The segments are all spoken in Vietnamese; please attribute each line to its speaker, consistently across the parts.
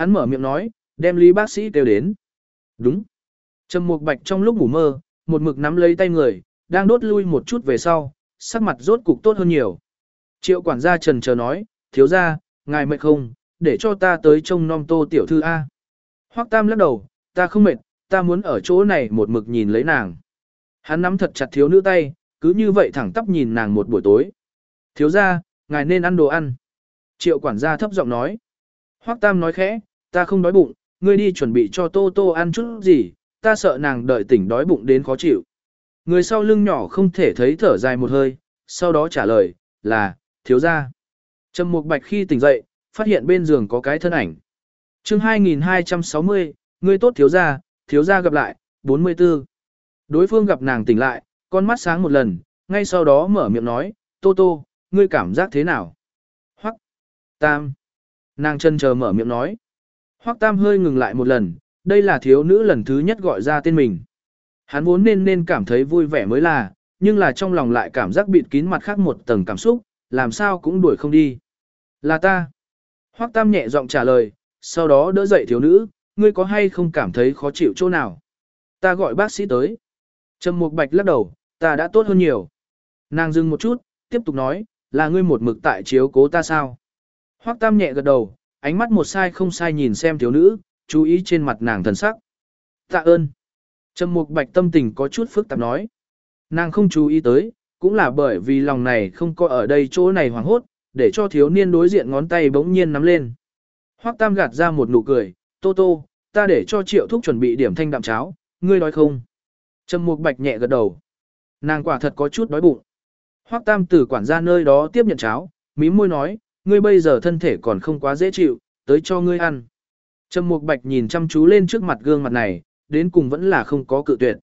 Speaker 1: Hắn mở miệng nói, đem Lý bác sĩ kêu đến. Đúng. Trầm Mục Bạch trong lúc ngủ mơ, một mực nắm lấy tay người, đang đốt lui một chút về sau, sắc mặt rốt cục tốt hơn nhiều. Triệu quản gia trần chờ nói, thiếu gia, ngài mệt không, để cho ta tới trông nom tô tiểu thư A. Hoắc Tam lắc đầu, ta không mệt, ta muốn ở chỗ này một mực nhìn lấy nàng. Hắn nắm thật chặt thiếu nữ tay, cứ như vậy thẳng tắp nhìn nàng một buổi tối. Thiếu gia, ngài nên ăn đồ ăn. Triệu quản gia thấp giọng nói. Hoắc Tam nói khẽ, ta không đói bụng, ngươi đi chuẩn bị cho Tô Tô ăn chút gì, ta sợ nàng đợi tỉnh đói bụng đến khó chịu. Người sau lưng nhỏ không thể thấy thở dài một hơi, sau đó trả lời, là, thiếu gia. Trầm Mục Bạch khi tỉnh dậy, phát hiện bên giường có cái thân ảnh. chương 2260, ngươi tốt thiếu gia, thiếu gia gặp lại, 44. Đối phương gặp nàng tỉnh lại, con mắt sáng một lần, ngay sau đó mở miệng nói, Tô Tô, ngươi cảm giác thế nào? Hoắc Tam. Nàng chân chờ mở miệng nói. Hoắc Tam hơi ngừng lại một lần, đây là thiếu nữ lần thứ nhất gọi ra tên mình. Hắn vốn nên nên cảm thấy vui vẻ mới là, nhưng là trong lòng lại cảm giác bịt kín mặt khác một tầng cảm xúc, làm sao cũng đuổi không đi. Là ta. Hoắc Tam nhẹ giọng trả lời, sau đó đỡ dậy thiếu nữ, ngươi có hay không cảm thấy khó chịu chỗ nào? Ta gọi bác sĩ tới. Trầm Mục Bạch lắc đầu, ta đã tốt hơn nhiều. Nàng dừng một chút, tiếp tục nói, là ngươi một mực tại chiếu cố ta sao? Hoắc Tam nhẹ gật đầu, ánh mắt một sai không sai nhìn xem thiếu nữ, chú ý trên mặt nàng thần sắc. Tạ ơn. Trầm Mục Bạch tâm tình có chút phức tạp nói. Nàng không chú ý tới, cũng là bởi vì lòng này không có ở đây chỗ này hoảng hốt, để cho thiếu niên đối diện ngón tay bỗng nhiên nắm lên. Hoắc Tam gạt ra một nụ cười, "Tô Tô, ta để cho Triệu Thúc chuẩn bị điểm thanh đạm cháo, ngươi nói không?" Trầm Mục Bạch nhẹ gật đầu. Nàng quả thật có chút đói bụng. Hoắc Tam từ quản gia nơi đó tiếp nhận cháo, mím môi nói, "Ngươi bây giờ thân thể còn không quá dễ chịu, tới cho ngươi ăn." Trầm Mục Bạch nhìn chăm chú lên trước mặt gương mặt này, đến cùng vẫn là không có cự tuyệt.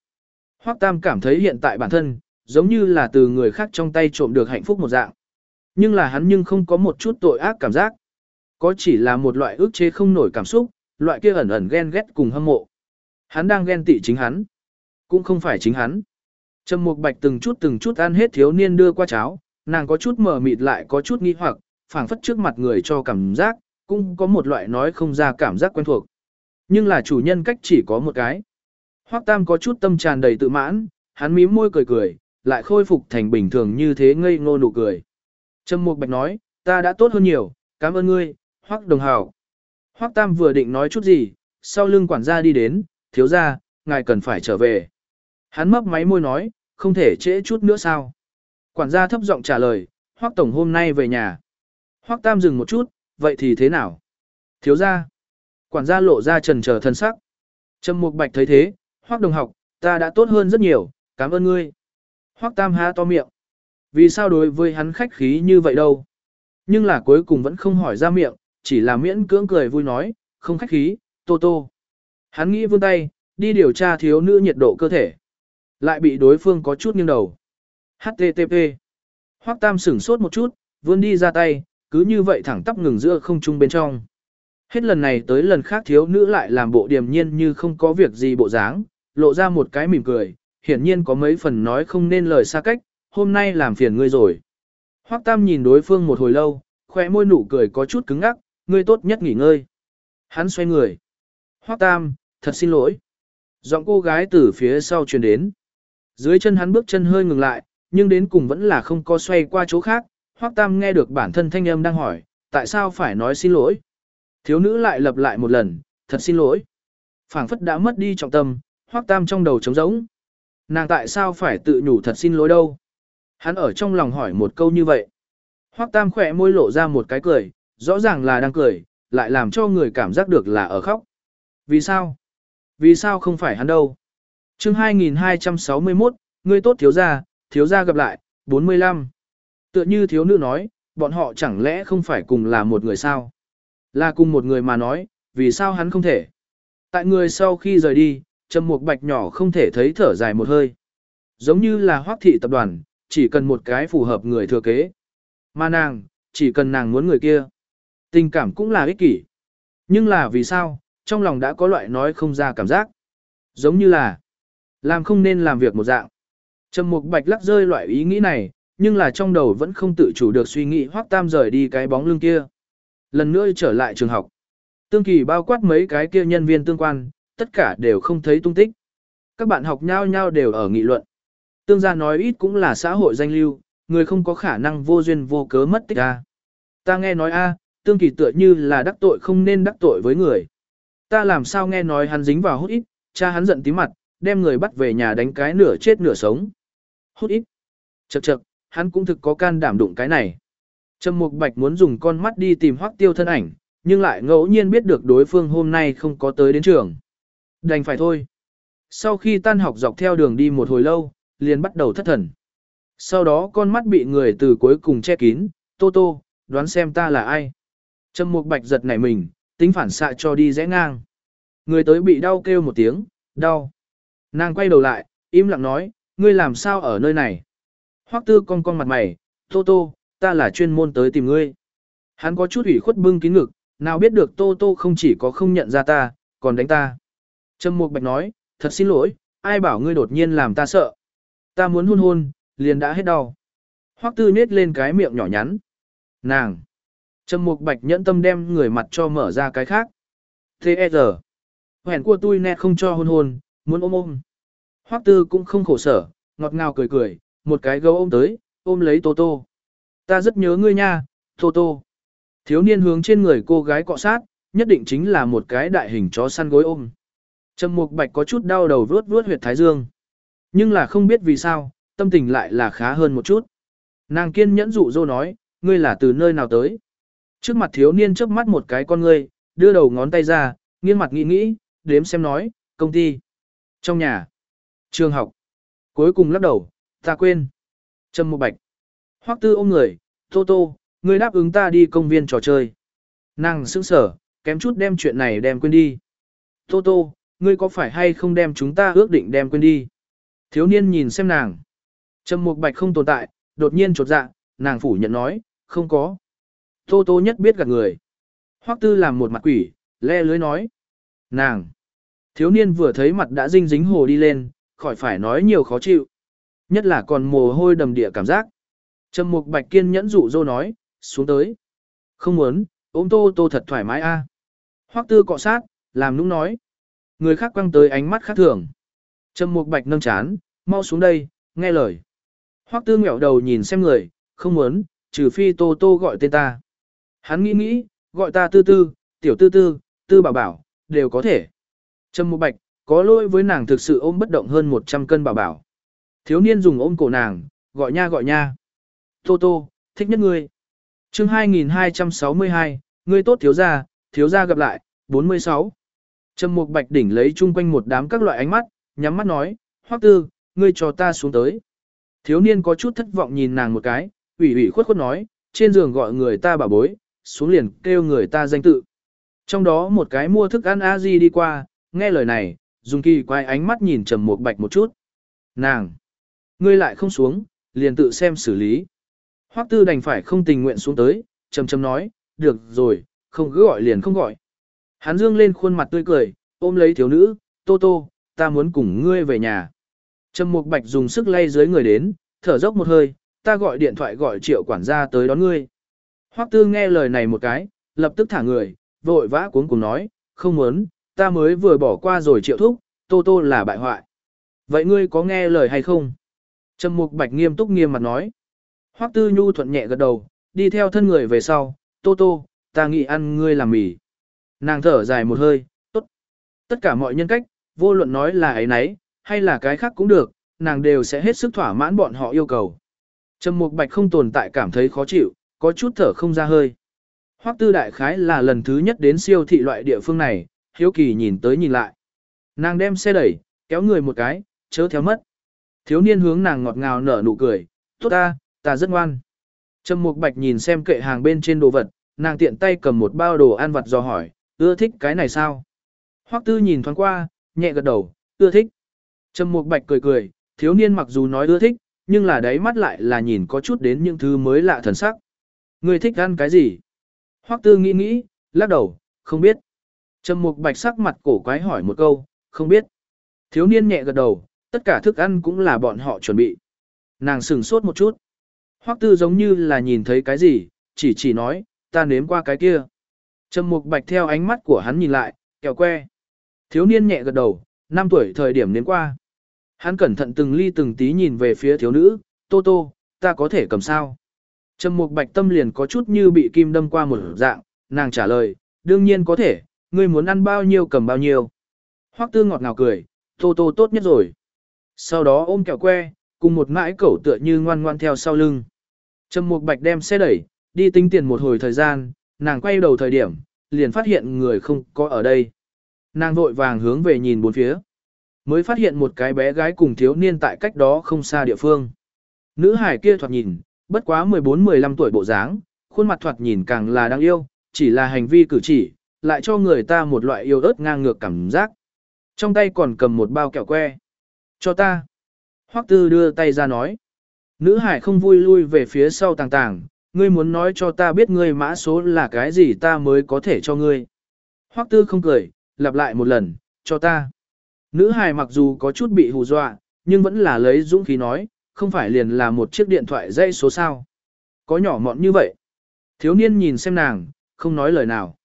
Speaker 1: Hoắc Tam cảm thấy hiện tại bản thân, giống như là từ người khác trong tay trộm được hạnh phúc một dạng. Nhưng là hắn nhưng không có một chút tội ác cảm giác. Có chỉ là một loại ước chế không nổi cảm xúc, loại kia ẩn ẩn ghen ghét cùng hâm mộ. Hắn đang ghen tị chính hắn, cũng không phải chính hắn. Trầm Mục Bạch từng chút từng chút ăn hết thiếu niên đưa qua cháo, nàng có chút mở mịt lại có chút nghi hoặc, phảng phất trước mặt người cho cảm giác, cũng có một loại nói không ra cảm giác quen thuộc. Nhưng là chủ nhân cách chỉ có một cái. Hoắc Tam có chút tâm tràn đầy tự mãn, hắn mím môi cười cười, lại khôi phục thành bình thường như thế ngây ngô nụ cười. Trâm Mục Bạch nói, ta đã tốt hơn nhiều, cảm ơn ngươi, Hoắc Đồng Hảo. Hoắc Tam vừa định nói chút gì, sau lưng quản gia đi đến, thiếu gia, ngài cần phải trở về. Hắn mấp máy môi nói, không thể trễ chút nữa sao. Quản gia thấp giọng trả lời, Hoắc Tổng hôm nay về nhà. Hoắc Tam dừng một chút, vậy thì thế nào? Thiếu gia. Quản gia lộ ra trần chờ thân sắc. Trầm Mục Bạch thấy thế, Hoắc Đồng học, ta đã tốt hơn rất nhiều, cảm ơn ngươi. Hoắc Tam há to miệng. Vì sao đối với hắn khách khí như vậy đâu? Nhưng là cuối cùng vẫn không hỏi ra miệng, chỉ là miễn cưỡng cười vui nói, không khách khí, tô tô. Hắn nghĩ vươn tay, đi điều tra thiếu nữ nhiệt độ cơ thể. Lại bị đối phương có chút nghiêng đầu. HTTP. Hoắc Tam sửng sốt một chút, vươn đi ra tay, cứ như vậy thẳng tắp ngừng giữa không trung bên trong. Hết lần này tới lần khác thiếu nữ lại làm bộ điềm nhiên như không có việc gì bộ dáng, lộ ra một cái mỉm cười, hiển nhiên có mấy phần nói không nên lời xa cách, hôm nay làm phiền ngươi rồi. Hoắc Tam nhìn đối phương một hồi lâu, khóe môi nụ cười có chút cứng ngắc, ngươi tốt nhất nghỉ ngơi. Hắn xoay người. Hoắc Tam, thật xin lỗi. Giọng cô gái từ phía sau truyền đến. Dưới chân hắn bước chân hơi ngừng lại, nhưng đến cùng vẫn là không có xoay qua chỗ khác. Hoắc Tam nghe được bản thân thanh âm đang hỏi, tại sao phải nói xin lỗi? Thiếu nữ lại lặp lại một lần, thật xin lỗi. phảng phất đã mất đi trọng tâm, Hoắc Tam trong đầu trống rỗng. Nàng tại sao phải tự nhủ thật xin lỗi đâu? Hắn ở trong lòng hỏi một câu như vậy. Hoắc Tam khỏe môi lộ ra một cái cười, rõ ràng là đang cười, lại làm cho người cảm giác được là ở khóc. Vì sao? Vì sao không phải hắn đâu? chương 2261, ngươi tốt thiếu gia, thiếu gia gặp lại, 45. Tựa như thiếu nữ nói, bọn họ chẳng lẽ không phải cùng là một người sao? Là cùng một người mà nói, vì sao hắn không thể? Tại người sau khi rời đi, Trầm Mục Bạch nhỏ không thể thấy thở dài một hơi. Giống như là Hoắc thị tập đoàn, chỉ cần một cái phù hợp người thừa kế. Mà nàng, chỉ cần nàng muốn người kia. Tình cảm cũng là ích kỷ. Nhưng là vì sao, trong lòng đã có loại nói không ra cảm giác. Giống như là, làm không nên làm việc một dạng. Trầm Mục Bạch lắc rơi loại ý nghĩ này, nhưng là trong đầu vẫn không tự chủ được suy nghĩ hoác Tam rời đi cái bóng lưng kia. Lần nữa trở lại trường học. Tương kỳ bao quát mấy cái kia nhân viên tương quan, tất cả đều không thấy tung tích. Các bạn học nhau nhau đều ở nghị luận. Tương gia nói ít cũng là xã hội danh lưu, người không có khả năng vô duyên vô cớ mất tích a. Ta nghe nói a, tương kỳ tựa như là đắc tội không nên đắc tội với người. Ta làm sao nghe nói hắn dính vào hút ít, cha hắn giận tí mặt, đem người bắt về nhà đánh cái nửa chết nửa sống. Hút ít. Chậc chậc, hắn cũng thực có can đảm đụng cái này. Trầm Mục Bạch muốn dùng con mắt đi tìm Hoắc Tiêu thân ảnh, nhưng lại ngẫu nhiên biết được đối phương hôm nay không có tới đến trường. Đành phải thôi. Sau khi tan học dọc theo đường đi một hồi lâu, liền bắt đầu thất thần. Sau đó con mắt bị người từ cuối cùng che kín, Tô Tô, đoán xem ta là ai. Trầm Mục Bạch giật nảy mình, tính phản xạ cho đi rẽ ngang. Người tới bị đau kêu một tiếng, đau. Nàng quay đầu lại, im lặng nói, ngươi làm sao ở nơi này? Hoắc tư con con mặt mày, Tô Tô, ta là chuyên môn tới tìm ngươi. Hắn có chút ủy khuất bưng kín ngực, nào biết được Tô Tô không chỉ có không nhận ra ta, còn đánh ta. Trầm Mục Bạch nói, thật xin lỗi, ai bảo ngươi đột nhiên làm ta sợ. Ta muốn hôn hôn, liền đã hết đau. Hoắc tư nết lên cái miệng nhỏ nhắn. Nàng. Trầm Mục Bạch nhẫn tâm đem người mặt cho mở ra cái khác. Thế e giờ. Hẹn của tôi nè không cho hôn hôn, muốn ôm ôm. Hoắc tư cũng không khổ sở, ngọt ngào cười cười, một cái gấu ôm tới, ôm lấy Tô Tô. Ta rất nhớ ngươi nha, Tô Tô. Thiếu niên hướng trên người cô gái cọ sát, nhất định chính là một cái đại hình chó săn gối ôm. Trầm Mục Bạch có chút đau đầu vướt vướt huyệt thái dương. Nhưng là không biết vì sao, tâm tình lại là khá hơn một chút. Nàng kiên nhẫn dụ dỗ nói, ngươi là từ nơi nào tới? Trước mặt thiếu niên chớp mắt một cái con ngươi, đưa đầu ngón tay ra, nghiêng mặt nghĩ nghĩ, đếm xem nói, công ty, trong nhà, trường học. Cuối cùng lắc đầu, ta quên. Trầm Mục Bạch. Hoắc Tư ôm người, Tô Tô, ngươi đáp ứng ta đi công viên trò chơi. Nàng sững sở, kém chút đem chuyện này đem quên đi. Tô Tô, ngươi có phải hay không đem chúng ta ước định đem quên đi? Thiếu niên nhìn xem nàng. Trầm Mục Bạch không tồn tại, đột nhiên chột dạ, nàng phủ nhận nói, không có. Tô Tô nhất biết gạt người. Hoắc Tư làm một mặt quỷ, le lưới nói. Nàng. Thiếu niên vừa thấy mặt đã dinh dính hồ đi lên, khỏi phải nói nhiều khó chịu. Nhất là còn mồ hôi đầm địa cảm giác. Trầm Mục Bạch kiên nhẫn dụ dỗ nói, xuống tới. Không muốn, ôm Tô Tô thật thoải mái a. Hoắc Tư cọ sát, làm nũng nói. Người khác quăng tới ánh mắt khác thường. Trầm Mục Bạch nâng chán, mau xuống đây, nghe lời. Hoắc Tư ngẹo đầu nhìn xem người, không muốn, trừ phi Tô Tô gọi tên ta. Hắn nghĩ nghĩ, gọi ta tư tư, tiểu tư tư, tư bảo bảo, đều có thể. Trầm Mục Bạch, có lỗi với nàng thực sự ôm bất động hơn 100 cân bảo bảo. Thiếu niên dùng ôm cổ nàng, gọi nha gọi nha. Tô Tô, thích nhất ngươi. chương 2262, ngươi tốt thiếu gia, thiếu gia gặp lại, 46. Trầm Mục Bạch đỉnh lấy chung quanh một đám các loại ánh mắt, nhắm mắt nói, Hoắc Tư, ngươi cho ta xuống tới. Thiếu niên có chút thất vọng nhìn nàng một cái, ủy ủy khuất khuất nói, trên giường gọi người ta bà bối, xuống liền kêu người ta danh tự. Trong đó một cái mua thức ăn a di đi qua, nghe lời này, dùng kỳ quay ánh mắt nhìn Trầm Mục Bạch một chút. Nàng, ngươi lại không xuống, liền tự xem xử lý. Hoắc Tư đành phải không tình nguyện xuống tới, trầm trầm nói, được rồi, không cứ gọi liền không gọi. Hắn dương lên khuôn mặt tươi cười, ôm lấy thiếu nữ, Tô Tô, ta muốn cùng ngươi về nhà. Trầm Mục Bạch dùng sức lay dưới người đến, thở dốc một hơi, ta gọi điện thoại gọi triệu quản gia tới đón ngươi. Hoắc Tư nghe lời này một cái, lập tức thả người, vội vã cuống cùng nói, không muốn, ta mới vừa bỏ qua rồi triệu thúc, Tô Tô là bại hoại. Vậy ngươi có nghe lời hay không? Trầm Mục Bạch nghiêm túc nghiêm mặt nói. Hoắc Tư Nhu thuận nhẹ gật đầu, đi theo thân người về sau, Tô Tô, ta nghĩ ăn ngươi làm mì. Nàng thở dài một hơi, tốt. Tất cả mọi nhân cách, vô luận nói là ấy nấy, hay là cái khác cũng được, nàng đều sẽ hết sức thỏa mãn bọn họ yêu cầu. Trầm Mục Bạch không tồn tại cảm thấy khó chịu, có chút thở không ra hơi. Hoắc Tư Đại Khái là lần thứ nhất đến siêu thị loại địa phương này, hiếu kỳ nhìn tới nhìn lại. Nàng đem xe đẩy, kéo người một cái, chớ theo mất. Thiếu niên hướng nàng ngọt ngào nở nụ cười, tốt ta, ta rất ngoan. Trầm Mục Bạch nhìn xem kệ hàng bên trên đồ vật, nàng tiện tay cầm một bao đồ ăn vặt do hỏi, ưa thích cái này sao? Hoắc Tư nhìn thoáng qua, nhẹ gật đầu, ưa thích. Trầm Mục Bạch cười cười, thiếu niên mặc dù nói ưa thích, nhưng là đáy mắt lại là nhìn có chút đến những thứ mới lạ thần sắc. Người thích ăn cái gì? Hoắc Tư nghĩ nghĩ, lắc đầu, không biết. Trầm Mục Bạch sắc mặt cổ quái hỏi một câu, không biết. Thiếu niên nhẹ gật đầu, tất cả thức ăn cũng là bọn họ chuẩn bị. Nàng sừng sốt một chút. Hoắc Tư giống như là nhìn thấy cái gì, chỉ chỉ nói, ta nếm qua cái kia. Trầm Mục Bạch theo ánh mắt của hắn nhìn lại, kẹo que. Thiếu niên nhẹ gật đầu, năm tuổi thời điểm nếm qua. Hắn cẩn thận từng ly từng tí nhìn về phía thiếu nữ, Tô Tô, ta có thể cầm sao? Trầm Mục Bạch tâm liền có chút như bị kim đâm qua một dạng, nàng trả lời, đương nhiên có thể, ngươi muốn ăn bao nhiêu cầm bao nhiêu. Hoắc Tư ngọt ngào cười, Tô Tô tốt nhất rồi. Sau đó ôm kẹo que, cùng một mãi cẩu tựa như ngoan ngoan theo sau lưng. Trầm Mục Bạch đem xe đẩy, đi tính tiền một hồi thời gian, nàng quay đầu thời điểm, liền phát hiện người không có ở đây. Nàng vội vàng hướng về nhìn bốn phía. Mới phát hiện một cái bé gái cùng thiếu niên tại cách đó không xa địa phương. Nữ hải kia thoạt nhìn, bất quá 14-15 tuổi bộ dáng, khuôn mặt thoạt nhìn càng là đáng yêu, chỉ là hành vi cử chỉ, lại cho người ta một loại yêu ớt ngang ngược cảm giác. Trong tay còn cầm một bao kẹo que. Cho ta. Hoắc tư đưa tay ra nói. Nữ hải không vui lui về phía sau tàng tàng, ngươi muốn nói cho ta biết ngươi mã số là cái gì ta mới có thể cho ngươi. Hoắc tư không cười, lặp lại một lần, cho ta. Nữ hải mặc dù có chút bị hù dọa, nhưng vẫn là lấy dũng khí nói, không phải liền là một chiếc điện thoại dây số sao. Có nhỏ mọn như vậy. Thiếu niên nhìn xem nàng, không nói lời nào.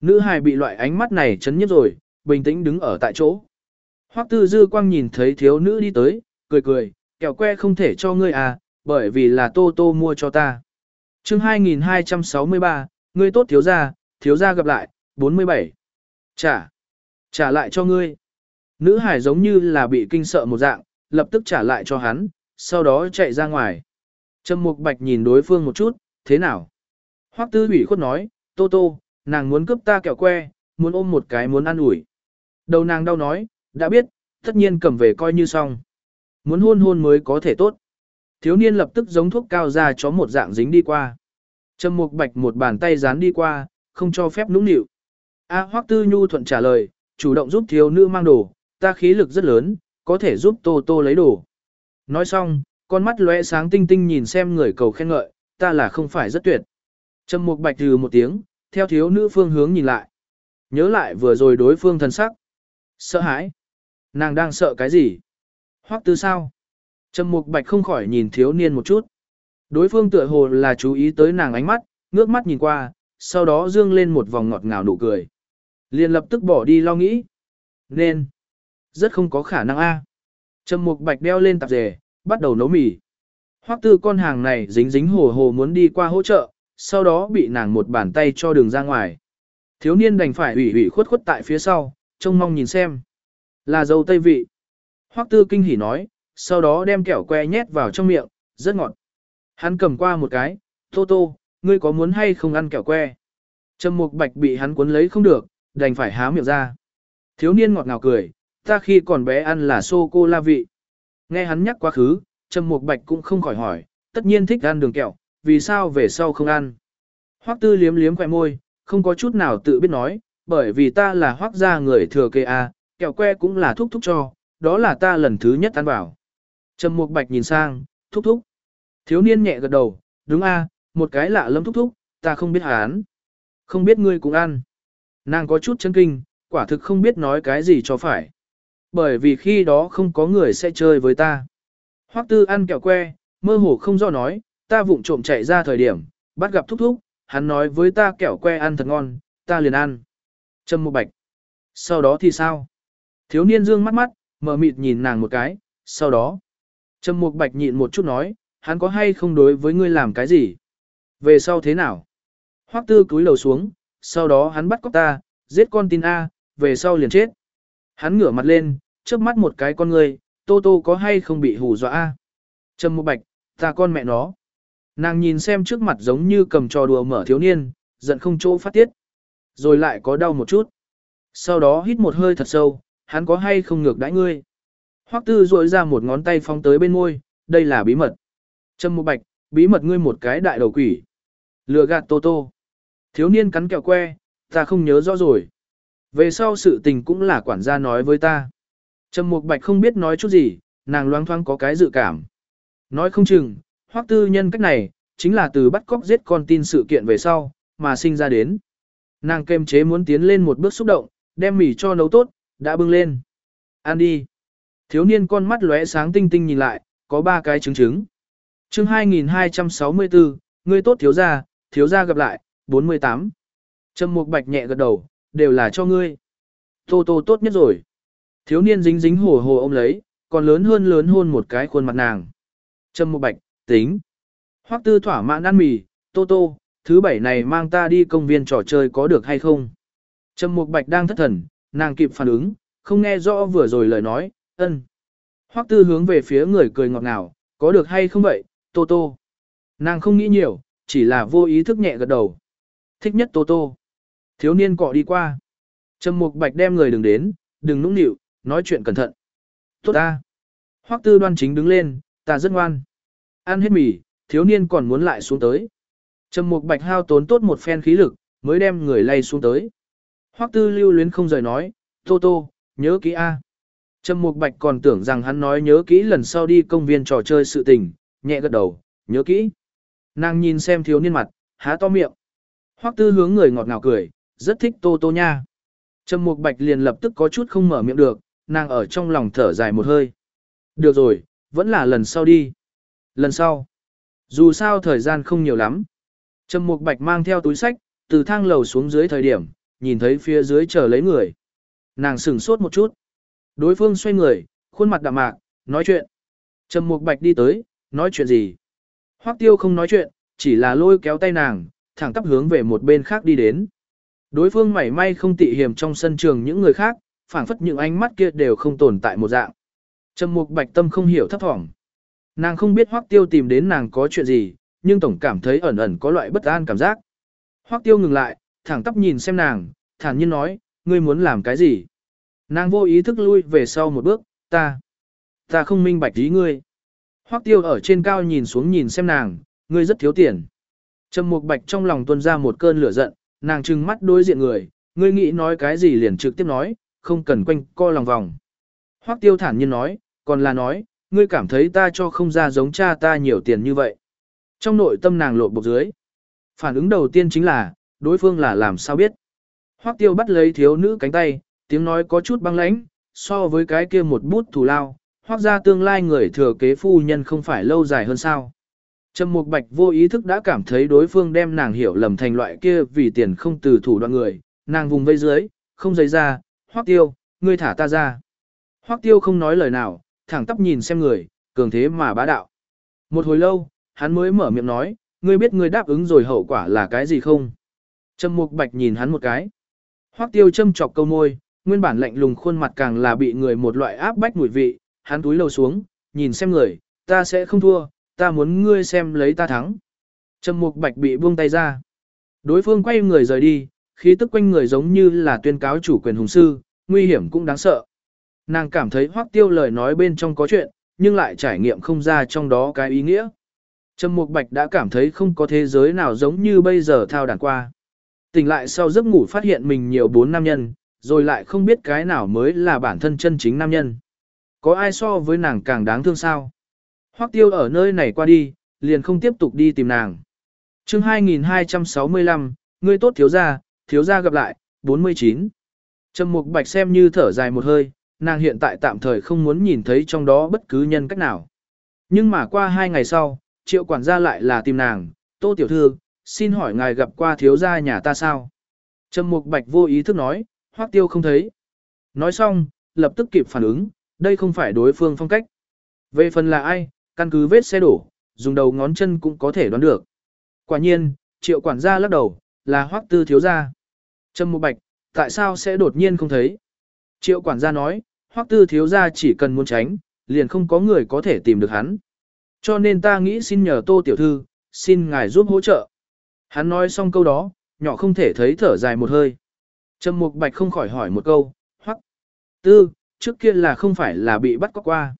Speaker 1: Nữ hài bị loại ánh mắt này chấn nhất rồi, bình tĩnh đứng ở tại chỗ. Hoắc tư dư quang nhìn thấy thiếu nữ đi tới, cười cười, kẹo que không thể cho ngươi à, bởi vì là tô tô mua cho ta. chương 2263, ngươi tốt thiếu gia, thiếu gia gặp lại, 47. Trả. Trả lại cho ngươi. Nữ hải giống như là bị kinh sợ một dạng, lập tức trả lại cho hắn, sau đó chạy ra ngoài. Trầm Mục Bạch nhìn đối phương một chút, thế nào? Hoắc Tư ủy khuất nói, Tô Tô, nàng muốn cướp ta kẹo que, muốn ôm một cái muốn ăn ủi. Đầu nàng đau nói, đã biết, tất nhiên cầm về coi như xong. Muốn hôn hôn mới có thể tốt. Thiếu niên lập tức giống thuốc cao ra chó một dạng dính đi qua. Trầm Mục Bạch một bàn tay dán đi qua, không cho phép nũng nịu. A Hoắc Tư Nhu thuận trả lời, chủ động giúp thiếu nữ mang đồ, ta khí lực rất lớn, có thể giúp Tô Tô lấy đồ. Nói xong, con mắt lóe sáng tinh tinh nhìn xem người cầu khen ngợi, ta là không phải rất tuyệt. Trầm Mục Bạch từ một tiếng, theo thiếu nữ phương hướng nhìn lại. Nhớ lại vừa rồi đối phương thân sắc. Sợ hãi. Nàng đang sợ cái gì? Hoắc tư sao? Trầm Mục Bạch không khỏi nhìn thiếu niên một chút. Đối phương tựa hồ là chú ý tới nàng ánh mắt, ngước mắt nhìn qua, sau đó dương lên một vòng ngọt ngào nụ cười. Liền lập tức bỏ đi lo nghĩ. Nên. Rất không có khả năng a. Trầm Mục Bạch đeo lên tạp dề, bắt đầu nấu mì. Hoắc tư con hàng này dính dính hồ hồ muốn đi qua hỗ trợ, sau đó bị nàng một bàn tay cho đường ra ngoài. Thiếu niên đành phải ủy ủy khuất khuất tại phía sau, trông mong nhìn xem. Là dâu tây vị. Hoắc tư kinh hỉ nói, sau đó đem kẹo que nhét vào trong miệng, rất ngọt. Hắn cầm qua một cái, tô tô, ngươi có muốn hay không ăn kẹo que? Trầm mục bạch bị hắn cuốn lấy không được, đành phải há miệng ra. Thiếu niên ngọt ngào cười, ta khi còn bé ăn là sô-cô-la vị. Nghe hắn nhắc quá khứ, Trầm Mục Bạch cũng không khỏi hỏi, tất nhiên thích ăn đường kẹo, vì sao về sau không ăn? Hoắc Tư liếm liếm khóe môi, không có chút nào tự biết nói, bởi vì ta là Hoắc gia người thừa kế a, kẹo que cũng là thúc thúc cho, đó là ta lần thứ nhất ăn vào. Trầm Mục Bạch nhìn sang, thúc thúc. Thiếu niên nhẹ gật đầu, đúng a, một cái lạ lẫm thúc thúc, ta không biết hắn. Không biết ngươi cũng ăn. Nàng có chút chấn kinh, quả thực không biết nói cái gì cho phải. Bởi vì khi đó không có người sẽ chơi với ta. Hoắc tư ăn kẹo que, mơ hồ không do nói, ta vụng trộm chạy ra thời điểm, bắt gặp thúc thúc, hắn nói với ta kẹo que ăn thật ngon, ta liền ăn. Trâm Mục bạch. Sau đó thì sao? Thiếu niên dương mắt mắt, mở mịt nhìn nàng một cái, sau đó. trầm Mục Bạch nhịn một chút nói, hắn có hay không đối với ngươi làm cái gì? Về sau thế nào? Hoắc tư cúi đầu xuống, sau đó hắn bắt cóc ta, giết con tin A, về sau liền chết. Hắn ngửa mặt lên, trước mắt một cái con người, Tô Tô có hay không bị hù dọa a? Trầm Mục Bạch, ta con mẹ nó. Nàng nhìn xem trước mặt giống như cầm trò đùa mở thiếu niên, giận không chỗ phát tiết. Rồi lại có đau một chút. Sau đó hít một hơi thật sâu, hắn có hay không ngược đãi ngươi. Hoắc Tư duỗi ra một ngón tay phóng tới bên môi, đây là bí mật. Trâm Mục Bạch, bí mật ngươi một cái đại đầu quỷ. Lừa gạt Tô Tô. Thiếu niên cắn kẹo que, ta không nhớ rõ rồi. Về sau sự tình cũng là quản gia nói với ta. Trâm Mục Bạch không biết nói chút gì, nàng loáng thoáng có cái dự cảm. Nói không chừng, hoắc tư nhân cách này, chính là từ bắt cóc giết con tin sự kiện về sau, mà sinh ra đến. Nàng kềm chế muốn tiến lên một bước xúc động, đem mì cho nấu tốt, đã bưng lên. Ăn đi. Thiếu niên con mắt lóe sáng tinh tinh nhìn lại, có ba cái trứng trứng. chương 2264, người tốt thiếu gia, thiếu gia gặp lại, 48. Trầm Mục Bạch nhẹ gật đầu, đều là cho ngươi. Tô Tô tốt nhất rồi. Thiếu niên dính dính hồ hồ ôm lấy, còn lớn hơn lớn hôn một cái khuôn mặt nàng. Trầm Mục Bạch, tính. Hoắc Tư thỏa mãn ăn mì, Tô Tô, thứ bảy này mang ta đi công viên trò chơi có được hay không? Trầm Mục Bạch đang thất thần, nàng kịp phản ứng, không nghe rõ vừa rồi lời nói, ân. Hoắc Tư hướng về phía người cười ngọt ngào, có được hay không vậy, Tô Tô. Nàng không nghĩ nhiều, chỉ là vô ý thức nhẹ gật đầu. Thích nhất Tô Tô. Thiếu niên cọ đi qua. Trầm Mục Bạch đem người đừng đến, đừng nũng nịu, nói chuyện cẩn thận. Tốt ta. Hoắc Tư đoan chính đứng lên, ta rất ngoan. Ăn hết mì, thiếu niên còn muốn lại xuống tới. Trầm Mục Bạch hao tốn tốt một phen khí lực, mới đem người lay xuống tới. Hoắc Tư lưu luyến không rời nói, Tô Tô, nhớ kỹ A. Trầm Mục Bạch còn tưởng rằng hắn nói nhớ kỹ lần sau đi công viên trò chơi sự tình, nhẹ gật đầu, nhớ kỹ. Nàng nhìn xem thiếu niên mặt, há to miệng. Hoắc Tư hướng người ngọt ngào cười, rất thích Tô Tô nha. Trầm Mục Bạch liền lập tức có chút không mở miệng được, nàng ở trong lòng thở dài một hơi. Được rồi, vẫn là lần sau đi. Lần sau. Dù sao thời gian không nhiều lắm. Trầm Mục Bạch mang theo túi sách, từ thang lầu xuống dưới thời điểm, nhìn thấy phía dưới chờ lấy người. Nàng sửng sốt một chút. Đối phương xoay người, khuôn mặt đạm mạc, nói chuyện. Trầm Mục Bạch đi tới, nói chuyện gì? Hoắc Tiêu không nói chuyện, chỉ là lôi kéo tay nàng, thẳng tắp hướng về một bên khác đi đến. Đối phương mảy may không tị hiểm trong sân trường những người khác, phảng phất những ánh mắt kia đều không tồn tại một dạng. Trầm Mục Bạch Tâm không hiểu thấp thỏm. Nàng không biết Hoắc Tiêu tìm đến nàng có chuyện gì, nhưng tổng cảm thấy ẩn ẩn có loại bất an cảm giác. Hoắc Tiêu ngừng lại, thẳng tắp nhìn xem nàng, thản nhiên nói, ngươi muốn làm cái gì? Nàng vô ý thức lui về sau một bước, ta, ta không minh bạch ý ngươi. Hoắc Tiêu ở trên cao nhìn xuống nhìn xem nàng, ngươi rất thiếu tiền. Trầm Mục Bạch trong lòng tuôn ra một cơn lửa giận, nàng trừng mắt đối diện người, ngươi nghĩ nói cái gì liền trực tiếp nói, không cần quanh co lòng vòng. Hoắc Tiêu thản nhiên nói, còn là nói, ngươi cảm thấy ta cho không ra giống cha ta nhiều tiền như vậy. Trong nội tâm nàng lộ bộc dưới. Phản ứng đầu tiên chính là, đối phương là làm sao biết. Hoắc Tiêu bắt lấy thiếu nữ cánh tay, tiếng nói có chút băng lãnh, so với cái kia một bút thù lao, Hoắc ra tương lai người thừa kế phu nhân không phải lâu dài hơn sao. Trầm Mục Bạch vô ý thức đã cảm thấy đối phương đem nàng hiểu lầm thành loại kia vì tiền không từ thủ đoạn người, nàng vùng vây dưới, không giấy ra, Hoắc Tiêu, ngươi thả ta ra. Hoắc Tiêu không nói lời nào, thẳng tắp nhìn xem người, cường thế mà bá đạo. Một hồi lâu, hắn mới mở miệng nói, ngươi biết ngươi đáp ứng rồi hậu quả là cái gì không? Trầm Mục Bạch nhìn hắn một cái. Hoắc Tiêu châm chọc câu môi, nguyên bản lạnh lùng khuôn mặt càng là bị người một loại áp bách mùi vị, hắn túi lầu xuống, nhìn xem người, ta sẽ không thua, ta muốn ngươi xem lấy ta thắng. Trầm Mục Bạch bị buông tay ra. Đối phương quay người rời đi, khí tức quanh người giống như là tuyên cáo chủ quyền hùng sư, nguy hiểm cũng đáng sợ. Nàng cảm thấy Hoắc Tiêu lời nói bên trong có chuyện, nhưng lại trải nghiệm không ra trong đó cái ý nghĩa. Trầm Mục Bạch đã cảm thấy không có thế giới nào giống như bây giờ thao đàn qua. Tỉnh lại sau giấc ngủ phát hiện mình nhiều bốn nam nhân, rồi lại không biết cái nào mới là bản thân chân chính nam nhân. Có ai so với nàng càng đáng thương sao? Hoắc tiêu ở nơi này qua đi, liền không tiếp tục đi tìm nàng. chương 2265, ngươi tốt thiếu gia, thiếu gia gặp lại, 49. Trầm Mục Bạch xem như thở dài một hơi, nàng hiện tại tạm thời không muốn nhìn thấy trong đó bất cứ nhân cách nào. Nhưng mà qua hai ngày sau, triệu quản gia lại là tìm nàng, tô tiểu thư, xin hỏi ngài gặp qua thiếu gia nhà ta sao? Trầm Mục Bạch vô ý thức nói, Hoắc Tiêu không thấy. Nói xong, lập tức kịp phản ứng, đây không phải đối phương phong cách. Về phần là ai, căn cứ vết xe đổ, dùng đầu ngón chân cũng có thể đoán được. Quả nhiên, triệu quản gia lắc đầu, là Hoắc Tư thiếu gia. Trầm Mục Bạch, tại sao sẽ đột nhiên không thấy? Triệu quản gia nói, Hoắc Tư thiếu gia chỉ cần muốn tránh, liền không có người có thể tìm được hắn. Cho nên ta nghĩ xin nhờ Tô tiểu thư, xin ngài giúp hỗ trợ. Hắn nói xong câu đó, nhỏ không thể thấy thở dài một hơi. Trầm Mục Bạch không khỏi hỏi một câu, hoắc. Tư, trước kia là không phải là bị bắt cóc qua.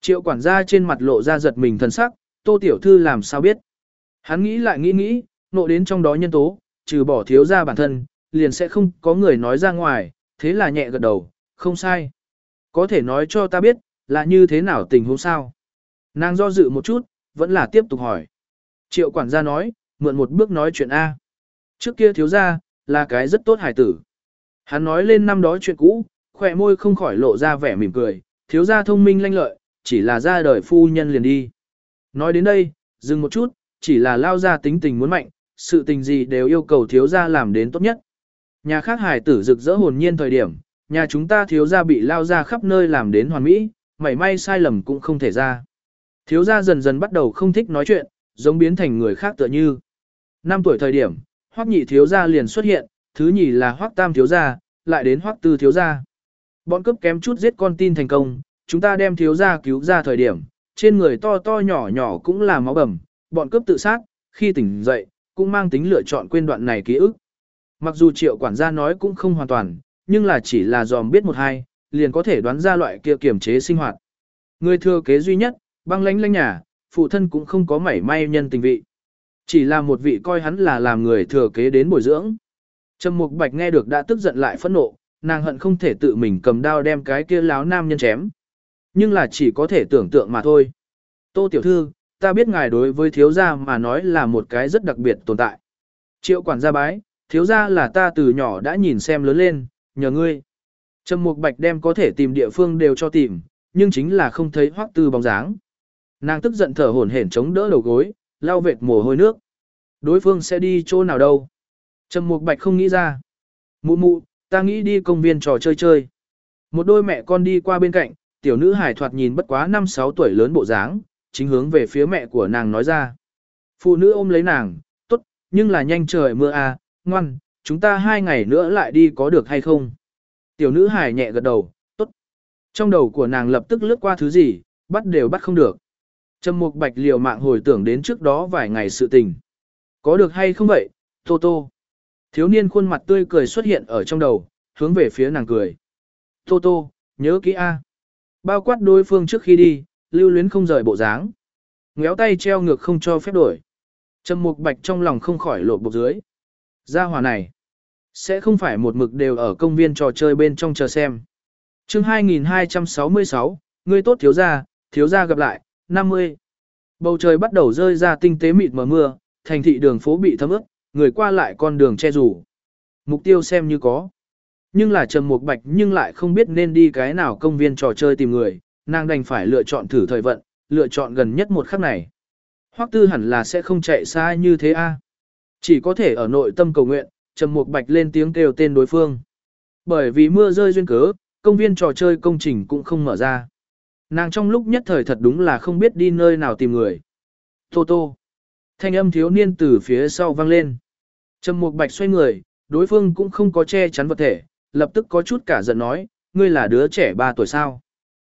Speaker 1: Triệu quản gia trên mặt lộ ra giật mình thần sắc, tô tiểu thư làm sao biết. Hắn nghĩ lại nghĩ nghĩ, nộ đến trong đó nhân tố, trừ bỏ thiếu ra bản thân, liền sẽ không có người nói ra ngoài, thế là nhẹ gật đầu, không sai. Có thể nói cho ta biết, là như thế nào tình huống sao. Nàng do dự một chút, vẫn là tiếp tục hỏi. Triệu quản gia nói, mượn một bước nói chuyện A. Trước kia thiếu ra, là cái rất tốt hài tử. Hắn nói lên năm đó chuyện cũ, khỏe môi không khỏi lộ ra vẻ mỉm cười, thiếu gia thông minh lanh lợi, chỉ là ra đời phu nhân liền đi. Nói đến đây, dừng một chút, chỉ là lao ra tính tình muốn mạnh, sự tình gì đều yêu cầu thiếu gia làm đến tốt nhất. Nhà khác hải tử rực rỡ hồn nhiên thời điểm, nhà chúng ta thiếu gia bị lao ra khắp nơi làm đến hoàn mỹ, mảy may sai lầm cũng không thể ra. Thiếu gia dần dần bắt đầu không thích nói chuyện, giống biến thành người khác tựa như. Năm tuổi thời điểm, hoắc nhị thiếu gia liền xuất hiện, thứ nhì là hoắc tam thiếu gia, lại đến hoắc tư thiếu gia. Bọn cướp kém chút giết con tin thành công, chúng ta đem thiếu gia cứu ra thời điểm, trên người to to nhỏ nhỏ cũng là máu bầm, bọn cướp tự sát, khi tỉnh dậy, cũng mang tính lựa chọn quên đoạn này ký ức. Mặc dù triệu quản gia nói cũng không hoàn toàn, nhưng là chỉ là dòm biết một hai, liền có thể đoán ra loại kia kiểm chế sinh hoạt. Người thừa kế duy nhất, băng lánh lánh nhà, phụ thân cũng không có mảy may nhân tình vị. Chỉ là một vị coi hắn là làm người thừa kế đến bồi dưỡng. Trầm Mục Bạch nghe được đã tức giận lại phẫn nộ, nàng hận không thể tự mình cầm đao đem cái kia láo nam nhân chém. Nhưng là chỉ có thể tưởng tượng mà thôi. Tô tiểu thư, ta biết ngài đối với thiếu gia mà nói là một cái rất đặc biệt tồn tại. Triệu quản gia bái, thiếu gia là ta từ nhỏ đã nhìn xem lớn lên, nhờ ngươi. Trầm Mục Bạch đem có thể tìm địa phương đều cho tìm, nhưng chính là không thấy hoắc tư bóng dáng. Nàng tức giận thở hổn hển chống đỡ đầu gối, lau vệt mồ hôi nước. Đối phương sẽ đi chỗ nào đâu? Trầm Mục Bạch không nghĩ ra. Mụ mụ, ta nghĩ đi công viên trò chơi chơi. Một đôi mẹ con đi qua bên cạnh, tiểu nữ hải thoạt nhìn bất quá 5-6 tuổi lớn bộ dáng, chính hướng về phía mẹ của nàng nói ra. Phụ nữ ôm lấy nàng, tốt, nhưng là nhanh trời mưa à, ngoan, chúng ta hai ngày nữa lại đi có được hay không? Tiểu nữ hải nhẹ gật đầu, tốt. Trong đầu của nàng lập tức lướt qua thứ gì, bắt đều bắt không được. Trầm Mục Bạch liều mạng hồi tưởng đến trước đó vài ngày sự tình. Có được hay không vậy, Tô Tô? Thiếu niên khuôn mặt tươi cười xuất hiện ở trong đầu, hướng về phía nàng cười. Tô Tô, nhớ kỹ A. Bao quát đối phương trước khi đi, lưu luyến không rời bộ dáng. Ngéo tay treo ngược không cho phép đổi. Trầm Mục Bạch trong lòng không khỏi lộ bột dưới. Gia hòa này, sẽ không phải một mực đều ở công viên trò chơi bên trong chờ xem. chương 2266, người tốt thiếu gia, thiếu gia gặp lại, 50. Bầu trời bắt đầu rơi ra tinh tế mịt mờ mưa, thành thị đường phố bị thấm ướt, người qua lại con đường che rủ. Mục tiêu xem như có. Nhưng là Trầm Mục Bạch nhưng lại không biết nên đi cái nào công viên trò chơi tìm người, nàng đành phải lựa chọn thử thời vận, lựa chọn gần nhất một khắc này. Hoắc Tư hẳn là sẽ không chạy xa như thế a. Chỉ có thể ở nội tâm cầu nguyện, Trầm Mục Bạch lên tiếng kêu tên đối phương. Bởi vì mưa rơi duyên cớ, công viên trò chơi công trình cũng không mở ra. Nàng trong lúc nhất thời thật đúng là không biết đi nơi nào tìm người. Tô tô. Thanh âm thiếu niên từ phía sau vang lên. Trầm Mục Bạch xoay người, đối phương cũng không có che chắn vật thể, lập tức có chút cả giận nói, ngươi là đứa trẻ 3 tuổi sao?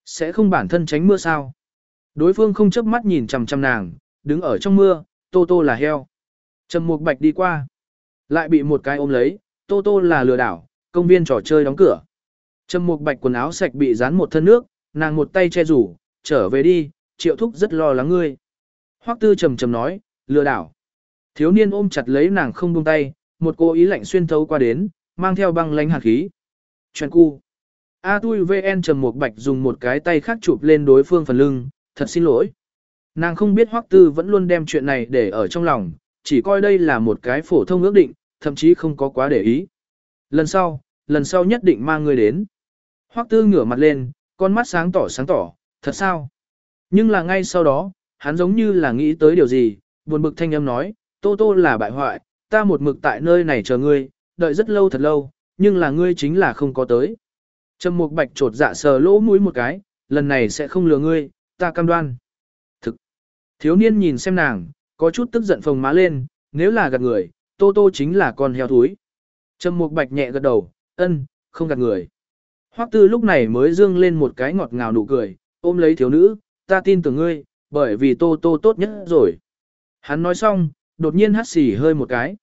Speaker 1: Sẽ không bản thân tránh mưa sao? Đối phương không chớp mắt nhìn chằm chằm nàng, đứng ở trong mưa, Tô Tô là heo. Trầm Mục Bạch đi qua, lại bị một cái ôm lấy, Tô Tô là lừa đảo, công viên trò chơi đóng cửa. Trầm Mục Bạch quần áo sạch bị dán một thân nước, nàng một tay che rủ, trở về đi, Triệu Thúc rất lo lắng ngươi. Hoắc Tư trầm trầm nói, lừa đảo. Thiếu niên ôm chặt lấy nàng không buông tay, một cô ý lạnh xuyên thấu qua đến, mang theo băng lánh hạt khí. Chuyện cu. A tui VN trầm một bạch dùng một cái tay khác chụp lên đối phương phần lưng, thật xin lỗi. Nàng không biết Hoắc Tư vẫn luôn đem chuyện này để ở trong lòng, chỉ coi đây là một cái phổ thông ước định, thậm chí không có quá để ý. Lần sau, lần sau nhất định mang người đến. Hoắc Tư ngửa mặt lên, con mắt sáng tỏ sáng tỏ, thật sao? Nhưng là ngay sau đó, hắn giống như là nghĩ tới điều gì, buồn bực thanh âm nói, Tô Tô là bại hoại, ta một mực tại nơi này chờ ngươi, đợi rất lâu thật lâu, nhưng là ngươi chính là không có tới. Trầm Mục Bạch trột dạ sờ lỗ mũi một cái, lần này sẽ không lừa ngươi, ta cam đoan. Thực. Thiếu niên nhìn xem nàng, có chút tức giận phồng má lên, nếu là gạt người, Tô Tô chính là con heo thúi. Trầm Mục Bạch nhẹ gật đầu, ân, không gạt người. Hoắc Tư lúc này mới dương lên một cái ngọt ngào nụ cười, ôm lấy thiếu nữ, ta tin tưởng ngươi, bởi vì Tô Tô tốt nhất rồi. Hắn nói xong, đột nhiên hắt xì hơi một cái.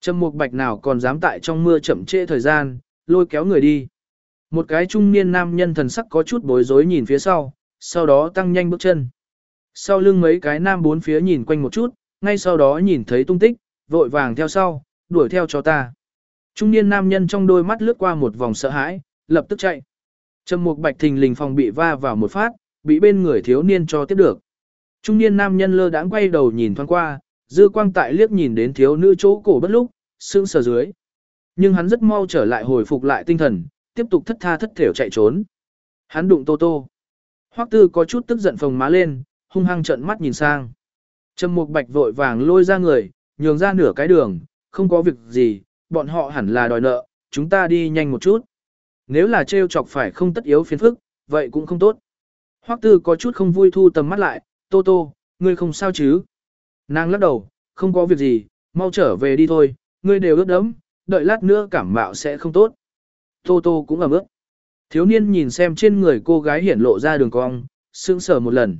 Speaker 1: Trầm Mục Bạch nào còn dám tại trong mưa chậm trễ thời gian, lôi kéo người đi. Một cái trung niên nam nhân thần sắc có chút bối rối nhìn phía sau, sau đó tăng nhanh bước chân. Sau lưng mấy cái nam bốn phía nhìn quanh một chút, ngay sau đó nhìn thấy tung tích, vội vàng theo sau, đuổi theo cho ta. Trung niên nam nhân trong đôi mắt lướt qua một vòng sợ hãi, lập tức chạy. Trầm Mục Bạch thình lình phòng bị va vào một phát, bị bên người thiếu niên cho tiếp được. Trung niên nam nhân lơ đãng quay đầu nhìn thoáng qua, dư quang tại liếc nhìn đến thiếu nữ chỗ cổ bất lúc, sững sờ dưới. Nhưng hắn rất mau trở lại hồi phục lại tinh thần, tiếp tục thất tha thất thểu chạy trốn. Hắn đụng Tô Tô. Hoắc Tư có chút tức giận phồng má lên, hung hăng trợn mắt nhìn sang. Trầm Mục Bạch vội vàng lôi ra người, nhường ra nửa cái đường, không có việc gì, bọn họ hẳn là đòi nợ, chúng ta đi nhanh một chút. Nếu là trêu chọc phải không tất yếu phiền phức, vậy cũng không tốt. Hoắc Tư có chút không vui thu tầm mắt lại, Tô Tô, ngươi không sao chứ? Nàng lắc đầu, không có việc gì, mau trở về đi thôi, ngươi đều ướt đẫm, đợi lát nữa cảm mạo sẽ không tốt. Tô Tô cũng ẩm ướt. Thiếu niên nhìn xem trên người cô gái hiển lộ ra đường cong, sững sờ một lần.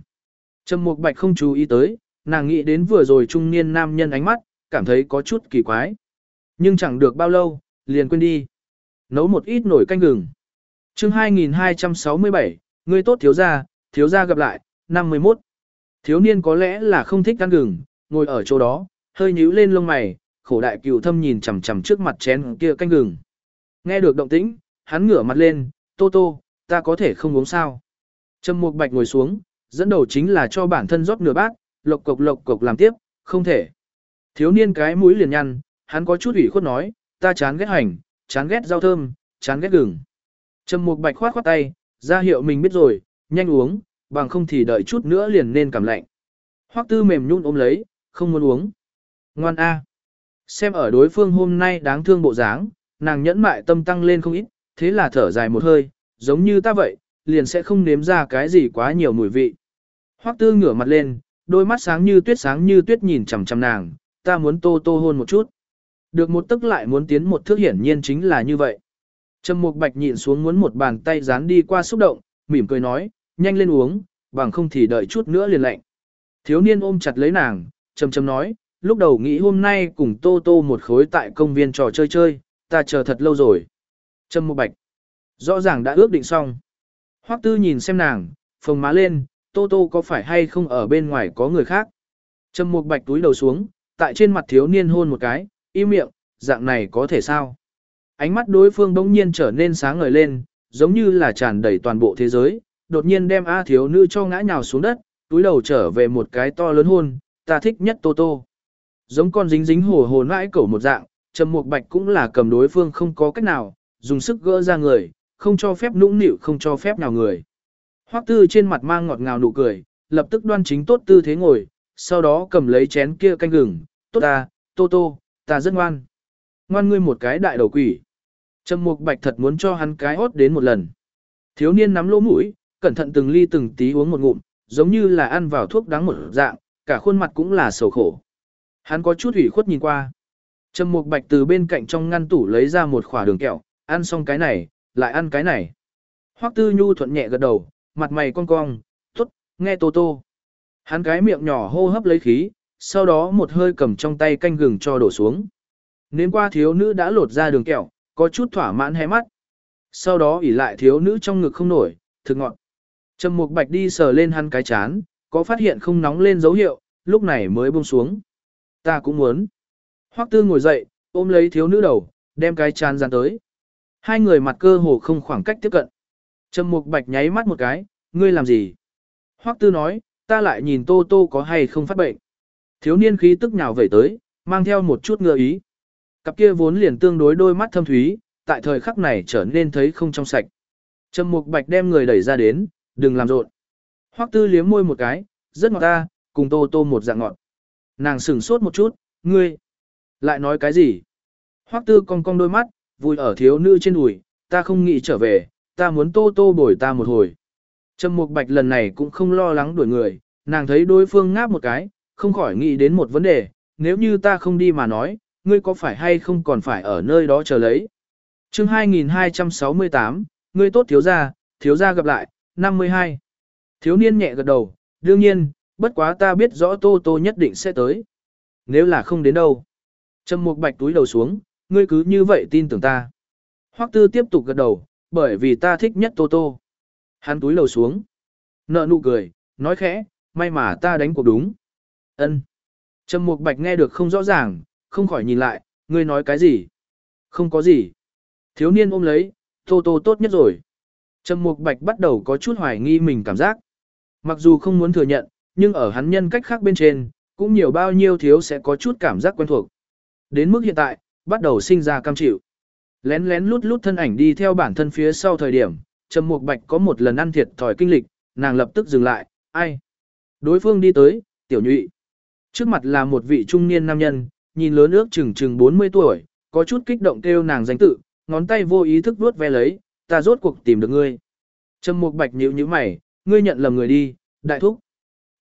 Speaker 1: Trầm Mục Bạch không chú ý tới, nàng nghĩ đến vừa rồi trung niên nam nhân ánh mắt, cảm thấy có chút kỳ quái. Nhưng chẳng được bao lâu, liền quên đi. Nấu một ít nổi canh gừng. chương 2267, người tốt thiếu gia, thiếu gia gặp lại, 51. Thiếu niên có lẽ là không thích ăn gừng, ngồi ở chỗ đó, hơi nhíu lên lông mày, khổ đại cừu thâm nhìn chằm chằm trước mặt chén kia canh gừng. Nghe được động tĩnh, hắn ngửa mặt lên, "Tô Tô, ta có thể không uống sao?" Trầm Mục Bạch ngồi xuống, dẫn đầu chính là cho bản thân rót nửa bát, lộc cộc lộc cộc làm tiếp, "Không thể." Thiếu niên cái mũi liền nhăn, hắn có chút ủy khuất nói, "Ta chán ghét hành, chán ghét rau thơm, chán ghét gừng." Trầm Mục Bạch khoát khoát tay, ra hiệu mình biết rồi, nhanh uống, bằng không thì đợi chút nữa liền nên cảm lạnh. Hoắc Tư mềm nhún ôm lấy, không muốn uống. Ngoan a. Xem ở đối phương hôm nay đáng thương bộ dáng, nàng nhẫn mại tâm tăng lên không ít, thế là thở dài một hơi, giống như ta vậy, liền sẽ không nếm ra cái gì quá nhiều mùi vị. Hoắc Tư ngửa mặt lên, đôi mắt sáng như tuyết sáng như tuyết nhìn chằm chằm nàng, ta muốn tô tô hôn một chút. Được một tức lại muốn tiến một thước hiển nhiên chính là như vậy. Trầm Mục Bạch nhịn xuống muốn một bàn tay dán đi qua xúc động, mỉm cười nói, nhanh lên uống, bằng không thì đợi chút nữa liền lạnh. Thiếu niên ôm chặt lấy nàng, chầm chầm nói, lúc đầu nghĩ hôm nay cùng Tô Tô một khối tại công viên trò chơi chơi, ta chờ thật lâu rồi. Trầm Mục Bạch, rõ ràng đã ước định xong. Hoắc Tư nhìn xem nàng, phồng má lên, Tô Tô có phải hay không ở bên ngoài có người khác. Trầm Mục Bạch túi đầu xuống, tại trên mặt thiếu niên hôn một cái, im miệng, dạng này có thể sao? Ánh mắt đối phương bỗng nhiên trở nên sáng ngời lên, giống như là tràn đầy toàn bộ thế giới, đột nhiên đem A thiếu nữ cho ngã nhào xuống đất, túi đầu trở về một cái to lớn hôn, ta thích nhất Tô Tô. Giống con dính dính hồ hồ nãi cẩu một dạng, Trầm Mục Bạch cũng là cầm đối phương không có cách nào, dùng sức gỡ ra người, không cho phép nũng nịu không cho phép nào người. Hoắc Tư trên mặt mang ngọt ngào nụ cười, lập tức đoan chính tốt tư thế ngồi, sau đó cầm lấy chén kia canh gừng, tốt ta, Tô Tô, ta rất ngoan. Ngoan ngươi một cái đại đầu quỷ. Trầm Mục Bạch thật muốn cho hắn cái hốt đến một lần. Thiếu niên nắm lỗ mũi, cẩn thận từng ly từng tí uống một ngụm, giống như là ăn vào thuốc đắng một dạng, cả khuôn mặt cũng là sầu khổ. Hắn có chút ủy khuất nhìn qua. Trầm Mục Bạch từ bên cạnh trong ngăn tủ lấy ra một khỏa đường kẹo, ăn xong cái này, lại ăn cái này. Hoắc Tư Nhu thuận nhẹ gật đầu, mặt mày cong cong, "Tốt, nghe Tô Tô." Hắn cái miệng nhỏ hô hấp lấy khí, sau đó một hơi cầm trong tay canh gừng cho đổ xuống. Nếm qua thiếu nữ đã lột ra đường kẹo, có chút thỏa mãn hé mắt. Sau đó ỉ lại thiếu nữ trong ngực không nổi, thực ngọn. Trầm Mục Bạch đi sờ lên hắn cái chán, có phát hiện không nóng lên dấu hiệu, lúc này mới buông xuống. Ta cũng muốn. Hoắc Tư ngồi dậy, ôm lấy thiếu nữ đầu, đem cái chán dán tới. Hai người mặt cơ hồ không khoảng cách tiếp cận. Trầm Mục Bạch nháy mắt một cái, ngươi làm gì? Hoắc Tư nói, ta lại nhìn Tô Tô có hay không phát bệnh. Thiếu niên khí tức nhào về tới, mang theo một chút ngơ ý. Cặp kia vốn liền tương đối đôi mắt thâm thúy, tại thời khắc này trở nên thấy không trong sạch. Trầm Mục Bạch đem người đẩy ra đến, đừng làm rộn. Hoắc Tư liếm môi một cái, rất ngọt ta, cùng Tô Tô một dạng ngọt. Nàng sửng sốt một chút, ngươi lại nói cái gì? Hoắc Tư cong cong đôi mắt, vui ở thiếu nữ trên đùi, ta không nghĩ trở về, ta muốn Tô Tô bồi ta một hồi. Trầm Mục Bạch lần này cũng không lo lắng đuổi người, nàng thấy đối phương ngáp một cái, không khỏi nghĩ đến một vấn đề, nếu như ta không đi mà nói, ngươi có phải hay không còn phải ở nơi đó chờ lấy. chương 2268, ngươi tốt thiếu gia, thiếu gia gặp lại, 52. Thiếu niên nhẹ gật đầu, đương nhiên, bất quá ta biết rõ Tô Tô nhất định sẽ tới. Nếu là không đến đâu. Trầm Mục Bạch túi đầu xuống, ngươi cứ như vậy tin tưởng ta. Hoắc Tư tiếp tục gật đầu, bởi vì ta thích nhất Tô Tô. Hắn túi đầu xuống. Nợ nụ cười, nói khẽ, may mà ta đánh cuộc đúng. Ân. Trầm Mục Bạch nghe được không rõ ràng, không khỏi nhìn lại, ngươi nói cái gì? Không có gì. Thiếu niên ôm lấy, Tô Tô tốt nhất rồi. Trầm Mục Bạch bắt đầu có chút hoài nghi mình cảm giác. Mặc dù không muốn thừa nhận, nhưng ở hắn nhân cách khác bên trên, cũng nhiều bao nhiêu thiếu sẽ có chút cảm giác quen thuộc. Đến mức hiện tại, bắt đầu sinh ra cam chịu. Lén lén lút lút thân ảnh đi theo bản thân phía sau thời điểm, Trầm Mục Bạch có một lần ăn thiệt thòi kinh lịch, nàng lập tức dừng lại, ai? Đối phương đi tới, tiểu nhụy. Trước mặt là một vị trung niên nam nhân, nhìn lớn ước chừng chừng 40 tuổi, có chút kích động kêu nàng danh tự, ngón tay vô ý thức vuốt ve lấy, ta rốt cuộc tìm được ngươi. Trầm Mục Bạch nhíu nhíu mày, ngươi nhận lầm người đi, đại thúc.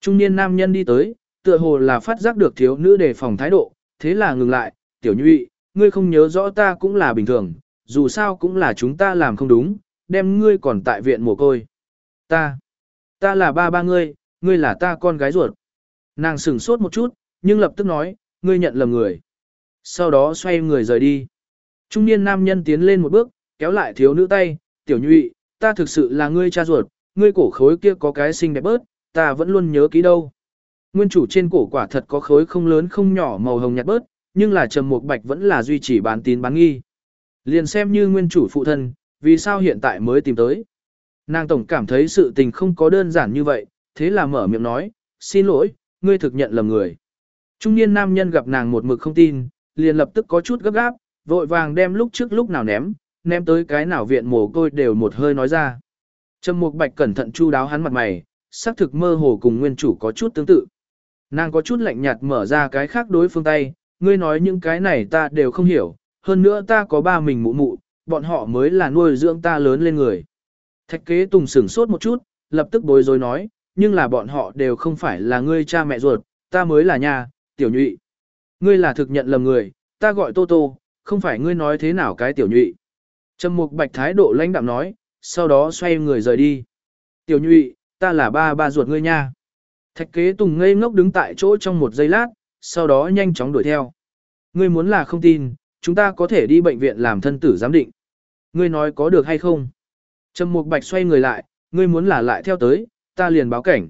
Speaker 1: Trung niên nam nhân đi tới, tựa hồ là phát giác được thiếu nữ đề phòng thái độ, thế là ngừng lại, tiểu nhụy, ngươi không nhớ rõ ta cũng là bình thường, dù sao cũng là chúng ta làm không đúng, đem ngươi còn tại viện mồ côi. Ta, ta là ba ba ngươi, ngươi là ta con gái ruột. Nàng sửng sốt một chút, nhưng lập tức nói, ngươi nhận lầm người. Sau đó xoay người rời đi. Trung niên nam nhân tiến lên một bước, kéo lại thiếu nữ tay, tiểu nhụy, ta thực sự là ngươi cha ruột, ngươi cổ khối kia có cái xinh đẹp bớt, ta vẫn luôn nhớ kỹ đâu. Nguyên chủ trên cổ quả thật có khối không lớn không nhỏ màu hồng nhạt bớt, nhưng là trầm mục bạch vẫn là duy trì bán tín bán nghi. Liền xem như nguyên chủ phụ thân, vì sao hiện tại mới tìm tới. Nàng tổng cảm thấy sự tình không có đơn giản như vậy, thế là mở miệng nói, xin lỗi, ngươi thực nhận lầm người. Trung niên nam nhân gặp nàng một mực không tin, liền lập tức có chút gấp gáp, vội vàng đem lúc trước lúc nào ném, ném tới cái nào viện mồ côi đều một hơi nói ra. Trầm Mục Bạch cẩn thận chu đáo hắn mặt mày, xác thực mơ hồ cùng nguyên chủ có chút tương tự. Nàng có chút lạnh nhạt mở ra cái khác đối phương tay, ngươi nói những cái này ta đều không hiểu, hơn nữa ta có ba mình mụ mụ, bọn họ mới là nuôi dưỡng ta lớn lên người. Thạch kế tùng sửng sốt một chút, lập tức bối rối nói, nhưng là bọn họ đều không phải là ngươi cha mẹ ruột, ta mới là nhà, tiểu nhụy. Ngươi là thực nhận lầm người, ta gọi Tô Tô, không phải ngươi nói thế nào cái tiểu nhụy. Trầm mục bạch thái độ lãnh đạm nói, sau đó xoay người rời đi. Tiểu nhụy, ta là ba ba ruột ngươi nha. Thạch kế tùng ngây ngốc đứng tại chỗ trong một giây lát, sau đó nhanh chóng đuổi theo. Ngươi muốn là không tin, chúng ta có thể đi bệnh viện làm thân tử giám định. Ngươi nói có được hay không? Trầm Mục Bạch xoay người lại, ngươi muốn là lại theo tới, ta liền báo cảnh.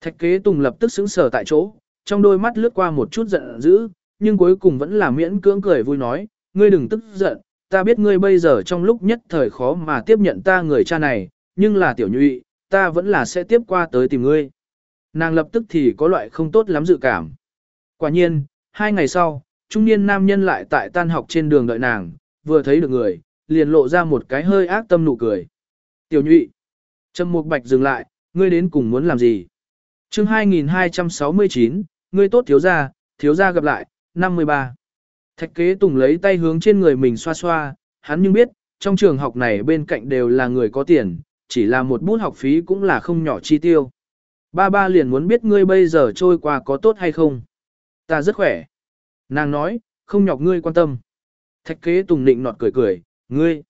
Speaker 1: Thạch kế tùng lập tức xứng sờ tại chỗ, trong đôi mắt lướt qua một chút giận dữ, nhưng cuối cùng vẫn là miễn cưỡng cười vui nói, ngươi đừng tức giận, ta biết ngươi bây giờ trong lúc nhất thời khó mà tiếp nhận ta người cha này, nhưng là tiểu nhụy, ta vẫn là sẽ tiếp qua tới tìm ngươi. Nàng lập tức thì có loại không tốt lắm dự cảm. Quả nhiên, hai ngày sau, trung niên nam nhân lại tại tan học trên đường đợi nàng, vừa thấy được người, liền lộ ra một cái hơi ác tâm nụ cười. Tiểu nhụy. Trầm Mục Bạch dừng lại, ngươi đến cùng muốn làm gì? chương 2269, ngươi tốt thiếu gia, thiếu gia gặp lại, 53. Thạch kế tùng lấy tay hướng trên người mình xoa xoa, hắn nhưng biết, trong trường học này bên cạnh đều là người có tiền, chỉ là một bút học phí cũng là không nhỏ chi tiêu. Ba ba liền muốn biết ngươi bây giờ trôi qua có tốt hay không. Ta rất khỏe. Nàng nói, không nhọc ngươi quan tâm. Thạch kế tùng nịnh nọt cười cười, ngươi.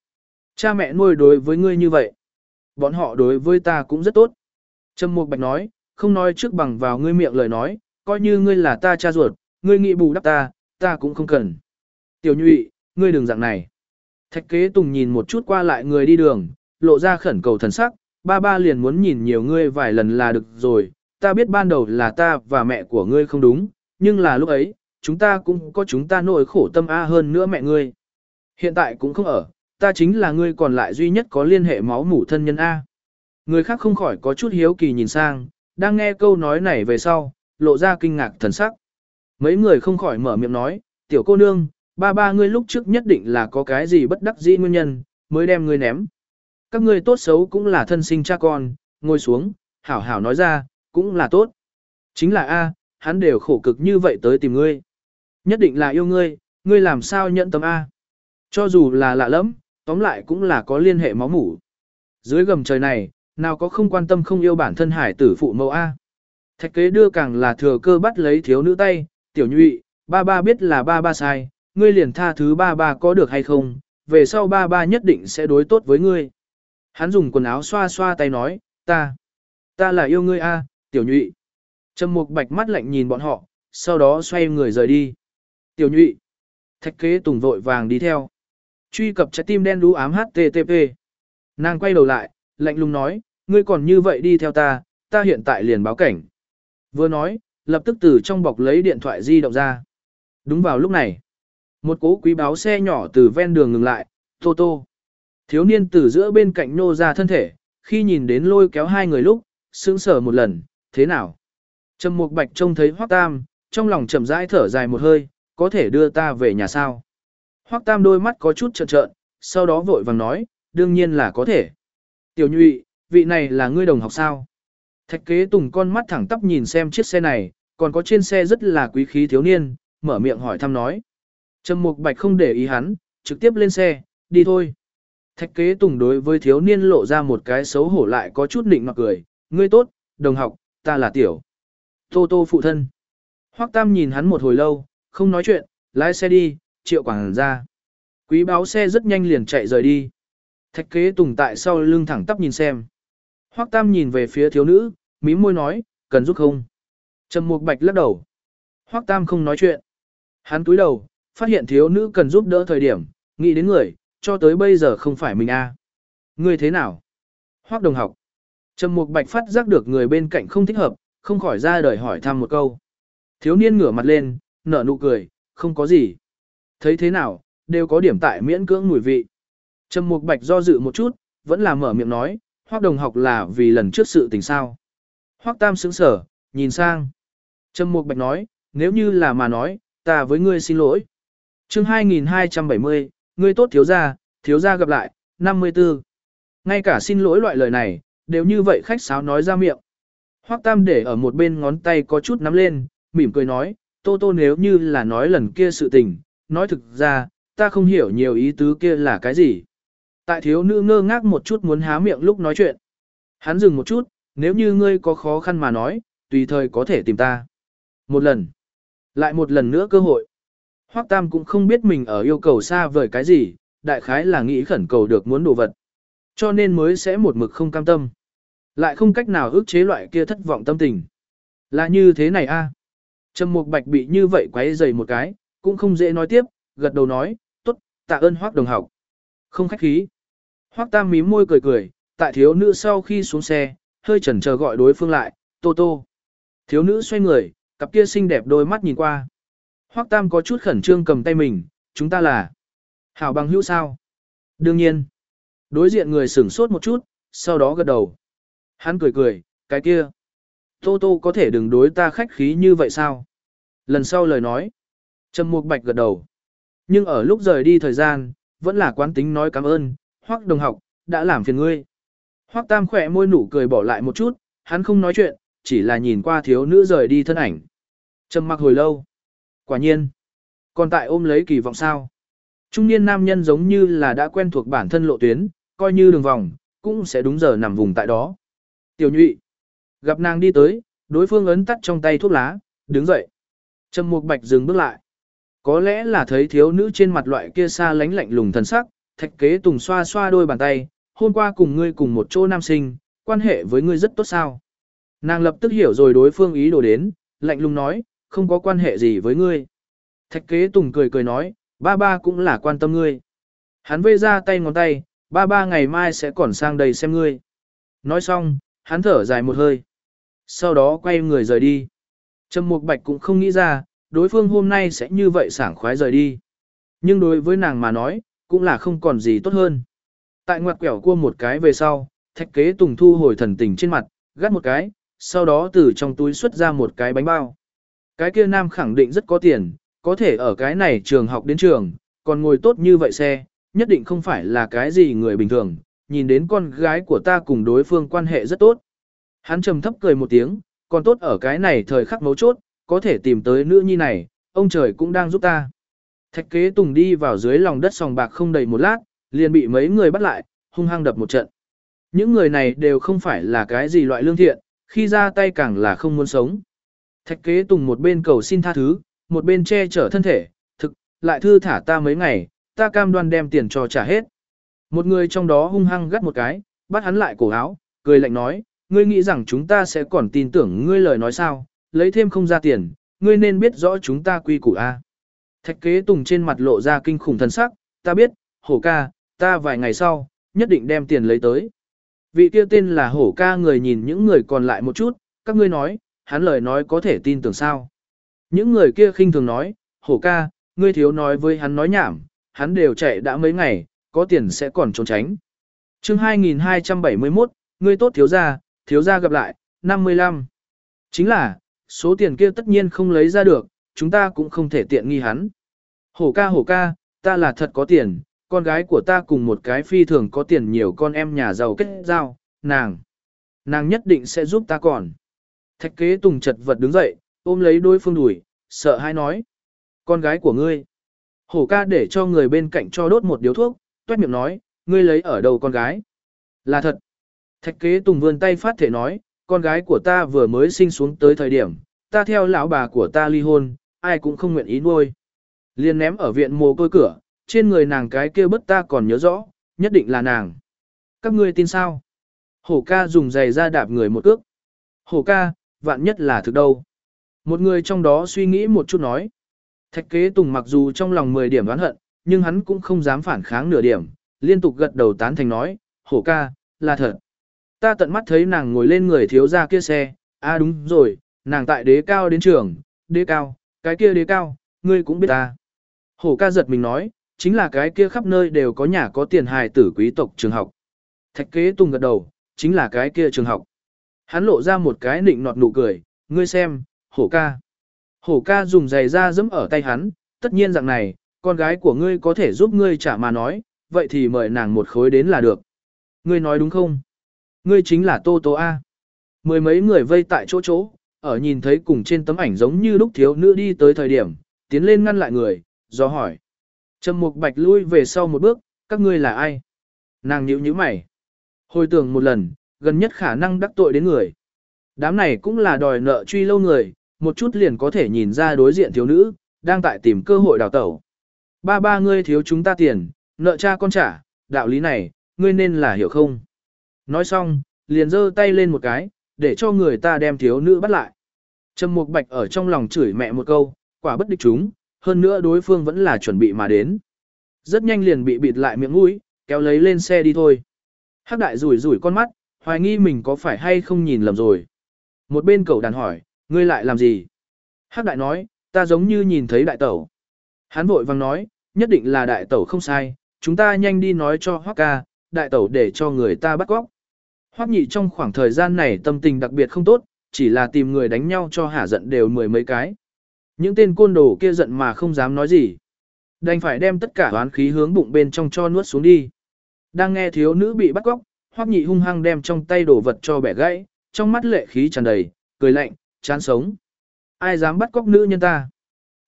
Speaker 1: Cha mẹ nuôi đối với ngươi như vậy. Bọn họ đối với ta cũng rất tốt. Trầm Mục Bạch nói, không nói trước bằng vào ngươi miệng lời nói, coi như ngươi là ta cha ruột, ngươi nghĩ bù đắp ta, ta cũng không cần. Tiểu nhụy, ngươi đừng dạng này. Thạch kế tùng nhìn một chút qua lại người đi đường, lộ ra khẩn cầu thần sắc, ba ba liền muốn nhìn nhiều ngươi vài lần là được rồi, ta biết ban đầu là ta và mẹ của ngươi không đúng, nhưng là lúc ấy, chúng ta cũng có chúng ta nỗi khổ tâm A hơn nữa mẹ ngươi. Hiện tại cũng không ở, ta chính là ngươi còn lại duy nhất có liên hệ máu mủ thân nhân A. Người khác không khỏi có chút hiếu kỳ nhìn sang, đang nghe câu nói này về sau, lộ ra kinh ngạc thần sắc. Mấy người không khỏi mở miệng nói, tiểu cô nương, ba ba ngươi lúc trước nhất định là có cái gì bất đắc dĩ nguyên nhân, mới đem ngươi ném. Các ngươi tốt xấu cũng là thân sinh cha con, ngồi xuống, hảo hảo nói ra, cũng là tốt. Chính là A, hắn đều khổ cực như vậy tới tìm ngươi. Nhất định là yêu ngươi, ngươi làm sao nhận tâm A. Cho dù là lạ lẫm, tóm lại cũng là có liên hệ máu mủ. Dưới gầm trời này, nào có không quan tâm không yêu bản thân hải tử phụ mẫu A. Thạch kế đưa càng là thừa cơ bắt lấy thiếu nữ tay, tiểu nhụy, ba ba biết là ba ba sai, ngươi liền tha thứ ba ba có được hay không, về sau ba ba nhất định sẽ đối tốt với ngươi. Hắn dùng quần áo xoa xoa tay nói, ta, ta là yêu ngươi a, tiểu nhụy. Trầm mục bạch mắt lạnh nhìn bọn họ, sau đó xoay người rời đi. Tiểu nhụy. Thạch kế tùng vội vàng đi theo. Truy cập trái tim đen đú ám HTTP. Nàng quay đầu lại, lạnh lùng nói, ngươi còn như vậy đi theo ta, ta hiện tại liền báo cảnh. Vừa nói, lập tức từ trong bọc lấy điện thoại di động ra. Đúng vào lúc này, một cố quý báo xe nhỏ từ ven đường ngừng lại, tô tô. Thiếu niên từ giữa bên cạnh nô ra thân thể, khi nhìn đến lôi kéo hai người lúc, sững sờ một lần, thế nào? Trầm Mục Bạch trông thấy Hoắc Tam, trong lòng chậm rãi thở dài một hơi, có thể đưa ta về nhà sao? Hoắc Tam đôi mắt có chút trợn trợn, sau đó vội vàng nói, đương nhiên là có thể. Tiểu Nhụy, vị này là ngươi đồng học sao? Thạch Kế Tùng con mắt thẳng tắp nhìn xem chiếc xe này, còn có trên xe rất là quý khí thiếu niên, mở miệng hỏi thăm nói. Trầm Mục Bạch không để ý hắn, trực tiếp lên xe, đi thôi. Thạch kế tùng đối với thiếu niên lộ ra một cái xấu hổ lại có chút nịnh mặc cười, ngươi tốt, đồng học, ta là tiểu. Tô tô phụ thân. Hoắc Tam nhìn hắn một hồi lâu, không nói chuyện, lái xe đi, triệu quảng ra. Quý báo xe rất nhanh liền chạy rời đi. Thạch kế tùng tại sau lưng thẳng tắp nhìn xem. Hoắc Tam nhìn về phía thiếu nữ, mím môi nói, cần giúp không? Trầm Mục Bạch lắc đầu. Hoắc Tam không nói chuyện. Hắn túi đầu, phát hiện thiếu nữ cần giúp đỡ thời điểm, nghĩ đến người, cho tới bây giờ không phải mình a. À. Ngươi thế nào? Hoắc đồng học. Trầm Mục Bạch phát giác được người bên cạnh không thích hợp, không khỏi ra đời hỏi thăm một câu. Thiếu niên ngửa mặt lên, nở nụ cười, không có gì. Thấy thế nào, đều có điểm tại miễn cưỡng mùi vị. Trầm Mục Bạch do dự một chút, vẫn là mở miệng nói, Hoắc đồng học là vì lần trước sự tình sao. Hoắc Tam sững sở, nhìn sang. Trầm Mục Bạch nói, nếu như là mà nói, ta với ngươi xin lỗi. chương 2270, ngươi tốt thiếu gia, thiếu gia gặp lại, 54. Ngay cả xin lỗi loại lời này, đều như vậy khách sáo nói ra miệng. Hoắc Tam để ở một bên ngón tay có chút nắm lên, mỉm cười nói, Tô Tô nếu như là nói lần kia sự tình, nói thực ra, ta không hiểu nhiều ý tứ kia là cái gì. Tại thiếu nữ ngơ ngác một chút muốn há miệng lúc nói chuyện. Hắn dừng một chút, nếu như ngươi có khó khăn mà nói, tùy thời có thể tìm ta. Một lần. Lại một lần nữa cơ hội. Hoắc Tam cũng không biết mình ở yêu cầu xa vời cái gì, đại khái là nghĩ khẩn cầu được muốn đồ vật. Cho nên mới sẽ một mực không cam tâm. Lại không cách nào ức chế loại kia thất vọng tâm tình. Là như thế này a. Trầm Mục Bạch bị như vậy quấy rầy một cái, cũng không dễ nói tiếp, gật đầu nói, tốt, tạ ơn Hoắc đồng học. Không khách khí. Hoắc Tam mím môi cười cười, tại thiếu nữ sau khi xuống xe, hơi chần chờ gọi đối phương lại, Tô Tô. Thiếu nữ xoay người, cặp kia xinh đẹp đôi mắt nhìn qua. Hoắc Tam có chút khẩn trương cầm tay mình, chúng ta là hảo bằng hữu sao? Đương nhiên. Đối diện người sửng sốt một chút, sau đó gật đầu. Hắn cười cười, cái kia. Tô Tô có thể đừng đối ta khách khí như vậy sao? Lần sau lời nói. Trầm Mục Bạch gật đầu. Nhưng ở lúc rời đi thời gian, vẫn là quán tính nói cảm ơn, Hoắc đồng học, đã làm phiền ngươi. Hoắc Tam khỏe môi nụ cười bỏ lại một chút, hắn không nói chuyện, chỉ là nhìn qua thiếu nữ rời đi thân ảnh. Trầm mặc hồi lâu. Quả nhiên. Còn tại ôm lấy kỳ vọng sao. Trung niên nam nhân giống như là đã quen thuộc bản thân lộ tuyến, coi như đường vòng, cũng sẽ đúng giờ nằm vùng tại đó. Tiểu nhụy. Gặp nàng đi tới, đối phương ấn tắt trong tay thuốc lá, đứng dậy. Trầm Mục Bạch dừng bước lại. Có lẽ là thấy thiếu nữ trên mặt loại kia xa lánh lạnh lùng thần sắc, thạch kế tùng xoa xoa đôi bàn tay, hôm qua cùng ngươi cùng một chỗ nam sinh, quan hệ với ngươi rất tốt sao. Nàng lập tức hiểu rồi đối phương ý đồ đến, lạnh lùng nói, không có quan hệ gì với ngươi. Thạch kế tùng cười cười nói, ba ba cũng là quan tâm ngươi. Hắn vây ra tay ngón tay, ba ba ngày mai sẽ còn sang đây xem ngươi. Nói xong, hắn thở dài một hơi. Sau đó quay người rời đi. Trầm Mục Bạch cũng không nghĩ ra, đối phương hôm nay sẽ như vậy sảng khoái rời đi. Nhưng đối với nàng mà nói, cũng là không còn gì tốt hơn. Tại ngoặt quẻo cua một cái về sau, thạch kế tùng thu hồi thần tình trên mặt, gắt một cái, sau đó từ trong túi xuất ra một cái bánh bao. Cái kia nam khẳng định rất có tiền, có thể ở cái này trường học đến trường, còn ngồi tốt như vậy xe, nhất định không phải là cái gì người bình thường, nhìn đến con gái của ta cùng đối phương quan hệ rất tốt. Hắn trầm thấp cười một tiếng, còn tốt ở cái này thời khắc mấu chốt, có thể tìm tới nữ nhi này, ông trời cũng đang giúp ta. Thạch kế tùng đi vào dưới lòng đất sòng bạc không đầy một lát, liền bị mấy người bắt lại, hung hăng đập một trận. Những người này đều không phải là cái gì loại lương thiện, khi ra tay càng là không muốn sống. Thạch kế tùng một bên cầu xin tha thứ, một bên che chở thân thể, thực, lại thư thả ta mấy ngày, ta cam đoan đem tiền cho trả hết. Một người trong đó hung hăng gắt một cái, bắt hắn lại cổ áo, cười lạnh nói, ngươi nghĩ rằng chúng ta sẽ còn tin tưởng ngươi lời nói sao, lấy thêm không ra tiền, ngươi nên biết rõ chúng ta quy củ A. Thạch kế tùng trên mặt lộ ra kinh khủng thần sắc, ta biết, hổ ca, ta vài ngày sau, nhất định đem tiền lấy tới. Vị kia tên là hổ ca người nhìn những người còn lại một chút, các ngươi nói, hắn lời nói có thể tin tưởng sao. Những người kia khinh thường nói, hổ ca, ngươi thiếu nói với hắn nói nhảm, hắn đều chạy đã mấy ngày, có tiền sẽ còn trốn tránh. chương 2271, ngươi tốt thiếu gia, thiếu gia gặp lại, 55. Chính là, số tiền kia tất nhiên không lấy ra được, chúng ta cũng không thể tiện nghi hắn. Hổ ca hổ ca, ta là thật có tiền, con gái của ta cùng một cái phi thường có tiền nhiều con em nhà giàu kết giao, nàng. Nàng nhất định sẽ giúp ta còn. Thạch kế tùng chật vật đứng dậy, ôm lấy đối phương đùi, sợ hai nói. Con gái của ngươi. Hổ ca để cho người bên cạnh cho đốt một điếu thuốc, tuét miệng nói, ngươi lấy ở đầu con gái. Là thật. Thạch kế tùng vươn tay phát thể nói, con gái của ta vừa mới sinh xuống tới thời điểm, ta theo lão bà của ta ly hôn, ai cũng không nguyện ý nuôi. Liên ném ở viện mồ côi cửa, trên người nàng cái kia bất ta còn nhớ rõ, nhất định là nàng. Các ngươi tin sao? Hổ ca dùng giày ra đạp người một ước. Hổ ca, vạn nhất là thực đâu. Một người trong đó suy nghĩ một chút nói. Thạch kế tùng mặc dù trong lòng 10 điểm đoán hận, nhưng hắn cũng không dám phản kháng nửa điểm, liên tục gật đầu tán thành nói, hổ ca, là thật. Ta tận mắt thấy nàng ngồi lên người thiếu gia kia xe, à đúng rồi, nàng tại đế cao đến trường, đế cao, cái kia đế cao, ngươi cũng biết ta. Hổ ca giật mình nói, chính là cái kia khắp nơi đều có nhà có tiền hài tử quý tộc trường học. Thạch kế tung gật đầu, chính là cái kia trường học. Hắn lộ ra một cái nịnh nọt nụ cười, ngươi xem, hổ ca. Hổ ca dùng giày da dẫm ở tay hắn, tất nhiên dạng này, con gái của ngươi có thể giúp ngươi trả mà nói, vậy thì mời nàng một khối đến là được. Ngươi nói đúng không? Ngươi chính là Tô Tô A. Mười mấy người vây tại chỗ chỗ, ở nhìn thấy cùng trên tấm ảnh giống như lúc thiếu nữ đi tới thời điểm, tiến lên ngăn lại người, do hỏi. Trầm Mục Bạch lui về sau một bước, các ngươi là ai? Nàng nhíu nhíu mày. Hồi tưởng một lần, gần nhất khả năng đắc tội đến người. Đám này cũng là đòi nợ truy lâu người, một chút liền có thể nhìn ra đối diện thiếu nữ, đang tại tìm cơ hội đào tẩu. Ba ba ngươi thiếu chúng ta tiền, nợ cha con trả, đạo lý này, ngươi nên là hiểu không? Nói xong, liền giơ tay lên một cái, để cho người ta đem thiếu nữ bắt lại. Trầm Mục Bạch ở trong lòng chửi mẹ một câu, quả bất địch chúng, hơn nữa đối phương vẫn là chuẩn bị mà đến. Rất nhanh liền bị bịt lại miệng mũi, kéo lấy lên xe đi thôi. Hắc đại rủi rủi con mắt, hoài nghi mình có phải hay không nhìn lầm rồi. Một bên cậu đàn hỏi, ngươi lại làm gì? Hắc đại nói, ta giống như nhìn thấy đại tẩu. Hắn vội vang nói, nhất định là đại tẩu không sai, chúng ta nhanh đi nói cho Hoắc ca, đại tẩu để cho người ta bắt cóc. Hoắc nhị trong khoảng thời gian này tâm tình đặc biệt không tốt, chỉ là tìm người đánh nhau cho hả giận đều mười mấy cái. Những tên côn đồ kia giận mà không dám nói gì. Đành phải đem tất cả oán khí hướng bụng bên trong cho nuốt xuống đi. Đang nghe thiếu nữ bị bắt cóc, Hoắc nhị hung hăng đem trong tay đồ vật cho bẻ gãy, trong mắt lệ khí tràn đầy, cười lạnh, chán sống. Ai dám bắt cóc nữ nhân ta?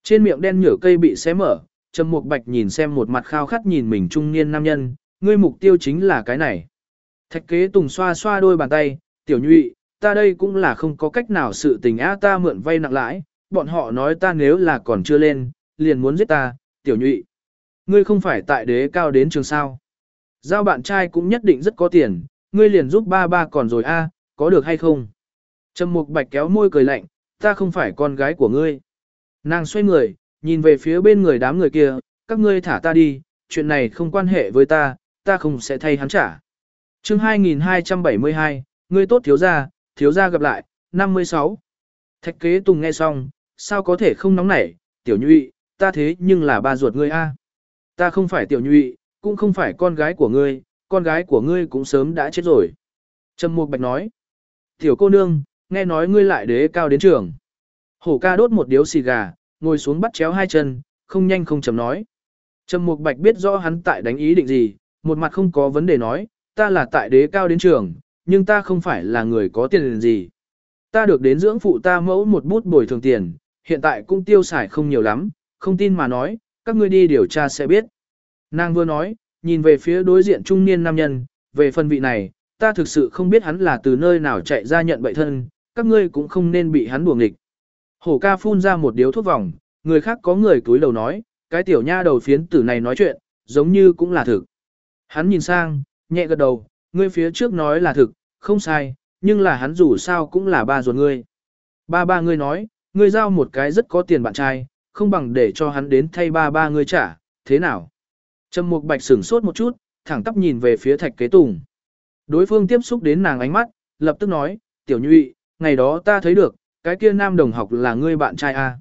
Speaker 1: Trên miệng đen nhở cây bị xé mở, Trầm Mục Bạch nhìn xem một mặt khao khát nhìn mình trung niên nam nhân, ngươi mục tiêu chính là cái này. Thạch kế tùng xoa xoa đôi bàn tay, tiểu nhụy, ta đây cũng là không có cách nào sự tình á ta mượn vay nặng lãi, bọn họ nói ta nếu là còn chưa lên, liền muốn giết ta, tiểu nhụy. Ngươi không phải tại đế cao đến trường sao. Giao bạn trai cũng nhất định rất có tiền, ngươi liền giúp ba ba còn rồi a, có được hay không? Trầm mục bạch kéo môi cười lạnh, ta không phải con gái của ngươi. Nàng xoay người, nhìn về phía bên người đám người kia, các ngươi thả ta đi, chuyện này không quan hệ với ta, ta không sẽ thay hắn trả chương 2272, ngươi tốt thiếu gia, thiếu gia gặp lại, 56. Thạch kế tùng nghe xong, sao có thể không nóng nảy, tiểu nhụy, ta thế nhưng là ba ruột ngươi a Ta không phải tiểu nhụy, cũng không phải con gái của ngươi, con gái của ngươi cũng sớm đã chết rồi. Trầm Mục Bạch nói, tiểu cô nương, nghe nói ngươi lại đế cao đến trường. Hổ ca đốt một điếu xì gà, ngồi xuống bắt chéo hai chân, không nhanh không chậm nói. Trầm Mục Bạch biết rõ hắn tại đánh ý định gì, một mặt không có vấn đề nói, ta là tại đế cao đến trường, nhưng ta không phải là người có tiền gì. Ta được đến dưỡng phụ ta mẫu một bút bồi thường tiền, hiện tại cũng tiêu xài không nhiều lắm, không tin mà nói, các ngươi đi điều tra sẽ biết. Nàng vừa nói, nhìn về phía đối diện trung niên nam nhân, về phần vị này, ta thực sự không biết hắn là từ nơi nào chạy ra nhận bậy thân, các ngươi cũng không nên bị hắn buồng nghịch. Hổ ca phun ra một điếu thuốc vòng, người khác có người túi đầu nói, cái tiểu nha đầu phiến tử này nói chuyện, giống như cũng là thực. Hắn nhìn sang, nhẹ gật đầu, ngươi phía trước nói là thực, không sai, nhưng là hắn dù sao cũng là ba ruột ngươi. Ba ba ngươi nói, ngươi giao một cái rất có tiền bạn trai, không bằng để cho hắn đến thay ba ba ngươi trả, thế nào? Trầm Mục Bạch sửng sốt một chút, thẳng tắp nhìn về phía Thạch Kế Tùng. Đối phương tiếp xúc đến nàng ánh mắt, lập tức nói, tiểu nhụy, ngày đó ta thấy được, cái kia nam đồng học là ngươi bạn trai à?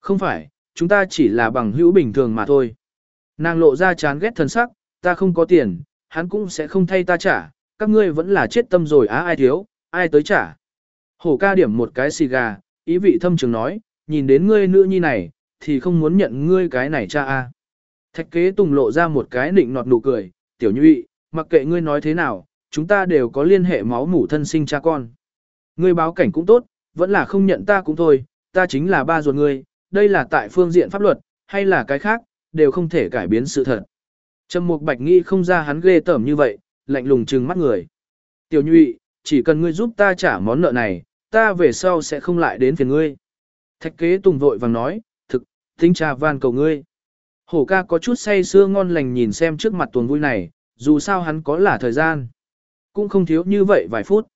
Speaker 1: Không phải, chúng ta chỉ là bằng hữu bình thường mà thôi. Nàng lộ ra chán ghét thần sắc, ta không có tiền, hắn cũng sẽ không thay ta trả, các ngươi vẫn là chết tâm rồi á ai thiếu, ai tới trả. Hổ ca điểm một cái xì gà, ý vị thâm trường nói, nhìn đến ngươi nữ nhi này, thì không muốn nhận ngươi cái này cha a. Thạch kế tùng lộ ra một cái nịnh nọt nụ cười, tiểu nhụy, mặc kệ ngươi nói thế nào, chúng ta đều có liên hệ máu mủ thân sinh cha con. Ngươi báo cảnh cũng tốt, vẫn là không nhận ta cũng thôi, ta chính là ba ruột ngươi, đây là tại phương diện pháp luật, hay là cái khác, đều không thể cải biến sự thật. Trầm Mục Bạch nghĩ không ra hắn ghê tởm như vậy, lạnh lùng trừng mắt người. Tiểu Nhụy, chỉ cần ngươi giúp ta trả món nợ này, ta về sau sẽ không lại đến phiền ngươi. Thạch kế tùng vội vàng nói, thực, tính trà van cầu ngươi. Hổ ca có chút say sưa ngon lành nhìn xem trước mặt tuần vui này, dù sao hắn có là thời gian. Cũng không thiếu như vậy vài phút.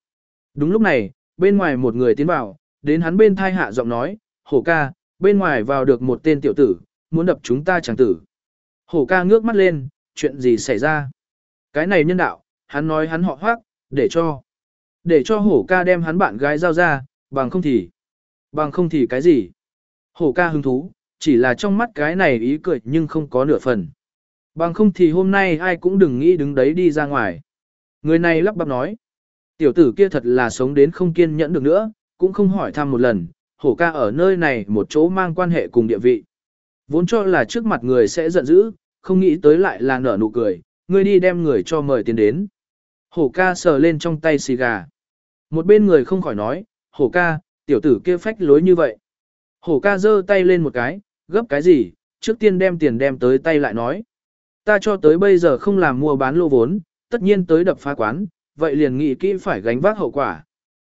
Speaker 1: Đúng lúc này, bên ngoài một người tiến vào, đến hắn bên thai hạ giọng nói, hổ ca, bên ngoài vào được một tên tiểu tử, muốn đập chúng ta chẳng tử. Hổ ca ngước mắt lên, chuyện gì xảy ra? Cái này nhân đạo, hắn nói hắn họ hoác, để cho. Để cho hổ ca đem hắn bạn gái giao ra, bằng không thì. Bằng không thì cái gì? Hổ ca hứng thú, chỉ là trong mắt cái này ý cười nhưng không có nửa phần. Bằng không thì hôm nay ai cũng đừng nghĩ đứng đấy đi ra ngoài. Người này lắp bắp nói. Tiểu tử kia thật là sống đến không kiên nhẫn được nữa, cũng không hỏi thăm một lần, hổ ca ở nơi này một chỗ mang quan hệ cùng địa vị. Vốn cho là trước mặt người sẽ giận dữ, không nghĩ tới lại là nở nụ cười, ngươi đi đem người cho mời tiền đến. Hổ ca sờ lên trong tay xì gà. Một bên người không khỏi nói, hổ ca, tiểu tử kia phách lối như vậy. Hổ ca giơ tay lên một cái, gấp cái gì, trước tiên đem tiền đem tới tay lại nói. Ta cho tới bây giờ không làm mua bán lô vốn, tất nhiên tới đập phá quán, vậy liền nghĩ kỹ phải gánh vác hậu quả.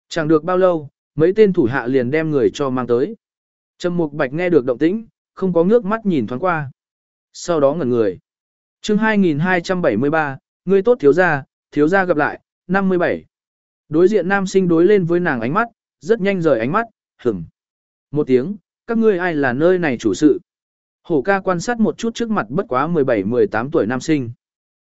Speaker 1: Chẳng được bao lâu, mấy tên thủ hạ liền đem người cho mang tới. Trầm Mục Bạch nghe được động tĩnh, không có ngước mắt nhìn thoáng qua. Sau đó ngẩn người. Chương 2273, người tốt thiếu gia, thiếu gia gặp lại, 57. Đối diện nam sinh đối lên với nàng ánh mắt, rất nhanh rời ánh mắt, hửng. Một tiếng, các ngươi ai là nơi này chủ sự. Hổ ca quan sát một chút trước mặt bất quá 17-18 tuổi nam sinh.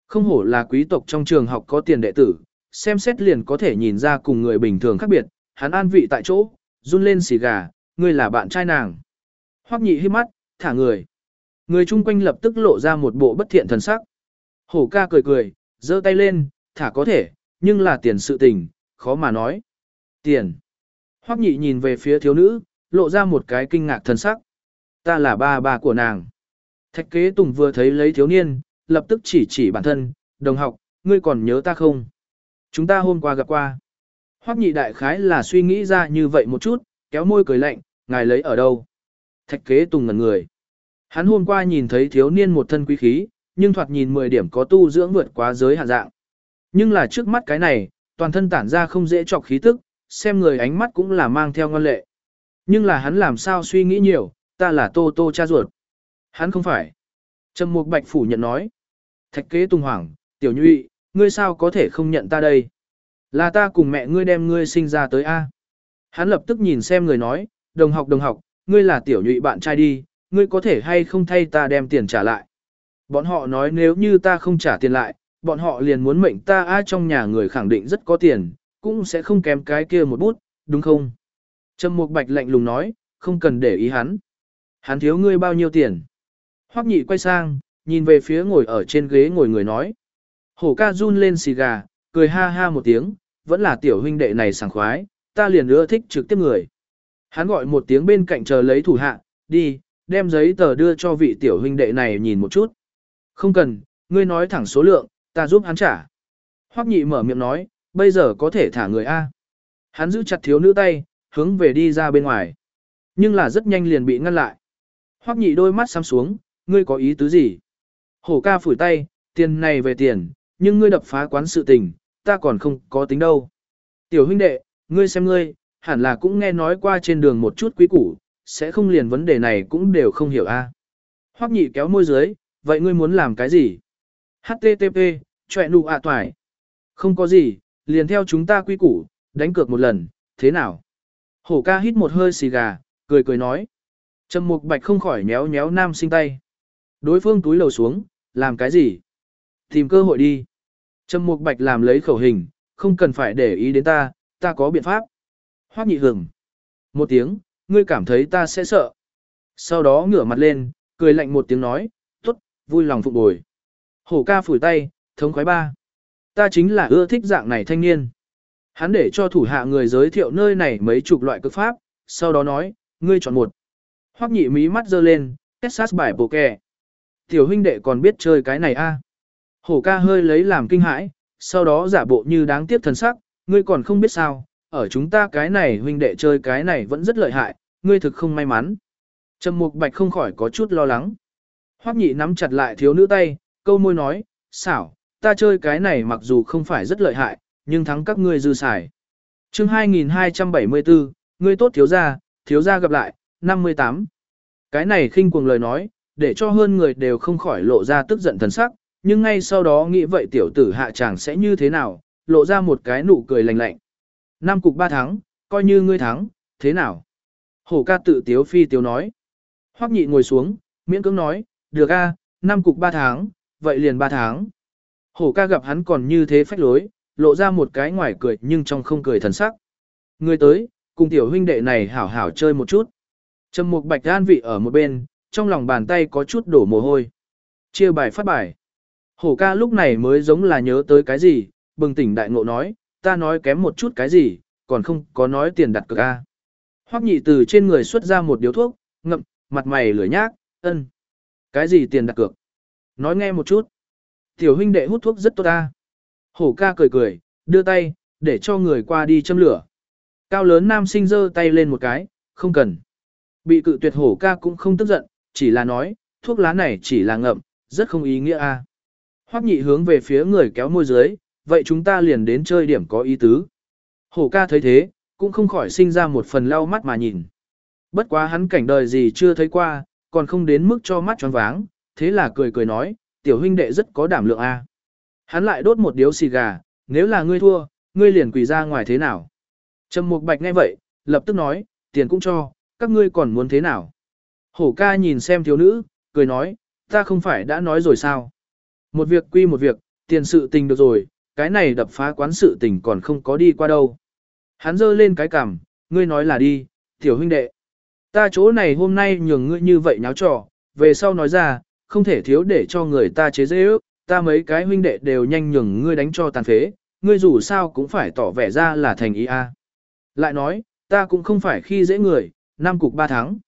Speaker 1: Không hổ là quý tộc trong trường học có tiền đệ tử, xem xét liền có thể nhìn ra cùng người bình thường khác biệt, hắn an vị tại chỗ, run lên xì gà, ngươi là bạn trai nàng. Hoắc nhị hít mắt, thả người. Người chung quanh lập tức lộ ra một bộ bất thiện thần sắc. Hổ ca cười cười, giơ tay lên, thả có thể, nhưng là tiền sự tình, khó mà nói. Tiền. Hoắc nhị nhìn về phía thiếu nữ, lộ ra một cái kinh ngạc thần sắc. Ta là ba ba của nàng. Thạch kế tùng vừa thấy lấy thiếu niên, lập tức chỉ chỉ bản thân, đồng học, ngươi còn nhớ ta không? Chúng ta hôm qua gặp qua. Hoắc nhị đại khái là suy nghĩ ra như vậy một chút, kéo môi cười lạnh, ngài lấy ở đâu? Thạch kế tùng ngẩn người. Hắn hôm qua nhìn thấy thiếu niên một thân quý khí, nhưng thoạt nhìn 10 điểm có tu dưỡng vượt quá giới hạn dạng. Nhưng là trước mắt cái này, toàn thân tản ra không dễ chọc khí tức, xem người ánh mắt cũng là mang theo ngon lệ. Nhưng là hắn làm sao suy nghĩ nhiều, ta là Tô Tô cha ruột. Hắn không phải. Trầm Mục Bạch phủ nhận nói. Thạch kế tung hoảng, tiểu nhụy, ngươi sao có thể không nhận ta đây? Là ta cùng mẹ ngươi đem ngươi sinh ra tới A. Hắn lập tức nhìn xem người nói, đồng học đồng học, ngươi là tiểu nhụy bạn trai đi, ngươi có thể hay không thay ta đem tiền trả lại. Bọn họ nói nếu như ta không trả tiền lại, bọn họ liền muốn mệnh ta A trong nhà người khẳng định rất có tiền, cũng sẽ không kém cái kia một bút, đúng không? Trầm Mục Bạch lạnh lùng nói, không cần để ý hắn. Hắn thiếu ngươi bao nhiêu tiền? Hoắc nhị quay sang, nhìn về phía ngồi ở trên ghế ngồi người nói. Hổ ca run lên xì gà, cười ha ha một tiếng, vẫn là tiểu huynh đệ này sảng khoái, ta liền ưa thích trực tiếp người. Hắn gọi một tiếng bên cạnh chờ lấy thủ hạ, đi, đem giấy tờ đưa cho vị tiểu huynh đệ này nhìn một chút. Không cần, ngươi nói thẳng số lượng, ta giúp hắn trả. Hoắc nhị mở miệng nói, bây giờ có thể thả người A. Hắn giữ chặt thiếu nữ tay, hướng về đi ra bên ngoài. Nhưng là rất nhanh liền bị ngăn lại. Hoắc nhị đôi mắt xăm xuống, ngươi có ý tứ gì? Hổ ca phủi tay, tiền này về tiền, nhưng ngươi đập phá quán sự tình, ta còn không có tính đâu. Tiểu huynh đệ, ngươi xem ngươi, hẳn là cũng nghe nói qua trên đường một chút quý củ, sẽ không liền vấn đề này cũng đều không hiểu a. Hoắc nhị kéo môi dưới, vậy ngươi muốn làm cái gì? HTTP, chọe nụ ạ toài. Không có gì, liền theo chúng ta quy củ, đánh cược một lần, thế nào? Hổ ca hít một hơi xì gà, cười cười nói. Trầm mục bạch không khỏi méo méo, nam sinh tay. Đối phương túi lầu xuống, làm cái gì? Tìm cơ hội đi. Trầm mục bạch làm lấy khẩu hình, không cần phải để ý đến ta, ta có biện pháp. Hoắc nhị hưởng. Một tiếng, ngươi cảm thấy ta sẽ sợ. Sau đó ngửa mặt lên, cười lạnh một tiếng nói, tốt, vui lòng phục bồi. Hổ ca phủi tay, thống khoái ba. Ta chính là ưa thích dạng này thanh niên. Hắn để cho thủ hạ người giới thiệu nơi này mấy chục loại cực pháp, sau đó nói, ngươi chọn một. Hoắc nhị mí mắt giơ lên, Texas bài bộ kè. Tiểu huynh đệ còn biết chơi cái này a? À? Hổ ca hơi lấy làm kinh hãi, sau đó giả bộ như đáng tiếc thần sắc, ngươi còn không biết sao, ở chúng ta cái này huynh đệ chơi cái này vẫn rất lợi hại, ngươi thực không may mắn. Trầm Mục Bạch không khỏi có chút lo lắng. Hoắc Nhị nắm chặt lại thiếu nữ tay, câu môi nói, xảo, ta chơi cái này mặc dù không phải rất lợi hại, nhưng thắng các ngươi dư xài. chương 2274, ngươi tốt thiếu gia, thiếu gia gặp lại, 58. Cái này khinh cuồng lời nói, để cho hơn người đều không khỏi lộ ra tức giận thần sắc, nhưng ngay sau đó nghĩ vậy tiểu tử hạ chàng sẽ như thế nào, lộ ra một cái nụ cười lạnh lạnh. Năm cục ba thắng, coi như ngươi thắng, thế nào? Hổ ca tự tiếu phi tiếu nói. Hoắc nhị ngồi xuống, miễn cưỡng nói, được a, năm cục ba tháng, vậy liền ba tháng. Hổ ca gặp hắn còn như thế phách lối, lộ ra một cái ngoài cười nhưng trong không cười thần sắc. Người tới, cùng tiểu huynh đệ này hảo hảo chơi một chút. Trầm mục bạch an vị ở một bên, trong lòng bàn tay có chút đổ mồ hôi. Chia bài phát bài. Hổ ca lúc này mới giống là nhớ tới cái gì, bừng tỉnh đại ngộ nói, ta nói kém một chút cái gì, còn không có nói tiền đặt cược a. Hoắc nhị từ trên người xuất ra một điếu thuốc, ngậm, mặt mày lửa nhác, ân. Cái gì tiền đặt cược? Nói nghe một chút. Tiểu huynh đệ hút thuốc rất tốt ta. Hổ ca cười cười, đưa tay, để cho người qua đi châm lửa. Cao lớn nam sinh giơ tay lên một cái, không cần. Bị cự tuyệt hổ ca cũng không tức giận, chỉ là nói, thuốc lá này chỉ là ngậm, rất không ý nghĩa a. Hoắc nhị hướng về phía người kéo môi dưới, vậy chúng ta liền đến chơi điểm có ý tứ. Hổ ca thấy thế, cũng không khỏi sinh ra một phần lau mắt mà nhìn. Bất quá hắn cảnh đời gì chưa thấy qua, còn không đến mức cho mắt tròn váng, thế là cười cười nói, tiểu huynh đệ rất có đảm lượng a. Hắn lại đốt một điếu xì gà, nếu là ngươi thua, ngươi liền quỳ ra ngoài thế nào. Trầm Mục Bạch nghe vậy, lập tức nói, tiền cũng cho, các ngươi còn muốn thế nào. Hổ ca nhìn xem thiếu nữ, cười nói, ta không phải đã nói rồi sao. Một việc quy một việc, tiền sự tình được rồi, cái này đập phá quán sự tình còn không có đi qua đâu. Hắn giơ lên cái cằm, ngươi nói là đi, tiểu huynh đệ. Ta chỗ này hôm nay nhường ngươi như vậy nháo trò, về sau nói ra, không thể thiếu để cho người ta chế dễ ước, ta mấy cái huynh đệ đều nhanh nhường ngươi đánh cho tàn phế, ngươi dù sao cũng phải tỏ vẻ ra là thành ý a. Lại nói, ta cũng không phải khi dễ người, năm cục ba tháng.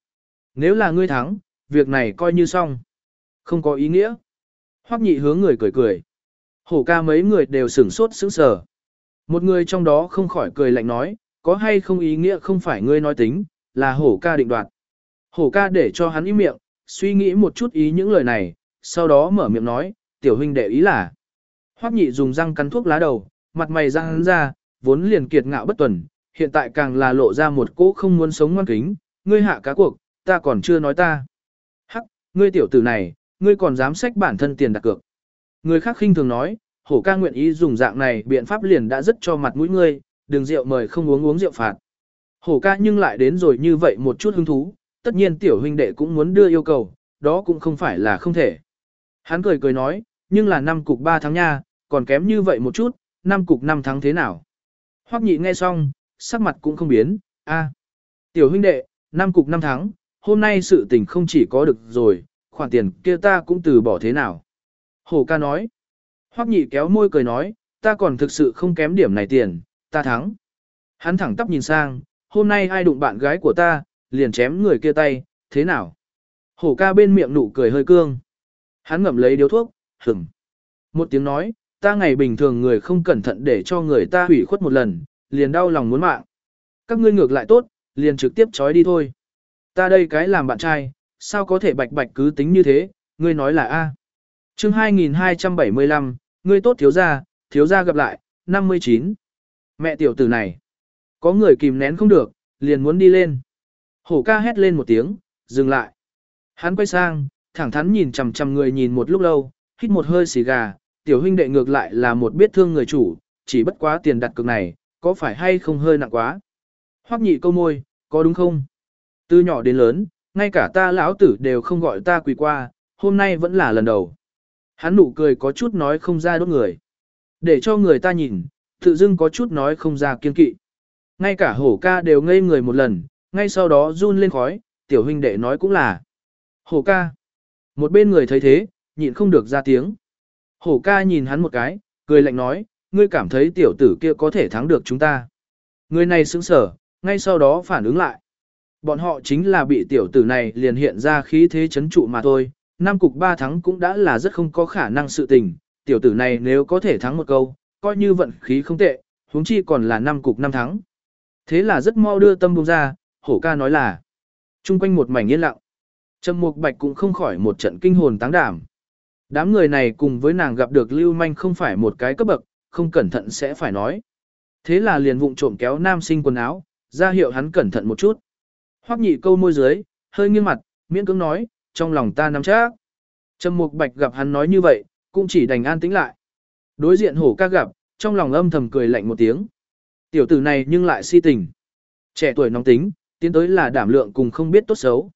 Speaker 1: Nếu là ngươi thắng, việc này coi như xong. Không có ý nghĩa. Hoắc nhị hướng người cười cười. Hổ ca mấy người đều sửng sốt sững sờ. Một người trong đó không khỏi cười lạnh nói, có hay không ý nghĩa không phải ngươi nói tính, là hổ ca định đoạt. Hổ ca để cho hắn im miệng, suy nghĩ một chút ý những lời này, sau đó mở miệng nói, tiểu huynh đệ ý là. Hoắc nhị dùng răng cắn thuốc lá đầu, mặt mày răng ra, vốn liền kiệt ngạo bất tuần, hiện tại càng là lộ ra một cỗ không muốn sống ngoan kính, ngươi hạ cá cuộc, ta còn chưa nói ta. Hắc, ngươi tiểu tử này, ngươi còn dám xách bản thân tiền đặt cược. Người khác khinh thường nói, hổ ca nguyện ý dùng dạng này biện pháp liền đã rất cho mặt mũi ngươi, đừng rượu mời không uống uống rượu phạt. Hổ ca nhưng lại đến rồi như vậy một chút hứng thú, tất nhiên tiểu huynh đệ cũng muốn đưa yêu cầu, đó cũng không phải là không thể. Hắn cười cười nói, nhưng là năm cục 3 tháng nha, còn kém như vậy một chút, năm cục 5 tháng thế nào. Hoắc nhị nghe xong, sắc mặt cũng không biến, a tiểu huynh đệ, năm cục 5 tháng, hôm nay sự tình không chỉ có được rồi, khoản tiền kia ta cũng từ bỏ thế nào. Hổ ca nói, Hoắc nhị kéo môi cười nói, ta còn thực sự không kém điểm này tiền, ta thắng. Hắn thẳng tắp nhìn sang, hôm nay ai đụng bạn gái của ta, liền chém người kia tay, thế nào? Hổ ca bên miệng nụ cười hơi cương. Hắn ngậm lấy điếu thuốc, hửng. Một tiếng nói, ta ngày bình thường người không cẩn thận để cho người ta hủy khuất một lần, liền đau lòng muốn mạng. Các ngươi ngược lại tốt, liền trực tiếp trói đi thôi. Ta đây cái làm bạn trai, sao có thể bạch bạch cứ tính như thế, ngươi nói là A chương 2275, ngươi tốt thiếu gia, thiếu gia gặp lại, 59. Mẹ tiểu tử này. Có người kìm nén không được, liền muốn đi lên. Hổ ca hét lên một tiếng, dừng lại. Hắn quay sang, thẳng thắn nhìn chằm chằm người nhìn một lúc lâu, hít một hơi xì gà, tiểu huynh đệ ngược lại là một biết thương người chủ, chỉ bất quá tiền đặt cược này, có phải hay không hơi nặng quá. Hoắc nhị câu môi, có đúng không? Từ nhỏ đến lớn, ngay cả ta lão tử đều không gọi ta quỳ qua, hôm nay vẫn là lần đầu. Hắn nụ cười có chút nói không ra đốt người. Để cho người ta nhìn, tự dưng có chút nói không ra kiên kỵ. Ngay cả hổ ca đều ngây người một lần, ngay sau đó run lên khói, tiểu huynh đệ nói cũng là. Hổ ca. Một bên người thấy thế, nhịn không được ra tiếng. Hổ ca nhìn hắn một cái, cười lạnh nói, ngươi cảm thấy tiểu tử kia có thể thắng được chúng ta. Người này sững sở, ngay sau đó phản ứng lại. Bọn họ chính là bị tiểu tử này liền hiện ra khí thế chấn trụ mà thôi, năm cục ba thắng cũng đã là rất không có khả năng sự tình, tiểu tử này nếu có thể thắng một câu, coi như vận khí không tệ, huống chi còn là năm cục năm thắng. Thế là rất mau đưa tâm bông ra, hổ ca nói là, trung quanh một mảnh yên lặng. Trầm Mục Bạch cũng không khỏi một trận kinh hồn táng đảm. Đám người này cùng với nàng gặp được Lưu Manh không phải một cái cấp bậc, không cẩn thận sẽ phải nói. Thế là liền vụng trộm kéo nam sinh quần áo, ra hiệu hắn cẩn thận một chút. Hoắc nhị câu môi dưới, hơi nghiêng mặt, miễn cưỡng nói, trong lòng ta nắm chắc. Trầm Mục Bạch gặp hắn nói như vậy, cũng chỉ đành an tĩnh lại. Đối diện hổ ca gặp, trong lòng âm thầm cười lạnh một tiếng. Tiểu tử này nhưng lại si tình. Trẻ tuổi nóng tính, tiến tới là đảm lượng cùng không biết tốt xấu.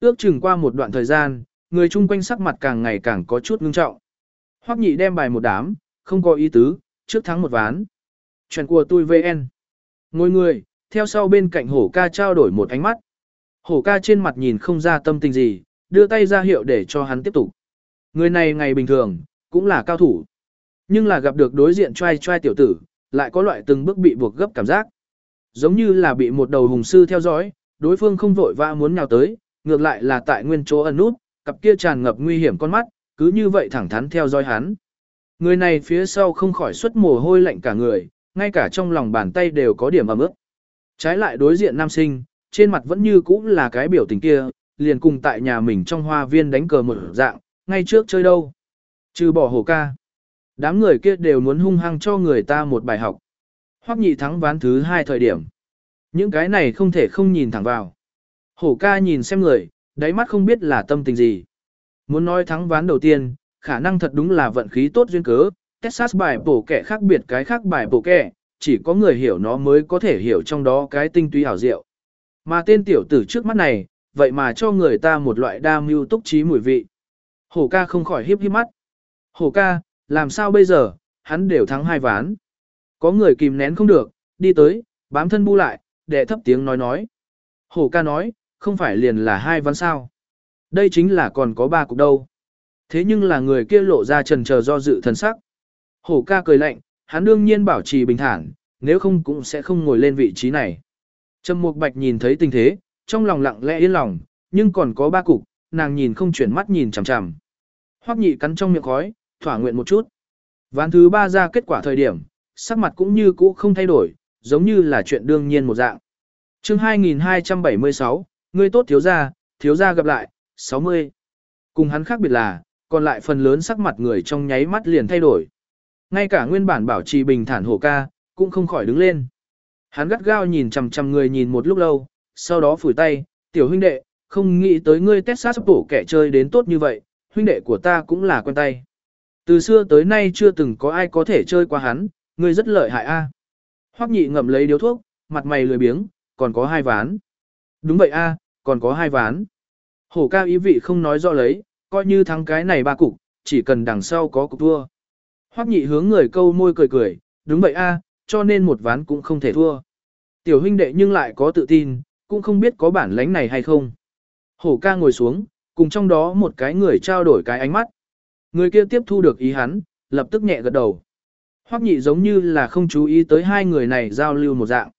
Speaker 1: Ước chừng qua một đoạn thời gian, người chung quanh sắc mặt càng ngày càng có chút ngưng trọng. Hoắc nhị đem bài một đám, không có ý tứ, trước thắng một ván. Chuyện của tôi VN. Ngồi người, theo sau bên cạnh hổ ca trao đổi một ánh mắt. Hổ ca trên mặt nhìn không ra tâm tình gì, đưa tay ra hiệu để cho hắn tiếp tục. Người này ngày bình thường, cũng là cao thủ. Nhưng là gặp được đối diện trai trai tiểu tử, lại có loại từng bước bị buộc gấp cảm giác. Giống như là bị một đầu hùng sư theo dõi, đối phương không vội vã muốn nhào tới, ngược lại là tại nguyên chỗ ẩn nút, cặp kia tràn ngập nguy hiểm con mắt, cứ như vậy thẳng thắn theo dõi hắn. Người này phía sau không khỏi xuất mồ hôi lạnh cả người, ngay cả trong lòng bàn tay đều có điểm ẩm ướt. Trái lại đối diện nam sinh, trên mặt vẫn như cũ là cái biểu tình kia, liền cùng tại nhà mình trong hoa viên đánh cờ một dạng, ngay trước chơi đâu. Trừ bỏ hổ ca. Đám người kia đều muốn hung hăng cho người ta một bài học. Hoắc nhị thắng ván thứ hai thời điểm. Những cái này không thể không nhìn thẳng vào. Hổ ca nhìn xem người, đáy mắt không biết là tâm tình gì. Muốn nói thắng ván đầu tiên, khả năng thật đúng là vận khí tốt duyên cớ. Texas bài bổ kẻ khác biệt cái khác bài bổ kẻ, chỉ có người hiểu nó mới có thể hiểu trong đó cái tinh túy hảo diệu. Mà tên tiểu tử trước mắt này, vậy mà cho người ta một loại đa mưu túc trí mùi vị. Hổ ca không khỏi hiếp hiếp mắt. Hổ ca, làm sao bây giờ, hắn đều thắng hai ván. Có người kìm nén không được, đi tới, bám thân bu lại, để thấp tiếng nói nói. Hổ ca nói, không phải liền là hai ván sao. Đây chính là còn có ba cục đâu. Thế nhưng là người kia lộ ra trần chờ do dự thần sắc. Hổ ca cười lạnh, hắn đương nhiên bảo trì bình thản, nếu không cũng sẽ không ngồi lên vị trí này. Trầm Mục Bạch nhìn thấy tình thế, trong lòng lặng lẽ yên lòng, nhưng còn có ba cục, nàng nhìn không chuyển mắt nhìn chằm chằm. Hoắc Nhị cắn trong miệng khói, thỏa nguyện một chút. Ván thứ ba ra kết quả thời điểm, sắc mặt cũng như cũ không thay đổi, giống như là chuyện đương nhiên một dạng. Chương 2276, ngươi tốt thiếu gia, thiếu gia gặp lại, 60. Cùng hắn khác biệt là, còn lại phần lớn sắc mặt người trong nháy mắt liền thay đổi. Ngay cả nguyên bản bảo trì bình thản hổ ca, cũng không khỏi đứng lên. Hắn gắt gao nhìn chằm chằm người nhìn một lúc lâu, sau đó phủi tay, tiểu huynh đệ, không nghĩ tới ngươi Texas bổ kẻ chơi đến tốt như vậy, huynh đệ của ta cũng là quen tay. Từ xưa tới nay chưa từng có ai có thể chơi qua hắn, ngươi rất lợi hại a. À. Hoắc nhị ngậm lấy điếu thuốc, mặt mày lười biếng, còn có hai ván. Đúng vậy a, còn có hai ván. Hổ ca ý vị không nói rõ lấy, coi như thắng cái này ba cục, chỉ cần đằng sau có cục thua. Hoắc nhị hướng người câu môi cười cười, đúng vậy a, cho nên một ván cũng không thể thua. Tiểu huynh đệ nhưng lại có tự tin, cũng không biết có bản lánh này hay không. Hổ ca ngồi xuống, cùng trong đó một cái người trao đổi cái ánh mắt. Người kia tiếp thu được ý hắn, lập tức nhẹ gật đầu. Hoắc nhị giống như là không chú ý tới hai người này giao lưu một dạng.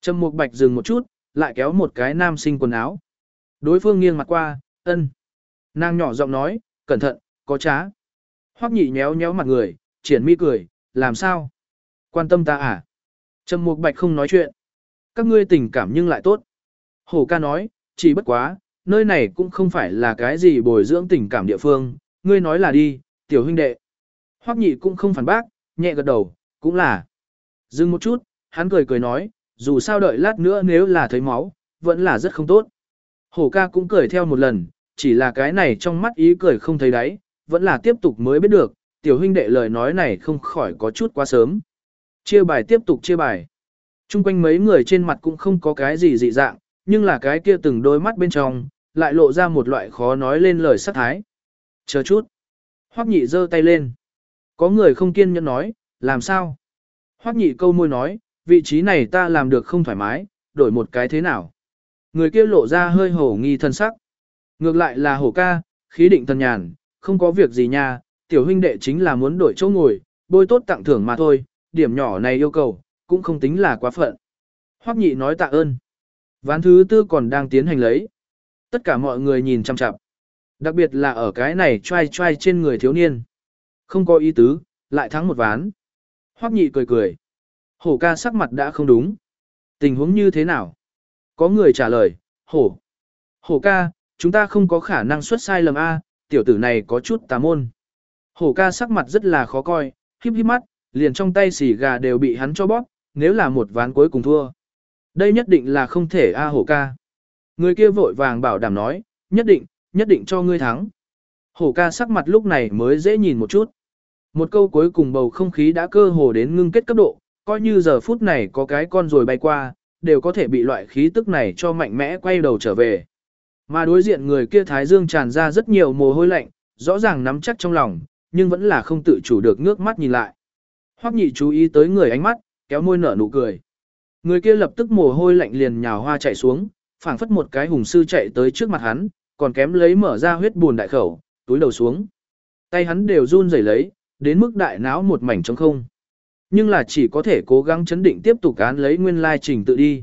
Speaker 1: Trầm Mục Bạch dừng một chút, lại kéo một cái nam sinh quần áo. Đối phương nghiêng mặt qua, ân. Nàng nhỏ giọng nói, cẩn thận, có trá. Hoắc nhị nhéo nhéo mặt người, triển mi cười, làm sao? Quan tâm ta à? Trầm Mục Bạch không nói chuyện. Các ngươi tình cảm nhưng lại tốt. Hổ ca nói, chỉ bất quá, nơi này cũng không phải là cái gì bồi dưỡng tình cảm địa phương, ngươi nói là đi, tiểu huynh đệ. Hoắc nhị cũng không phản bác, nhẹ gật đầu, cũng là. Dừng một chút, hắn cười cười nói, dù sao đợi lát nữa nếu là thấy máu, vẫn là rất không tốt. Hổ ca cũng cười theo một lần, chỉ là cái này trong mắt ý cười không thấy đáy, vẫn là tiếp tục mới biết được, tiểu huynh đệ lời nói này không khỏi có chút quá sớm. Chia bài tiếp tục chia bài. Trung quanh mấy người trên mặt cũng không có cái gì dị dạng, nhưng là cái kia từng đôi mắt bên trong, lại lộ ra một loại khó nói lên lời sắc thái. Chờ chút. Hoắc nhị giơ tay lên. Có người không kiên nhẫn nói, làm sao? Hoắc nhị câu môi nói, vị trí này ta làm được không thoải mái, đổi một cái thế nào? Người kia lộ ra hơi hổ nghi thân sắc. Ngược lại là hổ ca, khí định thần nhàn, không có việc gì nha, tiểu huynh đệ chính là muốn đổi chỗ ngồi, bôi tốt tặng thưởng mà thôi, điểm nhỏ này yêu cầu, cũng không tính là quá phận. Hoắc nhị nói tạ ơn. Ván thứ tư còn đang tiến hành lấy. Tất cả mọi người nhìn chăm chặp. Đặc biệt là ở cái này trai trai trên người thiếu niên. Không có ý tứ, lại thắng một ván. Hoắc nhị cười cười. Hổ ca sắc mặt đã không đúng. Tình huống như thế nào? Có người trả lời, hổ. Hổ ca, chúng ta không có khả năng xuất sai lầm A, tiểu tử này có chút tà môn. Hổ ca sắc mặt rất là khó coi, híp híp mắt, liền trong tay xì gà đều bị hắn cho bóp, nếu là một ván cuối cùng thua. Đây nhất định là không thể A hổ ca. Người kia vội vàng bảo đảm nói, nhất định, nhất định cho ngươi thắng. Hổ ca sắc mặt lúc này mới dễ nhìn một chút. Một câu cuối cùng bầu không khí đã cơ hồ đến ngưng kết cấp độ, coi như giờ phút này có cái con rồi bay qua, đều có thể bị loại khí tức này cho mạnh mẽ quay đầu trở về. Mà đối diện người kia thái dương tràn ra rất nhiều mồ hôi lạnh, rõ ràng nắm chắc trong lòng, nhưng vẫn là không tự chủ được ngước mắt nhìn lại. Hoắc nhị chú ý tới người ánh mắt, kéo môi nở nụ cười. Người kia lập tức mồ hôi lạnh liền nhào hoa chạy xuống, phảng phất một cái hùng sư chạy tới trước mặt hắn, còn kém lấy mở ra huyết buồn đại khẩu, túi đầu xuống. Tay hắn đều run rẩy lấy, đến mức đại náo một mảnh trống không. Nhưng là chỉ có thể cố gắng chấn định tiếp tục án lấy nguyên lai trình tự đi.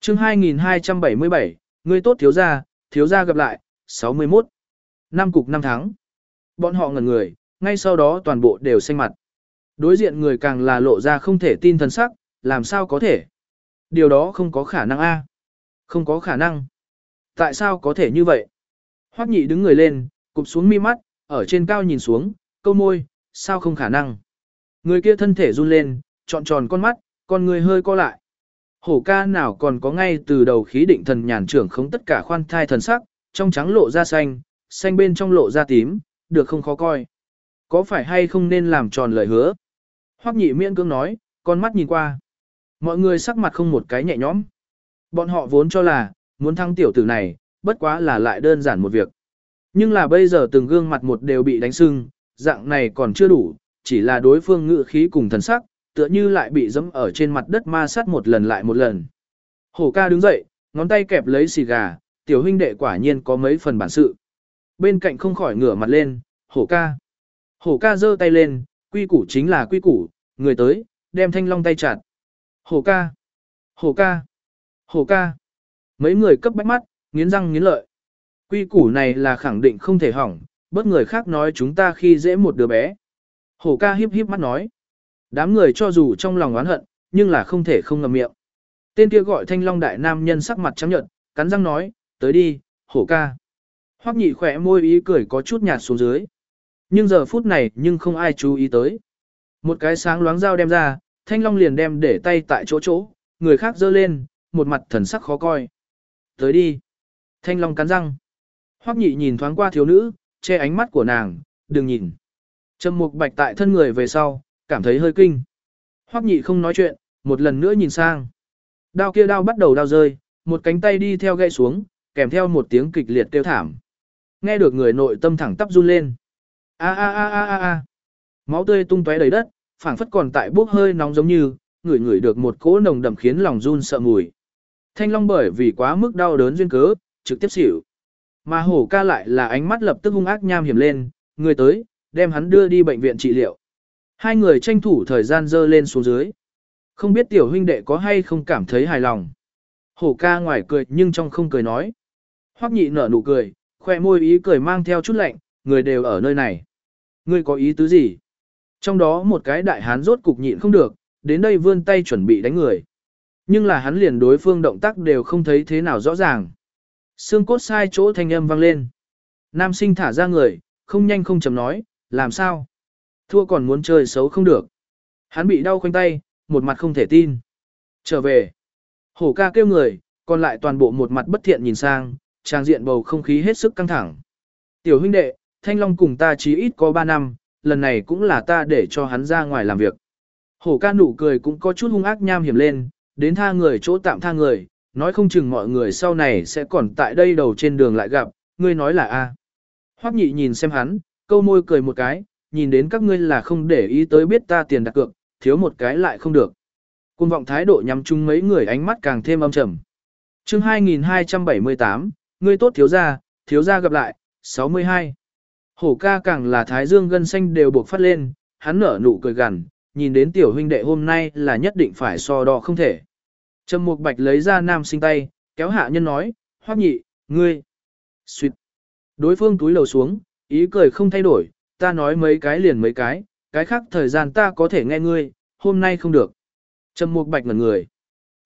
Speaker 1: chương 2277, người tốt thiếu gia, thiếu gia gặp lại, 61. Năm cục năm tháng. Bọn họ ngẩn người, ngay sau đó toàn bộ đều xanh mặt. Đối diện người càng là lộ ra không thể tin thần sắc, làm sao có thể. Điều đó không có khả năng a Không có khả năng. Tại sao có thể như vậy? Hoắc nhị đứng người lên, cụp xuống mi mắt, ở trên cao nhìn xuống, câu môi, sao không khả năng? Người kia thân thể run lên, trọn tròn con mắt, con người hơi co lại. Hổ ca nào còn có ngay từ đầu khí định thần nhàn trưởng không tất cả khoan thai thần sắc, trong trắng lộ ra xanh, xanh bên trong lộ ra tím, được không khó coi. Có phải hay không nên làm tròn lời hứa? Hoắc nhị miễn cưỡng nói, con mắt nhìn qua. Mọi người sắc mặt không một cái nhẹ nhõm. Bọn họ vốn cho là, muốn thăng tiểu tử này, bất quá là lại đơn giản một việc. Nhưng là bây giờ từng gương mặt một đều bị đánh sưng, dạng này còn chưa đủ, chỉ là đối phương ngự khí cùng thần sắc, tựa như lại bị dẫm ở trên mặt đất ma sát một lần lại một lần. Hổ ca đứng dậy, ngón tay kẹp lấy xì gà, tiểu huynh đệ quả nhiên có mấy phần bản sự. Bên cạnh không khỏi ngửa mặt lên, hổ ca. Hổ ca giơ tay lên, quy củ chính là quy củ, người tới, đem thanh long tay chặt. Hổ ca, hổ ca, hổ ca. Mấy người cấp bách mắt, nghiến răng nghiến lợi. Quy củ này là khẳng định không thể hỏng, bất người khác nói chúng ta khi dễ một đứa bé. Hổ ca hiếp hiếp mắt nói. Đám người cho dù trong lòng oán hận, nhưng là không thể không ngậm miệng. Tên kia gọi thanh long đại nam nhân sắc mặt trắng nhợt, cắn răng nói, tới đi, hổ ca. Hoắc nhị khỏe môi ý cười có chút nhạt xuống dưới. Nhưng giờ phút này nhưng không ai chú ý tới. Một cái sáng loáng dao đem ra, thanh long liền đem để tay tại chỗ chỗ, người khác giơ lên, một mặt thần sắc khó coi. Tới đi. Thanh long cắn răng. Hoắc nhị nhìn thoáng qua thiếu nữ, che ánh mắt của nàng, đừng nhìn. Trầm mục bạch tại thân người về sau, cảm thấy hơi kinh. Hoắc nhị không nói chuyện, một lần nữa nhìn sang. Đao kia đao bắt đầu đao rơi, một cánh tay đi theo gãy xuống, kèm theo một tiếng kịch liệt kêu thảm. Nghe được người nội tâm thẳng tắp run lên. A a a a a a. Máu tươi tung tóe đầy đất, phảng phất còn tại bốc hơi nóng giống như, ngửi ngửi được một cỗ nồng đậm khiến lòng run sợ mùi. Thanh Long bởi vì quá mức đau đớn duyên cớ, trực tiếp xỉu. Mà hổ ca lại là ánh mắt lập tức hung ác nham hiểm lên, người tới, đem hắn đưa đi bệnh viện trị liệu. Hai người tranh thủ thời gian dơ lên xuống dưới. Không biết tiểu huynh đệ có hay không cảm thấy hài lòng. Hổ ca ngoài cười nhưng trong không cười nói. Hoắc nhị nở nụ cười, khoe môi ý cười mang theo chút lạnh, người đều ở nơi này. Ngươi có ý tứ gì? Trong đó một cái đại hán rốt cục nhịn không được, đến đây vươn tay chuẩn bị đánh người. Nhưng là hắn liền đối phương động tác đều không thấy thế nào rõ ràng. Xương cốt sai chỗ thanh âm vang lên. Nam sinh thả ra người, không nhanh không chậm nói, làm sao? Thua còn muốn chơi xấu không được. Hắn bị đau khoanh tay, một mặt không thể tin. Trở về. Hổ ca kêu người, còn lại toàn bộ một mặt bất thiện nhìn sang, trang diện bầu không khí hết sức căng thẳng. Tiểu huynh đệ, Thanh Long cùng ta chí ít có 3 năm, lần này cũng là ta để cho hắn ra ngoài làm việc. Hổ ca nụ cười cũng có chút hung ác nham hiểm lên, đến tha người chỗ tạm tha người, nói không chừng mọi người sau này sẽ còn tại đây đầu trên đường lại gặp, ngươi nói là a. Hoắc nhị nhìn xem hắn, câu môi cười một cái, nhìn đến các ngươi là không để ý tới biết ta tiền đặt cược, thiếu một cái lại không được. Cung vọng thái độ nhắm chung mấy người ánh mắt càng thêm âm trầm. chương 2278, ngươi tốt thiếu gia, thiếu gia gặp lại, 62. Hổ ca càng là thái dương gân xanh đều buộc phát lên, hắn nở nụ cười gằn, nhìn đến tiểu huynh đệ hôm nay là nhất định phải so đo không thể. Trầm Mục Bạch lấy ra nam sinh tay, kéo hạ nhân nói, hoắc nhị, ngươi. Xuyệt. Đối phương túi lầu xuống, ý cười không thay đổi, ta nói mấy cái liền mấy cái, cái khác thời gian ta có thể nghe ngươi, hôm nay không được. Trầm Mục Bạch ngẩn người.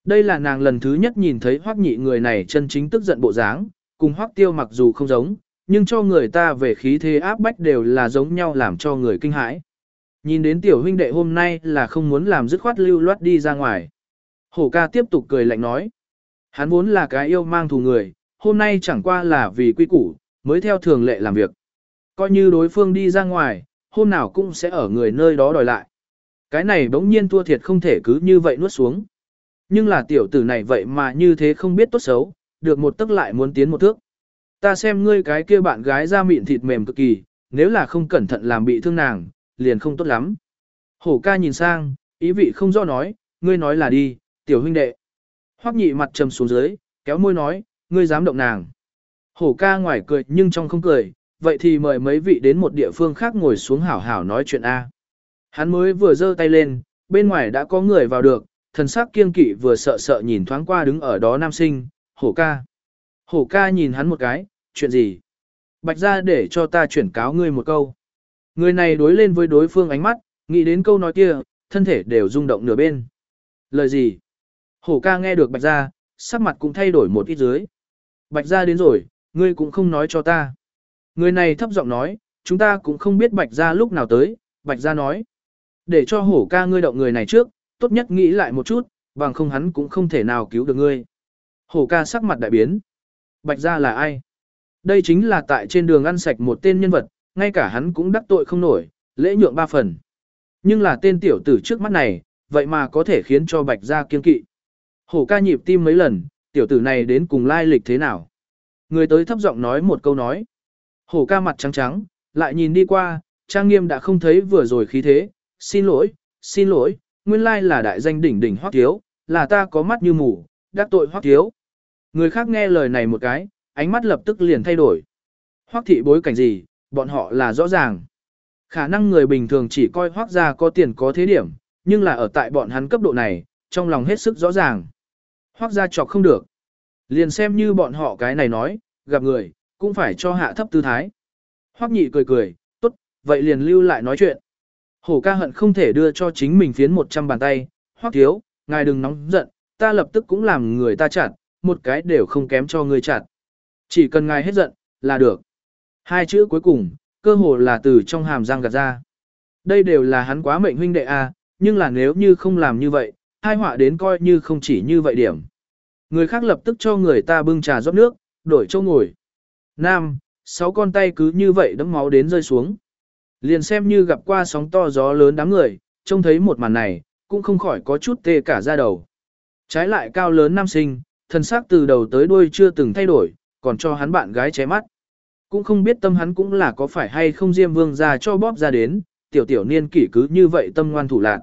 Speaker 1: Đây là nàng lần thứ nhất nhìn thấy hoắc nhị người này chân chính tức giận bộ dáng, cùng hoắc tiêu mặc dù không giống, nhưng cho người ta về khí thế áp bách đều là giống nhau làm cho người kinh hãi. Nhìn đến tiểu huynh đệ hôm nay là không muốn làm dứt khoát lưu loát đi ra ngoài. Hổ ca tiếp tục cười lạnh nói. Hắn vốn là cái yêu mang thù người, hôm nay chẳng qua là vì quy củ, mới theo thường lệ làm việc. Coi như đối phương đi ra ngoài, hôm nào cũng sẽ ở người nơi đó đòi lại. Cái này bỗng nhiên thua thiệt không thể cứ như vậy nuốt xuống. Nhưng là tiểu tử này vậy mà như thế không biết tốt xấu, được một tức lại muốn tiến một thước. Ta xem ngươi cái kia bạn gái da mịn thịt mềm cực kỳ, nếu là không cẩn thận làm bị thương nàng, liền không tốt lắm. Hổ ca nhìn sang, ý vị không rõ nói, ngươi nói là đi, tiểu huynh đệ. Hoắc nhị mặt trầm xuống dưới, kéo môi nói, ngươi dám động nàng. Hổ ca ngoài cười nhưng trong không cười, vậy thì mời mấy vị đến một địa phương khác ngồi xuống hảo hảo nói chuyện A. Hắn mới vừa giơ tay lên, bên ngoài đã có người vào được, thần sắc kiên kỵ vừa sợ sợ nhìn thoáng qua đứng ở đó nam sinh, hổ ca. Hổ ca nhìn hắn một cái, chuyện gì? Bạch ra để cho ta chuyển cáo ngươi một câu. Người này đối lên với đối phương ánh mắt, nghĩ đến câu nói kia, thân thể đều rung động nửa bên. Lời gì? Hổ ca nghe được bạch ra, sắc mặt cũng thay đổi một ít dưới. Bạch ra đến rồi, ngươi cũng không nói cho ta. Người này thấp giọng nói, chúng ta cũng không biết bạch ra lúc nào tới, bạch ra nói. Để cho hổ ca ngươi động người này trước, tốt nhất nghĩ lại một chút, bằng không hắn cũng không thể nào cứu được ngươi. Hổ ca sắc mặt đại biến. Bạch gia là ai? Đây chính là tại trên đường ăn sạch một tên nhân vật, ngay cả hắn cũng đắc tội không nổi, lễ nhượng ba phần. Nhưng là tên tiểu tử trước mắt này, vậy mà có thể khiến cho bạch gia kiên kỵ. Hổ ca nhịp tim mấy lần, tiểu tử này đến cùng lai lịch thế nào? Người tới thấp giọng nói một câu nói. Hổ ca mặt trắng trắng, lại nhìn đi qua, trang nghiêm đã không thấy vừa rồi khí thế, xin lỗi, xin lỗi, nguyên lai là đại danh đỉnh đỉnh hoắc thiếu, là ta có mắt như mù, đắc tội hoắc thiếu. Người khác nghe lời này một cái, ánh mắt lập tức liền thay đổi. Hoắc thị bối cảnh gì, bọn họ là rõ ràng. Khả năng người bình thường chỉ coi hoắc gia có tiền có thế điểm, nhưng là ở tại bọn hắn cấp độ này, trong lòng hết sức rõ ràng. Hoắc gia chọc không được. Liền xem như bọn họ cái này nói, gặp người, cũng phải cho hạ thấp tư thái. Hoắc nhị cười cười, tốt, vậy liền lưu lại nói chuyện. Hổ ca hận không thể đưa cho chính mình phiến 100 bàn tay, Hoắc thiếu, ngài đừng nóng giận, ta lập tức cũng làm người ta chặt, một cái đều không kém cho người chặt. Chỉ cần ngài hết giận, là được. Hai chữ cuối cùng, cơ hồ là từ trong hàm răng gạt ra. Đây đều là hắn quá mệnh huynh đệ a, nhưng là nếu như không làm như vậy, hai họa đến coi như không chỉ như vậy điểm. Người khác lập tức cho người ta bưng trà rót nước, đổi chỗ ngồi. Nam, sáu con tay cứ như vậy đấm máu đến rơi xuống. Liền xem như gặp qua sóng to gió lớn đám người, trông thấy một màn này, cũng không khỏi có chút tê cả da đầu. Trái lại cao lớn nam sinh, thân xác từ đầu tới đuôi chưa từng thay đổi, còn cho hắn bạn gái ché mắt. Cũng không biết tâm hắn cũng là có phải hay không Diêm Vương ra cho bóp ra đến, tiểu tiểu niên kỷ cứ như vậy tâm ngoan thủ lạc.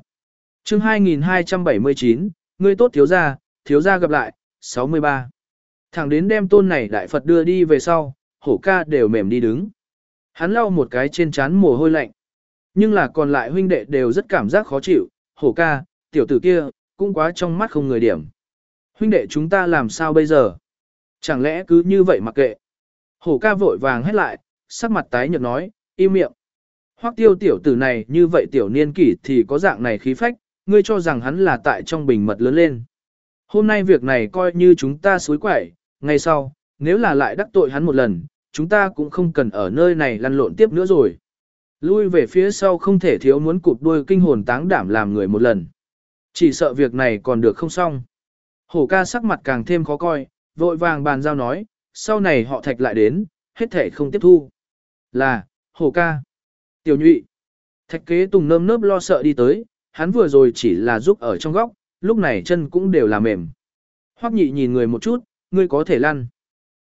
Speaker 1: chương 2279, ngươi tốt thiếu gia, thiếu gia gặp lại, 63. Thẳng đến đem tôn này đại Phật đưa đi về sau, hổ ca đều mềm đi đứng. Hắn lau một cái trên trán mồ hôi lạnh. Nhưng là còn lại huynh đệ đều rất cảm giác khó chịu, hổ ca, tiểu tử kia, cũng quá trong mắt không người điểm. Huynh đệ chúng ta làm sao bây giờ? Chẳng lẽ cứ như vậy mặc kệ? Hổ ca vội vàng hét lại, sắc mặt tái nhợt nói, im miệng. Hoắc tiêu tiểu tử này như vậy tiểu niên kỷ thì có dạng này khí phách, ngươi cho rằng hắn là tại trong bình mật lớn lên. Hôm nay việc này coi như chúng ta suối quẩy, ngày sau, nếu là lại đắc tội hắn một lần, chúng ta cũng không cần ở nơi này lăn lộn tiếp nữa rồi. Lui về phía sau không thể thiếu muốn cụp đuôi kinh hồn táng đảm làm người một lần. Chỉ sợ việc này còn được không xong. Hổ ca sắc mặt càng thêm khó coi, vội vàng bàn giao nói, sau này họ thạch lại đến, hết thể không tiếp thu. Là, hổ ca. Tiểu nhụy. Thạch kế tùng nơm nớp lo sợ đi tới, hắn vừa rồi chỉ là giúp ở trong góc, lúc này chân cũng đều là mềm. Hoắc nhị nhìn người một chút, ngươi có thể lăn.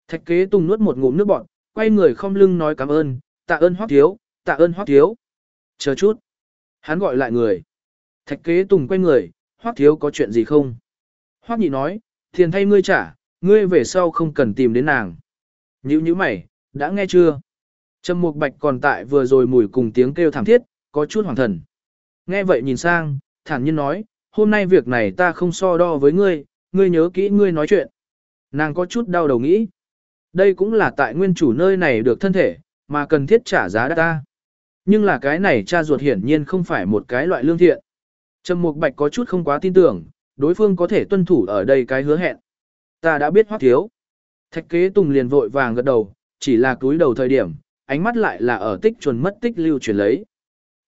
Speaker 1: Thạch kế tùng nuốt một ngụm nước bọt, quay người không lưng nói cảm ơn, tạ ơn Hoắc thiếu, tạ ơn Hoắc thiếu. Chờ chút. Hắn gọi lại người. Thạch kế tùng quay người, Hoắc thiếu có chuyện gì không? Hoắc nhị nói, tiền thay ngươi trả, ngươi về sau không cần tìm đến nàng. Nhữ như mày, đã nghe chưa? Trầm Mục Bạch còn tại vừa rồi mùi cùng tiếng kêu thảm thiết, có chút hoàng thần. Nghe vậy nhìn sang, thản nhiên nói, hôm nay việc này ta không so đo với ngươi, ngươi nhớ kỹ ngươi nói chuyện. Nàng có chút đau đầu nghĩ. Đây cũng là tại nguyên chủ nơi này được thân thể, mà cần thiết trả giá đắt ta. Nhưng là cái này cha ruột hiển nhiên không phải một cái loại lương thiện. Trầm Mục Bạch có chút không quá tin tưởng, đối phương có thể tuân thủ ở đây cái hứa hẹn. Ta đã biết hoắc thiếu. Thạch kế tùng liền vội vàng gật đầu, chỉ là túi đầu thời điểm, ánh mắt lại là ở tích chuẩn mất tích lưu chuyển lấy.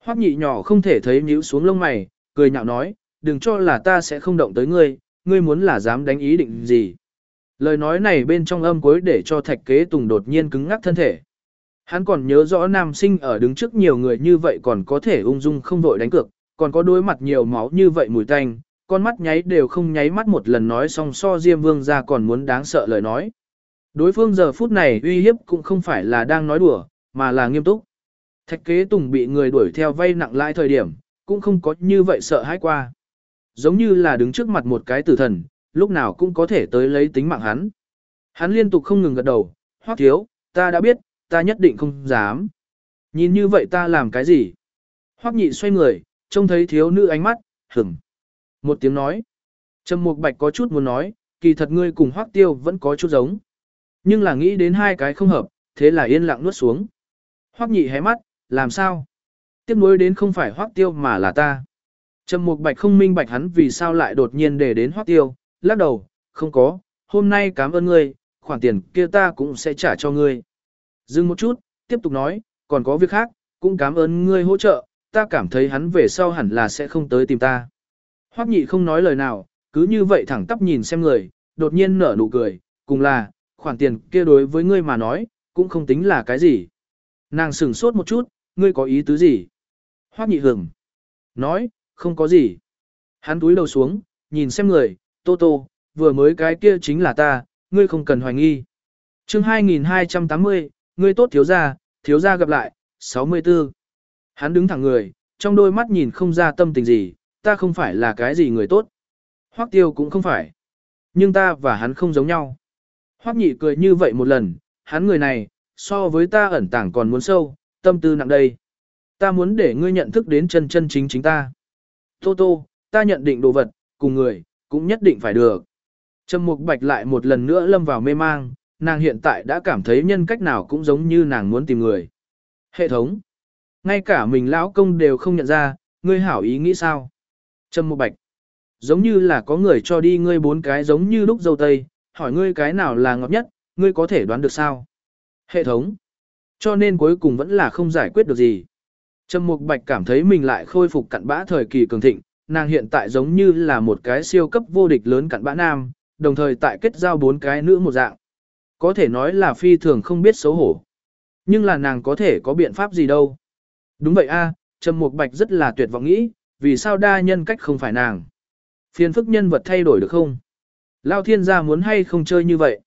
Speaker 1: Hoắc nhị nhỏ không thể thấy nhíu xuống lông mày, cười nhạo nói, đừng cho là ta sẽ không động tới ngươi, ngươi muốn là dám đánh ý định gì. Lời nói này bên trong âm cuối để cho thạch kế tùng đột nhiên cứng ngắc thân thể. Hắn còn nhớ rõ nam sinh ở đứng trước nhiều người như vậy còn có thể ung dung không vội đánh cược, còn có đối mặt nhiều máu như vậy mùi tanh, con mắt nháy đều không nháy mắt một lần nói xong so Diêm Vương ra còn muốn đáng sợ lời nói. Đối phương giờ phút này uy hiếp cũng không phải là đang nói đùa, mà là nghiêm túc. Thạch kế tùng bị người đuổi theo vay nặng lãi thời điểm, cũng không có như vậy sợ hãi qua. Giống như là đứng trước mặt một cái tử thần, lúc nào cũng có thể tới lấy tính mạng hắn. Hắn liên tục không ngừng gật đầu, hoắc thiếu, ta đã biết, ta nhất định không dám. Nhìn như vậy ta làm cái gì? Hoắc nhị xoay người, trông thấy thiếu nữ ánh mắt, hửng. Một tiếng nói. Trầm Mục Bạch có chút muốn nói, kỳ thật ngươi cùng Hoắc Tiêu vẫn có chút giống. Nhưng là nghĩ đến hai cái không hợp, thế là yên lặng nuốt xuống. Hoắc nhị hé mắt, làm sao? Tiếp nối đến không phải Hoắc Tiêu mà là ta. Trầm Mục Bạch không minh bạch hắn vì sao lại đột nhiên để đến Hoắc Tiêu, lắc đầu, không có, hôm nay cảm ơn ngươi, khoản tiền kia ta cũng sẽ trả cho ngươi. Dừng một chút, tiếp tục nói, còn có việc khác, cũng cảm ơn ngươi hỗ trợ, ta cảm thấy hắn về sau hẳn là sẽ không tới tìm ta. Hoắc nhị không nói lời nào, cứ như vậy thẳng tắp nhìn xem người, đột nhiên nở nụ cười, cùng là, khoản tiền kia đối với ngươi mà nói, cũng không tính là cái gì. Nàng sửng sốt một chút, ngươi có ý tứ gì? Hoắc nhị hừng. Nói, không có gì. Hắn túi đầu xuống, nhìn xem người, Tô Tô, vừa mới cái kia chính là ta, ngươi không cần hoài nghi. chương 2280, ngươi tốt thiếu gia, thiếu gia gặp lại, 64. Hắn đứng thẳng người, trong đôi mắt nhìn không ra tâm tình gì, ta không phải là cái gì người tốt. Hoắc tiêu cũng không phải. Nhưng ta và hắn không giống nhau. Hoắc nhị cười như vậy một lần, hắn người này, so với ta ẩn tàng còn muốn sâu, tâm tư nặng đây. Ta muốn để ngươi nhận thức đến chân chân chính chính ta. Tô tô, ta nhận định đồ vật, cùng người, cũng nhất định phải được. Trầm Mục Bạch lại một lần nữa lâm vào mê mang, nàng hiện tại đã cảm thấy nhân cách nào cũng giống như nàng muốn tìm người. Hệ thống. Ngay cả mình lão công đều không nhận ra, ngươi hảo ý nghĩ sao? Trâm Mục Bạch. Giống như là có người cho đi ngươi bốn cái giống như lúc dâu tây, hỏi ngươi cái nào là ngọt nhất, ngươi có thể đoán được sao? Hệ thống. Cho nên cuối cùng vẫn là không giải quyết được gì. Trâm Mục Bạch cảm thấy mình lại khôi phục cặn bã thời kỳ cường thịnh, nàng hiện tại giống như là một cái siêu cấp vô địch lớn cặn bã nam, đồng thời tại kết giao bốn cái nữ một dạng. Có thể nói là phi thường không biết xấu hổ. Nhưng là nàng có thể có biện pháp gì đâu. Đúng vậy a, Trầm Mục Bạch rất là tuyệt vọng nghĩ, vì sao đa nhân cách không phải nàng. Phiền phức nhân vật thay đổi được không? Lao thiên gia muốn hay không chơi như vậy?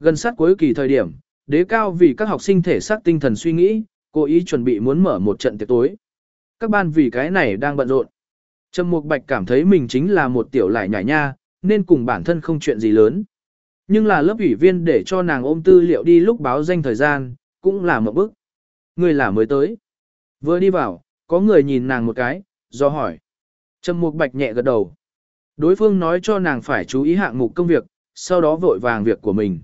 Speaker 1: Gần sát cuối kỳ thời điểm, đế cao vì các học sinh thể xác tinh thần suy nghĩ, cố ý chuẩn bị muốn mở một trận tiệc tối. Các ban vì cái này đang bận rộn. Trầm Mục Bạch cảm thấy mình chính là một tiểu lại nhảy nha, nên cùng bản thân không chuyện gì lớn. Nhưng là lớp ủy viên để cho nàng ôm tư liệu đi lúc báo danh thời gian, cũng là một bức. Người là mới tới. Vừa đi vào, có người nhìn nàng một cái, do hỏi. Trầm Mục Bạch nhẹ gật đầu. Đối phương nói cho nàng phải chú ý hạng mục công việc, sau đó vội vàng việc của mình.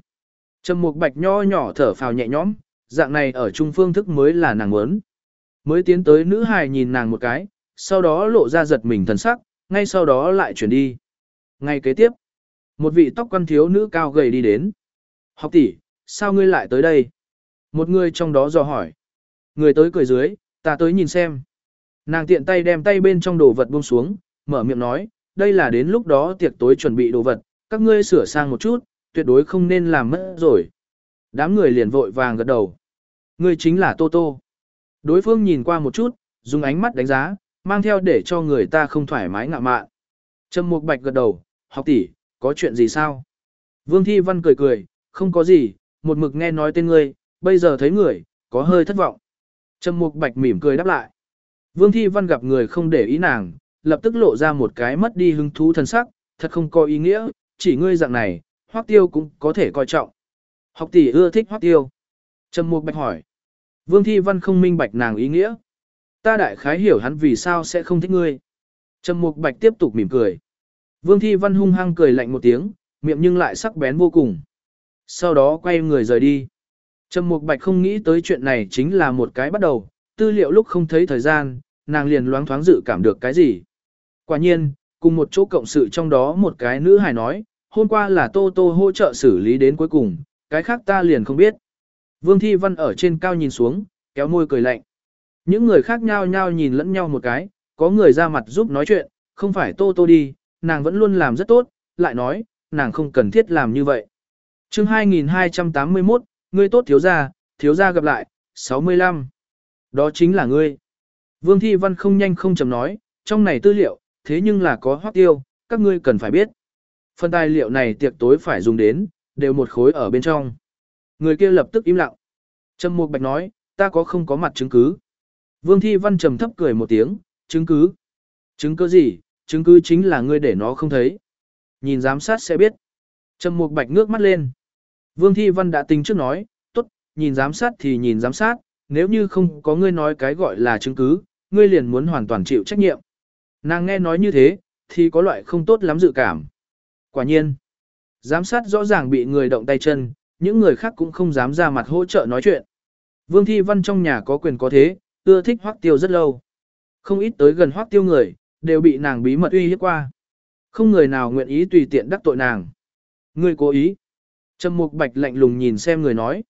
Speaker 1: Trầm Mục Bạch nho nhỏ thở phào nhẹ nhõm, dạng này ở trung phương thức mới là nàng muốn. Mới tiến tới nữ hài nhìn nàng một cái, sau đó lộ ra giật mình thần sắc, ngay sau đó lại chuyển đi. Ngay kế tiếp, một vị tóc quan thiếu nữ cao gầy đi đến. Học tỷ, sao ngươi lại tới đây? Một người trong đó dò hỏi. Người tới cười dưới, ta tới nhìn xem. Nàng tiện tay đem tay bên trong đồ vật buông xuống, mở miệng nói, đây là đến lúc đó tiệc tối chuẩn bị đồ vật, các ngươi sửa sang một chút, tuyệt đối không nên làm mất rồi. Đám người liền vội vàng gật đầu. Ngươi chính là Tô Tô. Đối phương nhìn qua một chút, dùng ánh mắt đánh giá, mang theo để cho người ta không thoải mái ngạ mạn. Trầm Mục Bạch gật đầu, học tỷ, có chuyện gì sao? Vương Thi Văn cười cười, không có gì, một mực nghe nói tên ngươi, bây giờ thấy người, có hơi thất vọng. Trầm Mục Bạch mỉm cười đáp lại. Vương Thi Văn gặp người không để ý nàng, lập tức lộ ra một cái mất đi hứng thú thân sắc, thật không có ý nghĩa, chỉ ngươi dạng này, Hoắc Tiêu cũng có thể coi trọng. Học tỷ ưa thích Hoắc Tiêu. Trầm Mục Bạch hỏi. Vương Thi Văn không minh bạch nàng ý nghĩa. Ta đại khái hiểu hắn vì sao sẽ không thích ngươi. Trầm Mục Bạch tiếp tục mỉm cười. Vương Thi Văn hung hăng cười lạnh một tiếng, miệng nhưng lại sắc bén vô cùng. Sau đó quay người rời đi. Trầm Mục Bạch không nghĩ tới chuyện này chính là một cái bắt đầu, tư liệu lúc không thấy thời gian, nàng liền loáng thoáng dự cảm được cái gì. Quả nhiên, cùng một chỗ cộng sự trong đó một cái nữ hài nói, hôm qua là Tô Tô hỗ trợ xử lý đến cuối cùng, Cái khác ta liền không biết. Vương Thi Văn ở trên cao nhìn xuống, kéo môi cười lạnh. Những người khác nhau nhau nhìn lẫn nhau một cái, có người ra mặt giúp nói chuyện, không phải Tô Tô đi, nàng vẫn luôn làm rất tốt, lại nói, nàng không cần thiết làm như vậy. chương 2281, ngươi tốt thiếu gia, thiếu gia gặp lại, 65. Đó chính là ngươi. Vương Thi Văn không nhanh không chậm nói, trong này tư liệu, thế nhưng là có hoác tiêu, các ngươi cần phải biết. Phần tài liệu này tiệc tối phải dùng đến, đều một khối ở bên trong. Người kia lập tức im lặng. Trầm Mục Bạch nói, ta có không có mặt chứng cứ. Vương Thi Văn trầm thấp cười một tiếng, chứng cứ. Chứng cứ gì, chứng cứ chính là ngươi để nó không thấy. Nhìn giám sát sẽ biết. Trầm Mục Bạch ngước mắt lên. Vương Thi Văn đã tính trước nói, tốt, nhìn giám sát thì nhìn giám sát, nếu như không có ngươi nói cái gọi là chứng cứ, ngươi liền muốn hoàn toàn chịu trách nhiệm. Nàng nghe nói như thế, thì có loại không tốt lắm dự cảm. Quả nhiên, giám sát rõ ràng bị người động tay chân, những người khác cũng không dám ra mặt hỗ trợ nói chuyện. Vương Thi Văn trong nhà có quyền có thế, ưa thích hoác tiêu rất lâu. Không ít tới gần hoác tiêu người, đều bị nàng bí mật uy hiếp qua. Không người nào nguyện ý tùy tiện đắc tội nàng. Ngươi cố ý. Trầm Mục Bạch lạnh lùng nhìn xem người nói.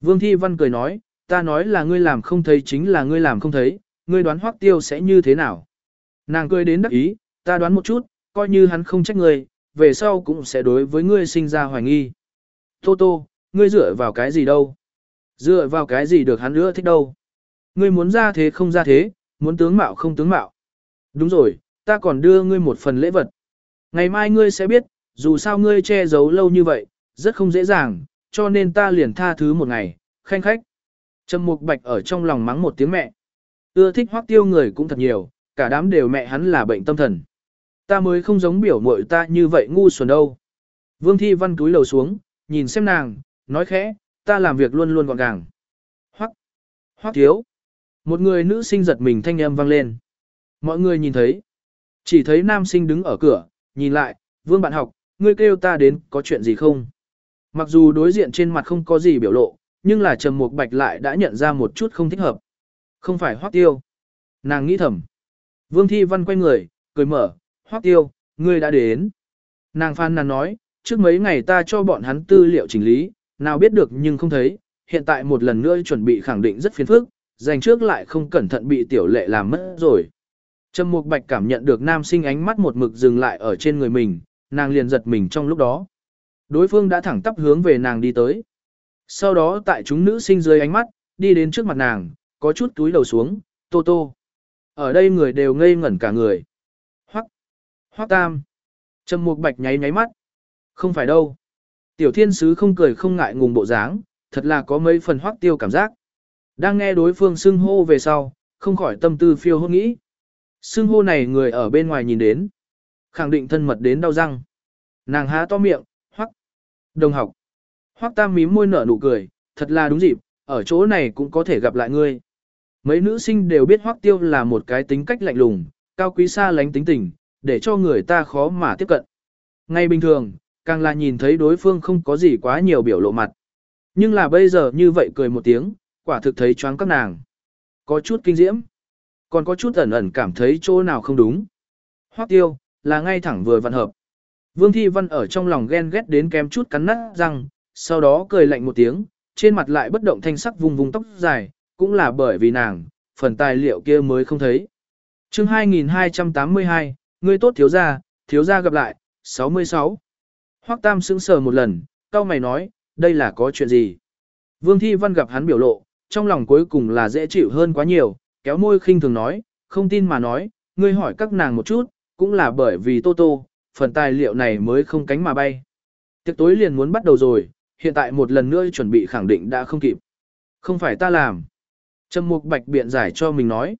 Speaker 1: Vương Thi Văn cười nói, ta nói là ngươi làm không thấy chính là ngươi làm không thấy, ngươi đoán hoác tiêu sẽ như thế nào. Nàng cười đến đắc ý, ta đoán một chút, coi như hắn không trách ngươi, về sau cũng sẽ đối với ngươi sinh ra hoài nghi. Tô Tô, ngươi dựa vào cái gì đâu? Dựa vào cái gì được hắn nữa thích đâu? Ngươi muốn ra thế không ra thế, muốn tướng mạo không tướng mạo. Đúng rồi, ta còn đưa ngươi một phần lễ vật. Ngày mai ngươi sẽ biết, dù sao ngươi che giấu lâu như vậy, rất không dễ dàng, cho nên ta liền tha thứ một ngày, khanh khách. Trầm Mục Bạch ở trong lòng mắng một tiếng mẹ. Ưa thích hoắc tiêu người cũng thật nhiều, cả đám đều mẹ hắn là bệnh tâm thần. Ta mới không giống biểu muội ta như vậy ngu xuẩn đâu. Vương Thi Văn túi lầu xuống, nhìn xem nàng, nói khẽ, ta làm việc luôn luôn gọn gàng. Hoắc, hoắc thiếu. Một người nữ sinh giật mình thanh âm vang lên. Mọi người nhìn thấy. Chỉ thấy nam sinh đứng ở cửa, nhìn lại, vương bạn học, ngươi kêu ta đến có chuyện gì không? Mặc dù đối diện trên mặt không có gì biểu lộ, nhưng là Trầm Mục Bạch lại đã nhận ra một chút không thích hợp. Không phải Hoắc Tiêu. Nàng nghĩ thầm. Vương Thi Văn quay người, cười mở, Hoắc Tiêu, ngươi đã đến. Nàng phan nàn nói, trước mấy ngày ta cho bọn hắn tư liệu chỉnh lý, nào biết được nhưng không thấy, hiện tại một lần nữa chuẩn bị khẳng định rất phiền phức, dành trước lại không cẩn thận bị tiểu lệ làm mất rồi. Trầm Mục Bạch cảm nhận được nam sinh ánh mắt một mực dừng lại ở trên người mình, nàng liền giật mình trong lúc đó. Đối phương đã thẳng tắp hướng về nàng đi tới. Sau đó tại chúng nữ sinh dưới ánh mắt, đi đến trước mặt nàng, có chút túi đầu xuống, tô tô. Ở đây người đều ngây ngẩn cả người. Hoắc, Hoắc Tam. Trầm Mục Bạch nháy nháy mắt. Không phải đâu. Tiểu thiên sứ không cười không ngại ngùng bộ dáng, thật là có mấy phần hoắc tiêu cảm giác. Đang nghe đối phương xưng hô về sau, không khỏi tâm tư phiêu hốt nghĩ. Xưng hô này người ở bên ngoài nhìn đến. Khẳng định thân mật đến đau răng. Nàng há to miệng, hoắc. Đồng học. Hoắc tam mím môi nở nụ cười, thật là đúng dịp, ở chỗ này cũng có thể gặp lại ngươi. Mấy nữ sinh đều biết Hoắc tiêu là một cái tính cách lạnh lùng, cao quý xa lánh tính tình, để cho người ta khó mà tiếp cận. Ngay bình thường, càng là nhìn thấy đối phương không có gì quá nhiều biểu lộ mặt. Nhưng là bây giờ như vậy cười một tiếng, quả thực thấy choáng các nàng. Có chút kinh diễm, còn có chút ẩn ẩn cảm thấy chỗ nào không đúng. Hoắc tiêu, là ngay thẳng vừa vặn hợp. Vương Thi Văn ở trong lòng ghen ghét đến kém chút cắn nát răng, sau đó cười lạnh một tiếng, trên mặt lại bất động thanh sắc vùng vùng tóc dài, cũng là bởi vì nàng, phần tài liệu kia mới không thấy. chương 2282, ngươi tốt thiếu gia, thiếu gia gặp lại, 66. Hoắc Tam sững sờ một lần, cao mày nói, đây là có chuyện gì? Vương Thi Văn gặp hắn biểu lộ, trong lòng cuối cùng là dễ chịu hơn quá nhiều, kéo môi khinh thường nói, không tin mà nói, ngươi hỏi các nàng một chút, cũng là bởi vì Tô Tô, phần tài liệu này mới không cánh mà bay. Tiệc tối liền muốn bắt đầu rồi, hiện tại một lần nữa chuẩn bị khẳng định đã không kịp. Không phải ta làm. Trầm Mục Bạch biện giải cho mình nói.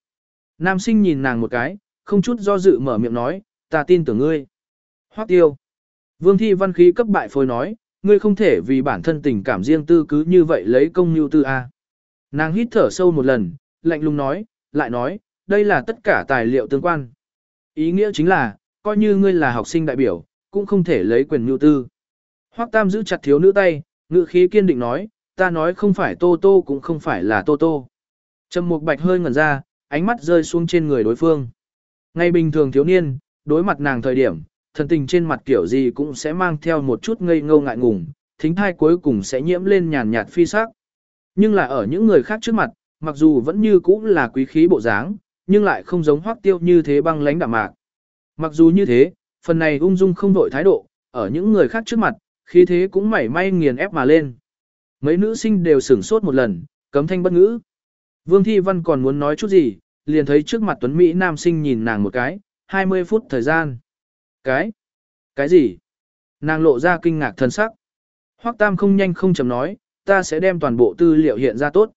Speaker 1: Nam sinh nhìn nàng một cái, không chút do dự mở miệng nói, ta tin tưởng ngươi. Hoác tiêu. Vương Thi Văn khí cấp bại phôi nói, ngươi không thể vì bản thân tình cảm riêng tư cứ như vậy lấy công như tư A. Nàng hít thở sâu một lần, lạnh lùng nói, lại nói, đây là tất cả tài liệu tương quan. Ý nghĩa chính là, coi như ngươi là học sinh đại biểu, cũng không thể lấy quyền nhu tư. Hoắc Tam giữ chặt thiếu nữ tay, ngữ khí kiên định nói, ta nói không phải Tô Tô cũng không phải là Tô Tô. Trầm Mục Bạch hơi ngẩn ra, ánh mắt rơi xuống trên người đối phương. Ngay bình thường thiếu niên, đối mặt nàng thời điểm, thần tình trên mặt kiểu gì cũng sẽ mang theo một chút ngây ngô ngại ngùng, thính thai cuối cùng sẽ nhiễm lên nhàn nhạt phi sắc. Nhưng là ở những người khác trước mặt, mặc dù vẫn như cũ là quý khí bộ dáng, nhưng lại không giống Hoắc tiêu như thế băng lãnh đạm mạc. Mặc dù như thế, phần này ung dung không đội thái độ, ở những người khác trước mặt, khí thế cũng mảy may nghiền ép mà lên. Mấy nữ sinh đều sửng sốt một lần, cấm thanh bất ngữ. Vương Thi Văn còn muốn nói chút gì, liền thấy trước mặt Tuấn Mỹ nam sinh nhìn nàng một cái, 20 phút thời gian. Cái? Cái gì? Nàng lộ ra kinh ngạc thân sắc. Hoắc Tam không nhanh không chậm nói, ta sẽ đem toàn bộ tư liệu hiện ra tốt.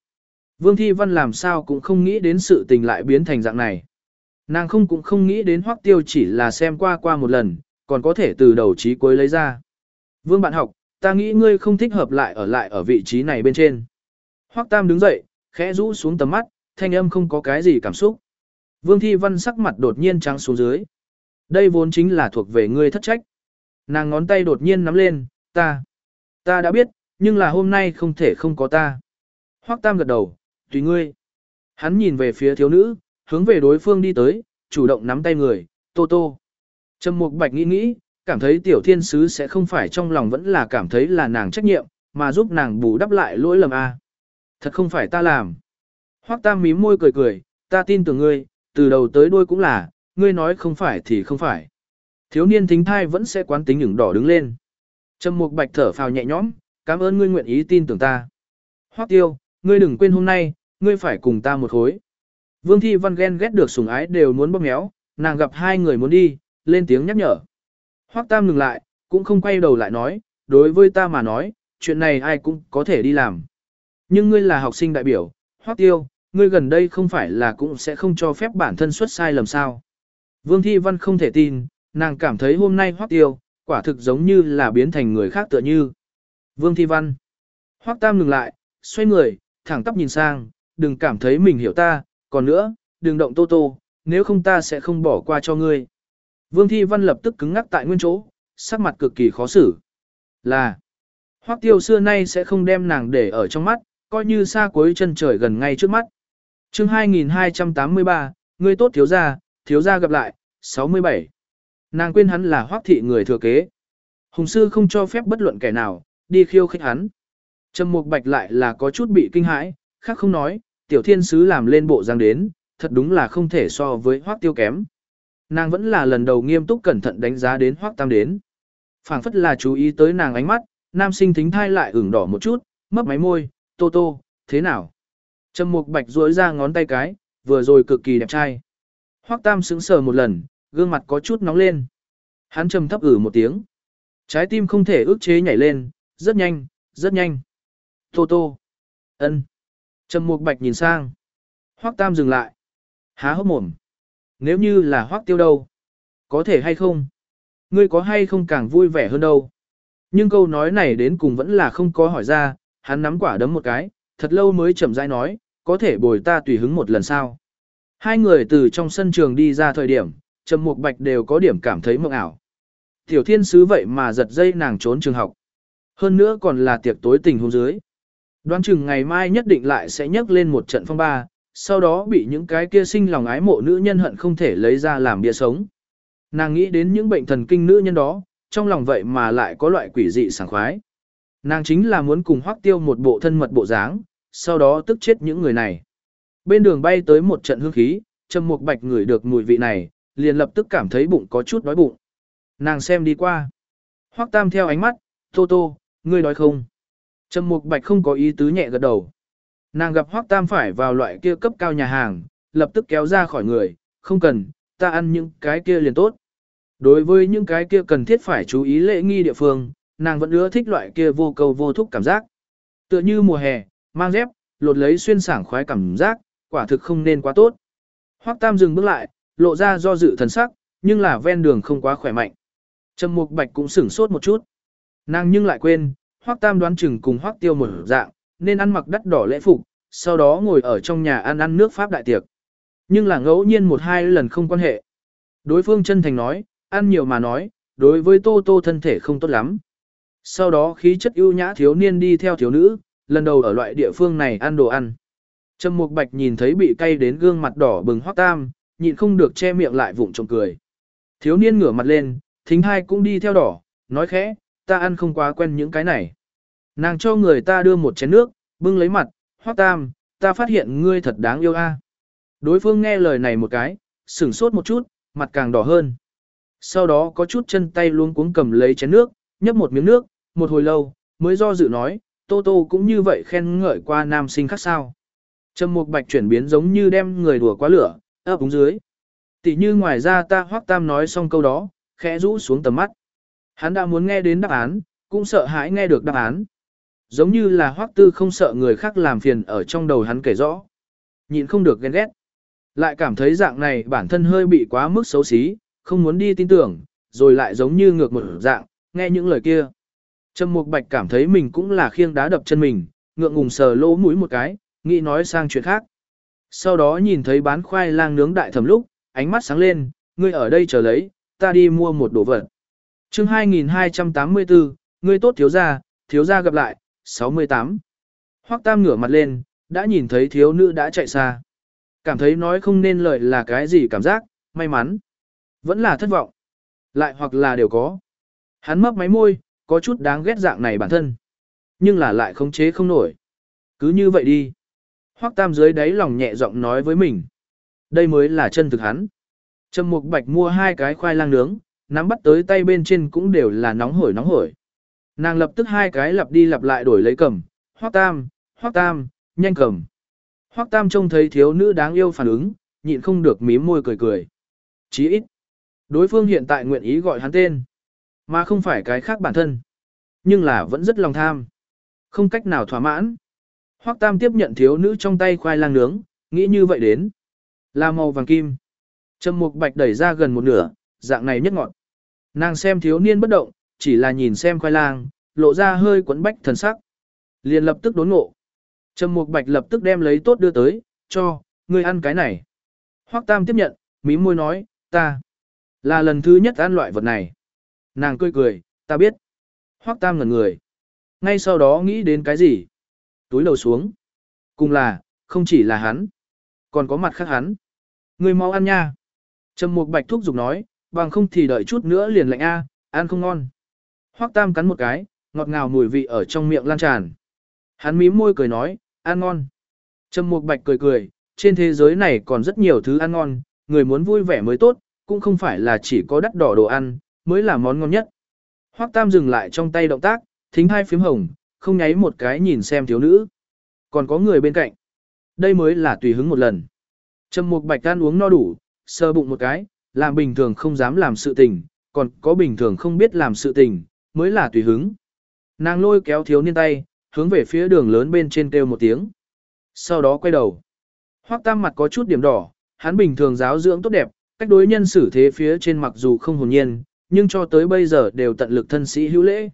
Speaker 1: Vương Thi Văn làm sao cũng không nghĩ đến sự tình lại biến thành dạng này. Nàng không cũng không nghĩ đến Hoắc Tiêu chỉ là xem qua qua một lần, còn có thể từ đầu chí cuối lấy ra. Vương bạn học, ta nghĩ ngươi không thích hợp lại ở lại ở vị trí này bên trên. Hoắc Tam đứng dậy, khẽ rũ xuống tầm mắt, thanh âm không có cái gì cảm xúc. Vương Thi Văn sắc mặt đột nhiên trắng xuống dưới. Đây vốn chính là thuộc về ngươi thất trách. Nàng ngón tay đột nhiên nắm lên, ta. Ta đã biết, nhưng là hôm nay không thể không có ta. Hoắc Tam gật đầu, tùy ngươi. Hắn nhìn về phía thiếu nữ, hướng về đối phương đi tới, chủ động nắm tay người, tô tô. Trầm Mục Bạch nghĩ nghĩ, cảm thấy tiểu thiên sứ sẽ không phải trong lòng vẫn là cảm thấy là nàng trách nhiệm, mà giúp nàng bù đắp lại lỗi lầm a. Thật không phải ta làm. Hoắc Tam mím môi cười cười, ta tin tưởng ngươi, từ đầu tới đuôi cũng là, ngươi nói không phải thì không phải. Thiếu niên thính thai vẫn sẽ quán tính những đỏ đứng lên. Trầm Mục Bạch thở phào nhẹ nhõm, cảm ơn ngươi nguyện ý tin tưởng ta. Hoắc Tiêu, ngươi đừng quên hôm nay, ngươi phải cùng ta một khối. Vương Thi Văn ghen ghét được sủng ái đều muốn bóp méo, nàng gặp hai người muốn đi, lên tiếng nhắc nhở. Hoắc Tam ngừng lại, cũng không quay đầu lại nói, đối với ta mà nói, chuyện này ai cũng có thể đi làm. Nhưng ngươi là học sinh đại biểu, Hoắc Tiêu, ngươi gần đây không phải là cũng sẽ không cho phép bản thân xuất sai lầm sao. Vương Thi Văn không thể tin, nàng cảm thấy hôm nay Hoắc Tiêu, quả thực giống như là biến thành người khác tựa như. Vương Thi Văn. Hoắc Tam ngừng lại, xoay người, thẳng tắp nhìn sang, đừng cảm thấy mình hiểu ta, còn nữa, đừng động Tô Tô, nếu không ta sẽ không bỏ qua cho ngươi. Vương Thi Văn lập tức cứng ngắc tại nguyên chỗ, sắc mặt cực kỳ khó xử. Là, Hoắc Tiêu xưa nay sẽ không đem nàng để ở trong mắt, coi như xa cuối chân trời gần ngay trước mắt. Chương 2283, ngươi tốt thiếu gia, thiếu gia gặp lại, 67. Nàng quên hắn là Hoắc thị người thừa kế. Hùng sư không cho phép bất luận kẻ nào đi khiêu khích hắn. Trầm Mục Bạch lại là có chút bị kinh hãi, khác không nói, tiểu thiên sứ làm lên bộ dáng đến, thật đúng là không thể so với Hoắc Tiêu kém. Nàng vẫn là lần đầu nghiêm túc cẩn thận đánh giá đến Hoắc Tam đến. Phảng phất là chú ý tới nàng ánh mắt, nam sinh thính thai lại ửng đỏ một chút, mấp máy môi, "Tô Tô, thế nào?" Trầm Mục Bạch duỗi ra ngón tay cái, vừa rồi cực kỳ đẹp trai. Hoắc Tam sững sờ một lần, gương mặt có chút nóng lên. Hắn trầm thấp ử một tiếng. Trái tim không thể ước chế nhảy lên, rất nhanh, rất nhanh. Tô Tô. ân. Trầm Mục Bạch nhìn sang. Hoắc Tam dừng lại. Há hốc mồm. Nếu như là hoác Tiêu đâu? Có thể hay không? Ngươi có hay không càng vui vẻ hơn đâu? Nhưng câu nói này đến cùng vẫn là không có hỏi ra, hắn nắm quả đấm một cái, thật lâu mới chậm rãi nói, có thể bồi ta tùy hứng một lần sao? Hai người từ trong sân trường đi ra thời điểm, Trầm Mục Bạch đều có điểm cảm thấy mộng ảo. Tiểu thiên sứ vậy mà giật dây nàng trốn trường học. Hơn nữa còn là tiệc tối tình hôn dưới. Đoán chừng ngày mai nhất định lại sẽ nhấc lên một trận phong ba, sau đó bị những cái kia sinh lòng ái mộ nữ nhân hận không thể lấy ra làm bia sống. Nàng nghĩ đến những bệnh thần kinh nữ nhân đó, trong lòng vậy mà lại có loại quỷ dị sảng khoái. Nàng chính là muốn cùng hoác tiêu một bộ thân mật bộ dáng, sau đó tức chết những người này. Bên đường bay tới một trận hương khí, Trầm Mục Bạch ngửi được mùi vị này, liền lập tức cảm thấy bụng có chút đói bụng. Nàng xem đi qua. Hoắc Tam theo ánh mắt, "Tô Tô, ngươi đói không?" Trầm Mục Bạch không có ý tứ nhẹ gật đầu. Nàng gặp Hoắc Tam phải vào loại kia cấp cao nhà hàng, lập tức kéo ra khỏi người, "Không cần, ta ăn những cái kia liền tốt." Đối với những cái kia cần thiết phải chú ý lễ nghi địa phương, nàng vẫn ưa thích loại kia vô cầu vô thúc cảm giác. Tựa như mùa hè, mang dép, lột lấy xuyên sảng khoái cảm giác, quả thực không nên quá tốt. Hoắc Tam dừng bước lại, lộ ra do dự thần sắc, nhưng là ven đường không quá khỏe mạnh. Trầm Mục Bạch cũng sửng sốt một chút. Nàng nhưng lại quên, Hoắc Tam đoán chừng cùng Hoắc Tiêu một dạng, nên ăn mặc đắt đỏ lễ phục, sau đó ngồi ở trong nhà ăn ăn nước Pháp đại tiệc. Nhưng là ngẫu nhiên một hai lần không quan hệ. Đối phương chân thành nói, ăn nhiều mà nói, đối với Tô Tô thân thể không tốt lắm. Sau đó khí chất ưu nhã thiếu niên đi theo thiếu nữ, lần đầu ở loại địa phương này ăn đồ ăn. Trầm Mục Bạch nhìn thấy bị cay đến gương mặt đỏ bừng Hoắc Tam, nhịn không được che miệng lại vụng trộm cười. Thiếu niên ngửa mặt lên, thính hai cũng đi theo đỏ, nói khẽ, ta ăn không quá quen những cái này. Nàng cho người ta đưa một chén nước, bưng lấy mặt, hoác Tam, ta phát hiện ngươi thật đáng yêu a. Đối phương nghe lời này một cái, sửng sốt một chút, mặt càng đỏ hơn. Sau đó có chút chân tay luôn cuống cầm lấy chén nước, nhấp một miếng nước, một hồi lâu, mới do dự nói, Tô Tô cũng như vậy khen ngợi qua nam sinh khác sao. Trầm Mục Bạch chuyển biến giống như đem người đùa quá lửa, ấp úng dưới. Tỷ như ngoài ra ta hoác Tam nói xong câu đó, khẽ rũ xuống tầm mắt. Hắn đã muốn nghe đến đáp án, cũng sợ hãi nghe được đáp án. Giống như là Hoắc Tư không sợ người khác làm phiền ở trong đầu hắn kể rõ. Nhịn không được ghen ghét. Lại cảm thấy dạng này bản thân hơi bị quá mức xấu xí, không muốn đi tin tưởng, rồi lại giống như ngược một dạng, nghe những lời kia. Trầm Mục Bạch cảm thấy mình cũng là khiêng đá đập chân mình, ngượng ngùng sờ lỗ mũi một cái, nghĩ nói sang chuyện khác. Sau đó nhìn thấy bán khoai lang nướng đại thẩm lúc, ánh mắt sáng lên, ngươi ở đây chờ lấy, ta đi mua một đồ vật. Chương 2284, ngươi tốt thiếu gia, thiếu gia gặp lại, 68. Hoắc Tam ngửa mặt lên, đã nhìn thấy thiếu nữ đã chạy xa. Cảm thấy nói không nên lời là cái gì cảm giác, may mắn. Vẫn là thất vọng. Lại hoặc là đều có. Hắn mấp máy môi, có chút đáng ghét dạng này bản thân. Nhưng là lại khống chế không nổi. Cứ như vậy đi. Hoắc Tam dưới đáy lòng nhẹ giọng nói với mình. Đây mới là chân thực hắn. Trầm Mục Bạch mua hai cái khoai lang nướng, nắm bắt tới tay bên trên cũng đều là nóng hổi nóng hổi. Nàng lập tức hai cái lặp đi lặp lại đổi lấy cầm, Hoắc Tam, Hoắc Tam, nhanh cầm. Hoắc Tam trông thấy thiếu nữ đáng yêu phản ứng, nhịn không được mím môi cười cười. Chí ít, đối phương hiện tại nguyện ý gọi hắn tên, mà không phải cái khác bản thân. Nhưng là vẫn rất lòng tham. Không cách nào thỏa mãn. Hoắc Tam tiếp nhận thiếu nữ trong tay khoai lang nướng, nghĩ như vậy đến. Là màu vàng kim. Trầm Mục Bạch đẩy ra gần một nửa, dạng này nhất ngọn. Nàng xem thiếu niên bất động, chỉ là nhìn xem khoai lang, lộ ra hơi quấn bách thần sắc. Liền lập tức đốn ngộ. Trầm Mục Bạch lập tức đem lấy tốt đưa tới, cho, ngươi ăn cái này. Hoắc Tam tiếp nhận, mí môi nói, ta. Là lần thứ nhất ăn loại vật này. Nàng cười cười, ta biết. Hoắc Tam ngẩn người. Ngay sau đó nghĩ đến cái gì? Túi đầu xuống. Cùng là, không chỉ là hắn. Còn có mặt khác hắn. Ngươi mau ăn nha. Trầm Mục Bạch thúc giục nói, bằng không thì đợi chút nữa liền lạnh a, ăn không ngon. Hoắc Tam cắn một cái, ngọt ngào mùi vị ở trong miệng lan tràn. Hắn mím môi cười nói, ăn ngon. Trầm Mục Bạch cười cười, trên thế giới này còn rất nhiều thứ ăn ngon, người muốn vui vẻ mới tốt, cũng không phải là chỉ có đắt đỏ đồ ăn, mới là món ngon nhất. Hoắc Tam dừng lại trong tay động tác, thính hai phím hồng, không nháy một cái nhìn xem thiếu nữ. Còn có người bên cạnh. Đây mới là tùy hứng một lần. Trầm Mục Bạch ăn uống no đủ, sơ bụng một cái, làm bình thường không dám làm sự tình, còn có bình thường không biết làm sự tình, mới là tùy hứng. Nàng lôi kéo thiếu niên tay, hướng về phía đường lớn bên trên kêu một tiếng. Sau đó quay đầu. Hoắc Tam mặt có chút điểm đỏ, hắn bình thường giáo dưỡng tốt đẹp, cách đối nhân xử thế phía trên mặc dù không hồn nhiên, nhưng cho tới bây giờ đều tận lực thân sĩ hữu lễ.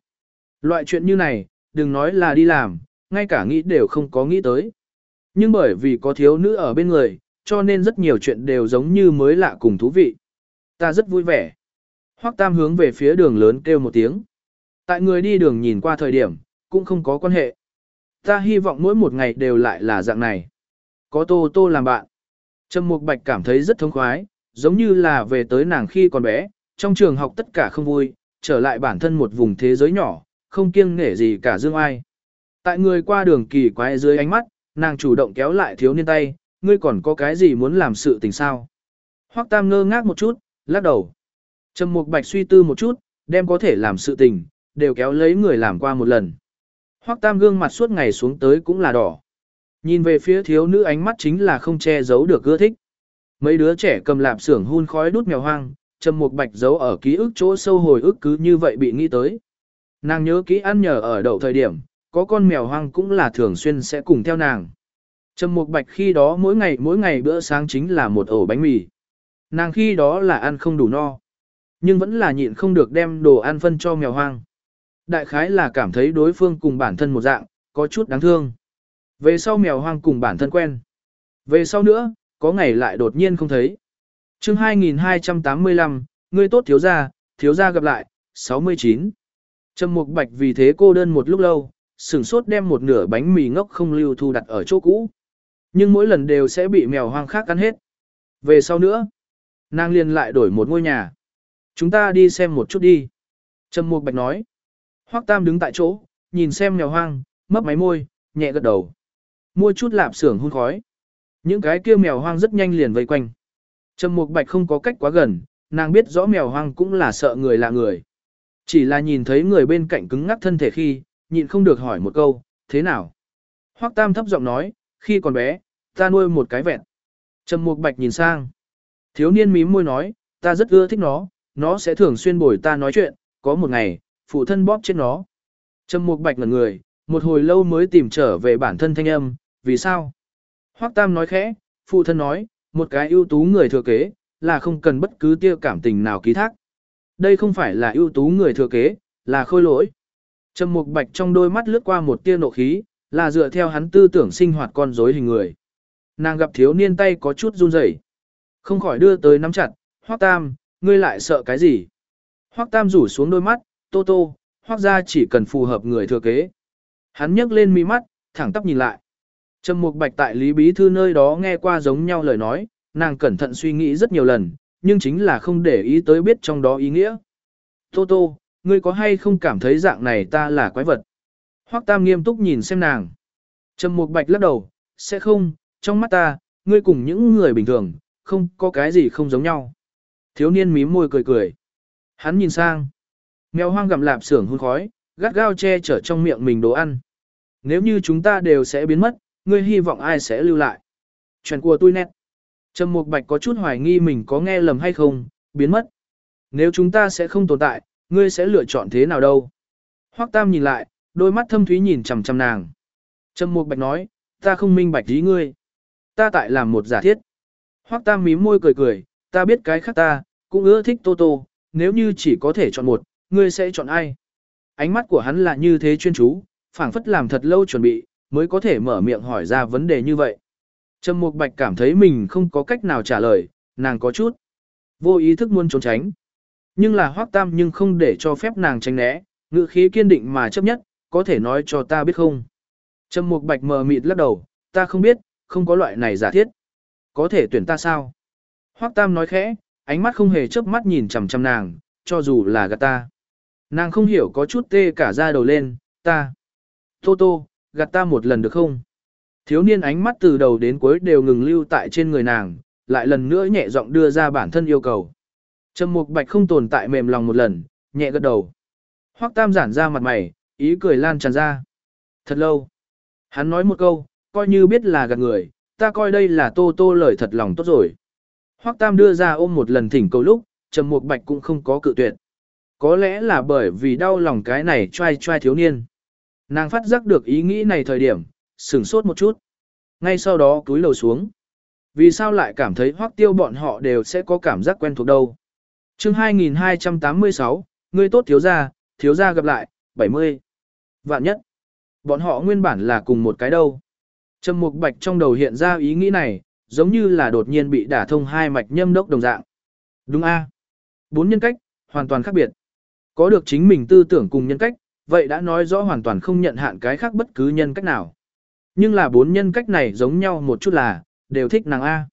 Speaker 1: Loại chuyện như này, đừng nói là đi làm, ngay cả nghĩ đều không có nghĩ tới. Nhưng bởi vì có thiếu nữ ở bên người, cho nên rất nhiều chuyện đều giống như mới lạ cùng thú vị. Ta rất vui vẻ. Hoắc Tam hướng về phía đường lớn kêu một tiếng. Tại người đi đường nhìn qua thời điểm, cũng không có quan hệ. Ta hy vọng mỗi một ngày đều lại là dạng này. Có Tô Tô làm bạn. Trầm Mục Bạch cảm thấy rất thống khoái, giống như là về tới nàng khi còn bé, trong trường học tất cả không vui, trở lại bản thân một vùng thế giới nhỏ, không kiêng nể gì cả dương ai. Tại người qua đường kỳ quái dưới ánh mắt, nàng chủ động kéo lại thiếu niên tay, ngươi còn có cái gì muốn làm sự tình sao? Hoắc Tam ngơ ngác một chút, lắc đầu. Trầm Mục Bạch suy tư một chút, đem có thể làm sự tình, đều kéo lấy người làm qua một lần. Hoắc Tam gương mặt suốt ngày xuống tới cũng là đỏ. Nhìn về phía thiếu nữ ánh mắt chính là không che giấu được ưa thích. Mấy đứa trẻ cầm lạp xưởng hun khói đút mèo hoang, Trầm Mục Bạch giấu ở ký ức chỗ sâu hồi ức cứ như vậy bị nghĩ tới. Nàng nhớ kỹ ăn nhờ ở đậu thời điểm, có con mèo hoang cũng là thường xuyên sẽ cùng theo nàng. Trầm Mục Bạch khi đó mỗi ngày mỗi ngày bữa sáng chính là một ổ bánh mì. Nàng khi đó là ăn không đủ no, nhưng vẫn là nhịn không được đem đồ ăn phân cho mèo hoang. Đại khái là cảm thấy đối phương cùng bản thân một dạng, có chút đáng thương. Về sau mèo hoang cùng bản thân quen. Về sau nữa, có ngày lại đột nhiên không thấy. chương 2285, ngươi tốt thiếu gia, thiếu gia gặp lại, 69. Trầm Mục Bạch vì thế cô đơn một lúc lâu, sửng sốt đem một nửa bánh mì ngốc không lưu thu đặt ở chỗ cũ. Nhưng mỗi lần đều sẽ bị mèo hoang khác cắn hết. Về sau nữa, nàng liền lại đổi một ngôi nhà. Chúng ta đi xem một chút đi. Trầm Mục Bạch nói. Hoắc Tam đứng tại chỗ, nhìn xem mèo hoang, mấp máy môi, nhẹ gật đầu. Mua chút lạp xưởng hun khói. Những cái kia mèo hoang rất nhanh liền vây quanh. Trầm Mục Bạch không có cách quá gần, nàng biết rõ mèo hoang cũng là sợ người lạ người. Chỉ là nhìn thấy người bên cạnh cứng ngắc thân thể khi, nhịn không được hỏi một câu, thế nào? Hoắc Tam thấp giọng nói, khi còn bé, ta nuôi một cái vẹn. Trầm Mục Bạch nhìn sang. Thiếu niên mím môi nói, ta rất ưa thích nó, nó sẽ thường xuyên bồi ta nói chuyện, có một ngày, phụ thân bóp chết nó. Trầm Mục Bạch ngẩn người, một hồi lâu mới tìm trở về bản thân thanh âm, vì sao? Hoắc Tam nói khẽ, phụ thân nói, một cái ưu tú người thừa kế, là không cần bất cứ tia cảm tình nào ký thác. Đây không phải là ưu tú người thừa kế, là khôi lỗi. Trầm Mục Bạch trong đôi mắt lướt qua một tia nộ khí, là dựa theo hắn tư tưởng sinh hoạt con rối hình người. Nàng gặp thiếu niên tay có chút run rẩy, không khỏi đưa tới nắm chặt, Hoắc Tam, ngươi lại sợ cái gì? Hoắc Tam rủ xuống đôi mắt, tô tô, hoác ra chỉ cần phù hợp người thừa kế. Hắn nhấc lên mi mắt, thẳng tắp nhìn lại. Trầm Mục Bạch tại Lý Bí Thư nơi đó nghe qua giống nhau lời nói, nàng cẩn thận suy nghĩ rất nhiều lần, nhưng chính là không để ý tới biết trong đó ý nghĩa. Tô Tô, ngươi có hay không cảm thấy dạng này ta là quái vật? Hoắc Tam nghiêm túc nhìn xem nàng. Trầm Mục Bạch lắc đầu, sẽ không, trong mắt ta, ngươi cùng những người bình thường, không có cái gì không giống nhau. Thiếu niên mím môi cười cười. Hắn nhìn sang. Mèo hoang gặm lạp xưởng hun khói, gắt gao che chở trong miệng mình đồ ăn. Nếu như chúng ta đều sẽ biến mất, ngươi hy vọng ai sẽ lưu lại. Chuyện của tôi nét. Trầm Mục Bạch có chút hoài nghi mình có nghe lầm hay không, biến mất. Nếu chúng ta sẽ không tồn tại, ngươi sẽ lựa chọn thế nào đâu? Hoắc Tam nhìn lại, đôi mắt thâm thúy nhìn chằm chằm nàng. Trầm Mục Bạch nói, ta không minh bạch ý ngươi. Ta tại làm một giả thiết. Hoắc Tam mím môi cười cười, ta biết cái khác ta, cũng ưa thích Tô Tô, nếu như chỉ có thể chọn một, ngươi sẽ chọn ai? Ánh mắt của hắn là như thế chuyên chú, phảng phất làm thật lâu chuẩn bị, mới có thể mở miệng hỏi ra vấn đề như vậy. Trầm Mục Bạch cảm thấy mình không có cách nào trả lời, nàng có chút vô ý thức muốn trốn tránh. Nhưng là Hoắc Tam nhưng không để cho phép nàng tránh né, ngữ khí kiên định mà chấp nhất, có thể nói cho ta biết không? Trầm Mục Bạch mờ mịt lắc đầu, ta không biết, không có loại này giả thiết. Có thể tuyển ta sao? Hoắc Tam nói khẽ, ánh mắt không hề chớp mắt nhìn chằm chằm nàng, cho dù là gạt ta. Nàng không hiểu có chút tê cả da đầu lên, ta. Tô tô, gạt ta một lần được không? Thiếu niên ánh mắt từ đầu đến cuối đều ngừng lưu tại trên người nàng, lại lần nữa nhẹ giọng đưa ra bản thân yêu cầu. Trầm Mục Bạch không tồn tại mềm lòng một lần, nhẹ gật đầu. Hoắc Tam giản ra mặt mày, ý cười lan tràn ra. Thật lâu. Hắn nói một câu, coi như biết là gạt người, ta coi đây là Tô Tô lời thật lòng tốt rồi. Hoắc Tam đưa ra ôm một lần thỉnh cầu lúc, Trầm Mục Bạch cũng không có cự tuyệt. Có lẽ là bởi vì đau lòng cái này trai trai thiếu niên. Nàng phát giác được ý nghĩ này thời điểm, sửng sốt một chút. Ngay sau đó cúi lầu xuống. Vì sao lại cảm thấy hoắc tiêu bọn họ đều sẽ có cảm giác quen thuộc đâu. chương 2286, người tốt thiếu gia, thiếu gia gặp lại, 70. Vạn nhất. Bọn họ nguyên bản là cùng một cái đâu. Trầm mục bạch trong đầu hiện ra ý nghĩ này, giống như là đột nhiên bị đả thông hai mạch nhâm đốc đồng dạng. Đúng a Bốn nhân cách, hoàn toàn khác biệt. Có được chính mình tư tưởng cùng nhân cách, vậy đã nói rõ hoàn toàn không nhận hạn cái khác bất cứ nhân cách nào. Nhưng là bốn nhân cách này giống nhau một chút là, đều thích nàng A.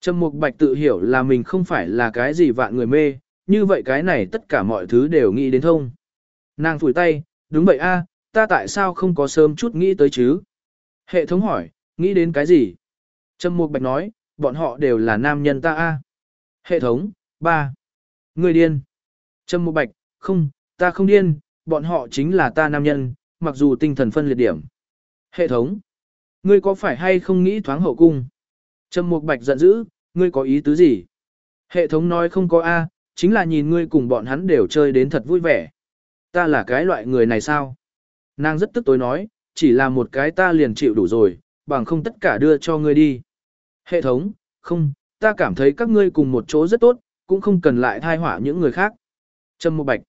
Speaker 1: Trầm Mục Bạch tự hiểu là mình không phải là cái gì vạn người mê, như vậy cái này tất cả mọi thứ đều nghĩ đến thông. Nàng phủi tay, đúng vậy A, ta tại sao không có sớm chút nghĩ tới chứ? Hệ thống hỏi, nghĩ đến cái gì? Trầm Mục Bạch nói, bọn họ đều là nam nhân ta A. Hệ thống, ba Người điên. Trầm Mục Bạch, không, ta không điên, bọn họ chính là ta nam nhân, mặc dù tinh thần phân liệt điểm. Hệ thống. Ngươi có phải hay không nghĩ thoáng hậu cung? Trầm Mục Bạch giận dữ, ngươi có ý tứ gì? Hệ thống nói không có A, chính là nhìn ngươi cùng bọn hắn đều chơi đến thật vui vẻ. Ta là cái loại người này sao? Nàng rất tức tối nói, chỉ là một cái ta liền chịu đủ rồi, bằng không tất cả đưa cho ngươi đi. Hệ thống, không, ta cảm thấy các ngươi cùng một chỗ rất tốt, cũng không cần lại thai họa những người khác. Trầm Mục Bạch.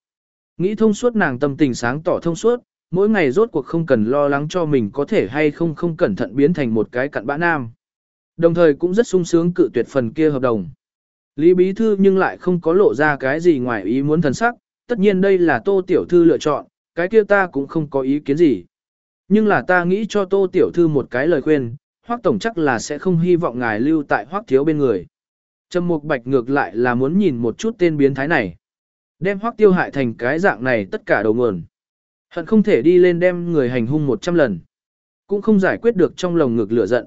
Speaker 1: Nghĩ thông suốt nàng tâm tình sáng tỏ thông suốt, mỗi ngày rốt cuộc không cần lo lắng cho mình có thể hay không không cẩn thận biến thành một cái cặn bã nam. Đồng thời cũng rất sung sướng cự tuyệt phần kia hợp đồng. Lý Bí Thư nhưng lại không có lộ ra cái gì ngoài ý muốn thần sắc, tất nhiên đây là Tô Tiểu Thư lựa chọn, cái kia ta cũng không có ý kiến gì. Nhưng là ta nghĩ cho Tô Tiểu Thư một cái lời khuyên, Hoắc Tổng chắc là sẽ không hy vọng ngài lưu tại Hoắc Thiếu bên người. Trầm Mục Bạch ngược lại là muốn nhìn một chút tên biến thái này. Đem Hoắc Tiêu hại thành cái dạng này tất cả đầu nguồn. Hận không thể đi lên đem người hành hung 100 lần. Cũng không giải quyết được trong lồng ngực lửa giận.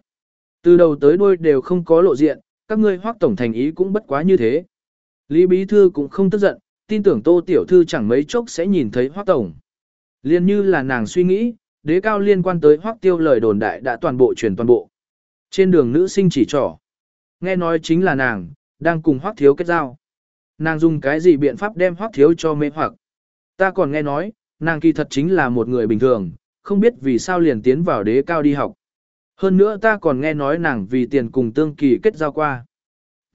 Speaker 1: Từ đầu tới đuôi đều không có lộ diện, các ngươi hoác tổng thành ý cũng bất quá như thế. Lý Bí Thư cũng không tức giận, tin tưởng Tô Tiểu Thư chẳng mấy chốc sẽ nhìn thấy hoác tổng. Liên như là nàng suy nghĩ, đế cao liên quan tới hoác tiêu lời đồn đại đã toàn bộ truyền toàn bộ. Trên đường nữ sinh chỉ trỏ. Nghe nói chính là nàng, đang cùng hoác thiếu kết giao. Nàng dùng cái gì biện pháp đem hoác thiếu cho mê hoặc. Ta còn nghe nói, nàng kỳ thật chính là một người bình thường, không biết vì sao liền tiến vào đế cao đi học. Hơn nữa ta còn nghe nói nàng vì tiền cùng tương kỳ kết giao qua.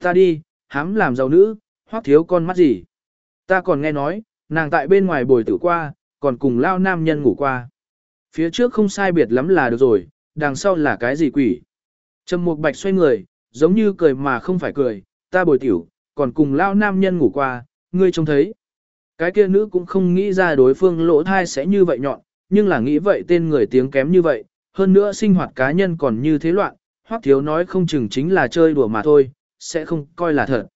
Speaker 1: Ta đi, hám làm giàu nữ, hoác thiếu con mắt gì. Ta còn nghe nói, nàng tại bên ngoài bồi tử qua, còn cùng lao nam nhân ngủ qua. Phía trước không sai biệt lắm là được rồi, đằng sau là cái gì quỷ. Trầm Mục Bạch xoay người, giống như cười mà không phải cười, ta bồi tiểu, còn cùng lao nam nhân ngủ qua, ngươi trông thấy. Cái kia nữ cũng không nghĩ ra đối phương lỗ thai sẽ như vậy nhọn, nhưng là nghĩ vậy tên người tiếng kém như vậy, hơn nữa sinh hoạt cá nhân còn như thế loạn, hoắc thiếu nói không chừng chính là chơi đùa mà thôi, sẽ không coi là thật.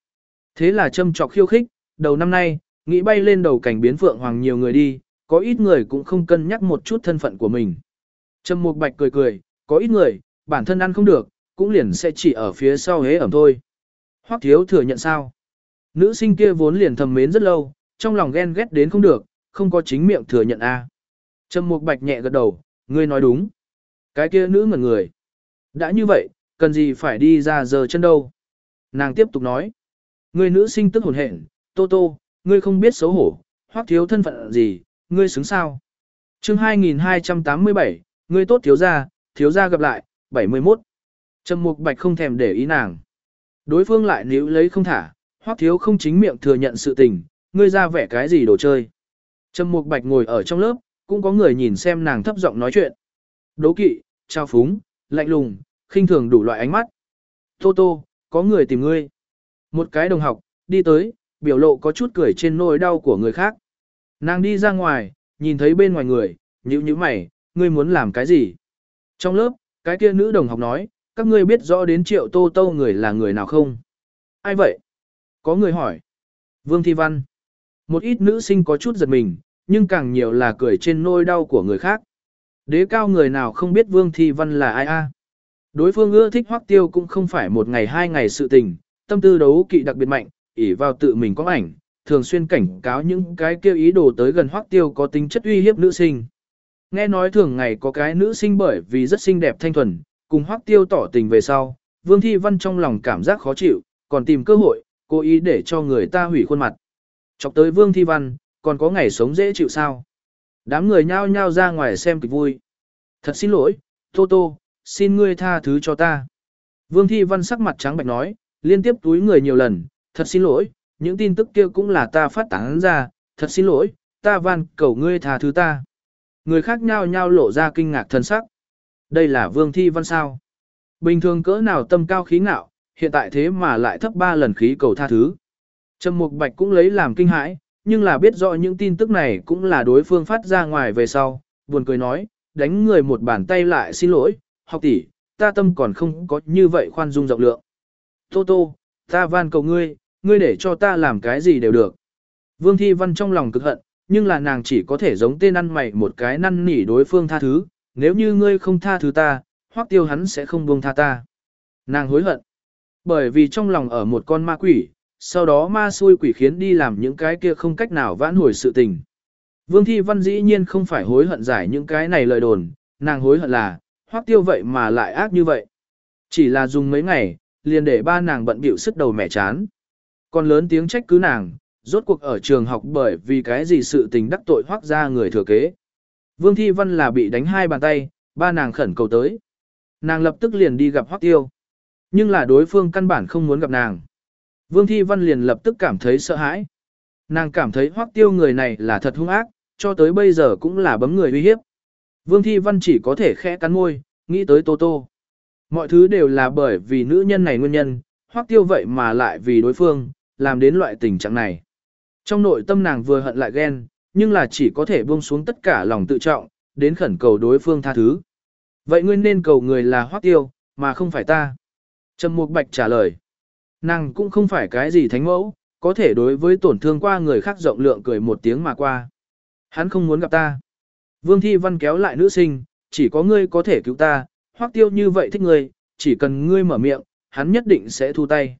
Speaker 1: Thế là châm trọc khiêu khích, đầu năm nay, nghĩ bay lên đầu cảnh biến phượng hoàng nhiều người đi, có ít người cũng không cân nhắc một chút thân phận của mình. Trầm Mục Bạch cười cười, có ít người, bản thân ăn không được, cũng liền sẽ chỉ ở phía sau hế ẩm thôi. Hoắc thiếu thừa nhận sao? Nữ sinh kia vốn liền thầm mến rất lâu, trong lòng ghen ghét đến không được, không có chính miệng thừa nhận a. Trầm Mục Bạch nhẹ gật đầu, ngươi nói đúng. Cái kia nữ ngẩn người. Đã như vậy, cần gì phải đi ra giờ chân đâu. Nàng tiếp tục nói. Ngươi nữ sinh tức hồn hển, Tô Tô, ngươi không biết xấu hổ, hoắc thiếu thân phận gì, ngươi xứng sao. chương 2287, ngươi tốt thiếu gia, thiếu gia gặp lại, 71. Trầm Mục Bạch không thèm để ý nàng. Đối phương lại níu lấy không thả, hoắc thiếu không chính miệng thừa nhận sự tình, ngươi ra vẻ cái gì đồ chơi. Trầm Mục Bạch ngồi ở trong lớp, cũng có người nhìn xem nàng thấp giọng nói chuyện. Đố kỵ, trao phúng, lạnh lùng, khinh thường đủ loại ánh mắt. Tô Tô, có người tìm ngươi. Một cái đồng học, đi tới, biểu lộ có chút cười trên nỗi đau của người khác. Nàng đi ra ngoài, nhìn thấy bên ngoài người, nhíu nhíu mày, ngươi muốn làm cái gì? Trong lớp, cái kia nữ đồng học nói, các ngươi biết rõ đến triệu tô tô người là người nào không? Ai vậy? Có người hỏi. Vương Thi Văn. Một ít nữ sinh có chút giật mình, nhưng càng nhiều là cười trên nỗi đau của người khác. Đế cao người nào không biết Vương Thi Văn là ai a? Đối phương ưa thích hoắc tiêu cũng không phải một ngày hai ngày sự tình, tâm tư đấu kỵ đặc biệt mạnh, ỉ vào tự mình có ảnh, thường xuyên cảnh cáo những cái kêu ý đồ tới gần hoắc tiêu có tính chất uy hiếp nữ sinh. Nghe nói thường ngày có cái nữ sinh bởi vì rất xinh đẹp thanh thuần, cùng hoác tiêu tỏ tình về sau, Vương Thi Văn trong lòng cảm giác khó chịu, còn tìm cơ hội, cố ý để cho người ta hủy khuôn mặt. Chọc tới Vương Thi Văn, còn có ngày sống dễ chịu sao? Đám người nhao nhao ra ngoài xem kịch vui. Thật xin lỗi, Tô Tô, xin ngươi tha thứ cho ta. Vương Thi Văn sắc mặt trắng bạch nói, liên tiếp túi người nhiều lần, thật xin lỗi, những tin tức kia cũng là ta phát tán ra, thật xin lỗi, ta van cầu ngươi tha thứ ta. Người khác nhao nhao lộ ra kinh ngạc thân sắc. Đây là Vương Thi Văn sao? Bình thường cỡ nào tâm cao khí ngạo, hiện tại thế mà lại thấp ba lần khí cầu tha thứ. Trầm Mục Bạch cũng lấy làm kinh hãi, nhưng là biết rõ những tin tức này cũng là đối phương phát ra ngoài về sau, buồn cười nói, đánh người một bàn tay lại xin lỗi, học tỷ, ta tâm còn không có như vậy khoan dung rộng lượng. Tô Tô, ta van cầu ngươi, ngươi để cho ta làm cái gì đều được. Vương Thi Văn trong lòng cực hận, nhưng là nàng chỉ có thể giống tên ăn mày một cái năn nỉ đối phương tha thứ, nếu như ngươi không tha thứ ta, hoắc tiêu hắn sẽ không buông tha ta. Nàng hối hận, bởi vì trong lòng ở một con ma quỷ, sau đó ma xui quỷ khiến đi làm những cái kia không cách nào vãn hồi sự tình. Vương Thi Văn dĩ nhiên không phải hối hận giải những cái này lời đồn, nàng hối hận là, hoắc tiêu vậy mà lại ác như vậy. Chỉ là dùng mấy ngày, liền để ba nàng bận bịu sức đầu mẹ chán. Còn lớn tiếng trách cứ nàng, rốt cuộc ở trường học bởi vì cái gì sự tình đắc tội Hoắc ra người thừa kế. Vương Thi Văn là bị đánh hai bàn tay, ba nàng khẩn cầu tới. Nàng lập tức liền đi gặp Hoắc tiêu. Nhưng là đối phương căn bản không muốn gặp nàng. Vương Thi Văn liền lập tức cảm thấy sợ hãi. Nàng cảm thấy Hoắc tiêu người này là thật hung ác, cho tới bây giờ cũng là bấm người uy hiếp. Vương Thi Văn chỉ có thể khẽ cắn môi, nghĩ tới Tô Tô. Mọi thứ đều là bởi vì nữ nhân này nguyên nhân, Hoắc tiêu vậy mà lại vì đối phương, làm đến loại tình trạng này. Trong nội tâm nàng vừa hận lại ghen, nhưng là chỉ có thể buông xuống tất cả lòng tự trọng, đến khẩn cầu đối phương tha thứ. Vậy ngươi nên cầu người là Hoắc tiêu, mà không phải ta. Trầm Mục Bạch trả lời. Nàng cũng không phải cái gì thánh mẫu, có thể đối với tổn thương qua người khác rộng lượng cười một tiếng mà qua. Hắn không muốn gặp ta. Vương Thi Văn kéo lại nữ sinh, chỉ có ngươi có thể cứu ta, hoắc tiêu như vậy thích ngươi, chỉ cần ngươi mở miệng, hắn nhất định sẽ thu tay.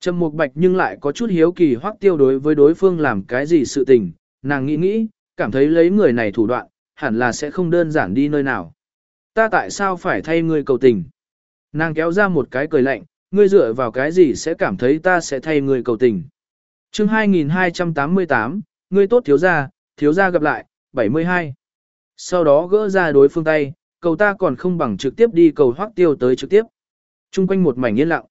Speaker 1: Trầm Mục Bạch nhưng lại có chút hiếu kỳ hoắc tiêu đối với đối phương làm cái gì sự tình, nàng nghĩ nghĩ, cảm thấy lấy người này thủ đoạn, hẳn là sẽ không đơn giản đi nơi nào. Ta tại sao phải thay ngươi cầu tình? Nàng kéo ra một cái cười lạnh, ngươi dựa vào cái gì sẽ cảm thấy ta sẽ thay ngươi cầu tình. chương 2288, ngươi tốt thiếu gia, thiếu gia gặp lại, 72. Sau đó gỡ ra đối phương tay, cầu ta còn không bằng trực tiếp đi cầu hoác tiêu tới trực tiếp. Trung quanh một mảnh yên lặng.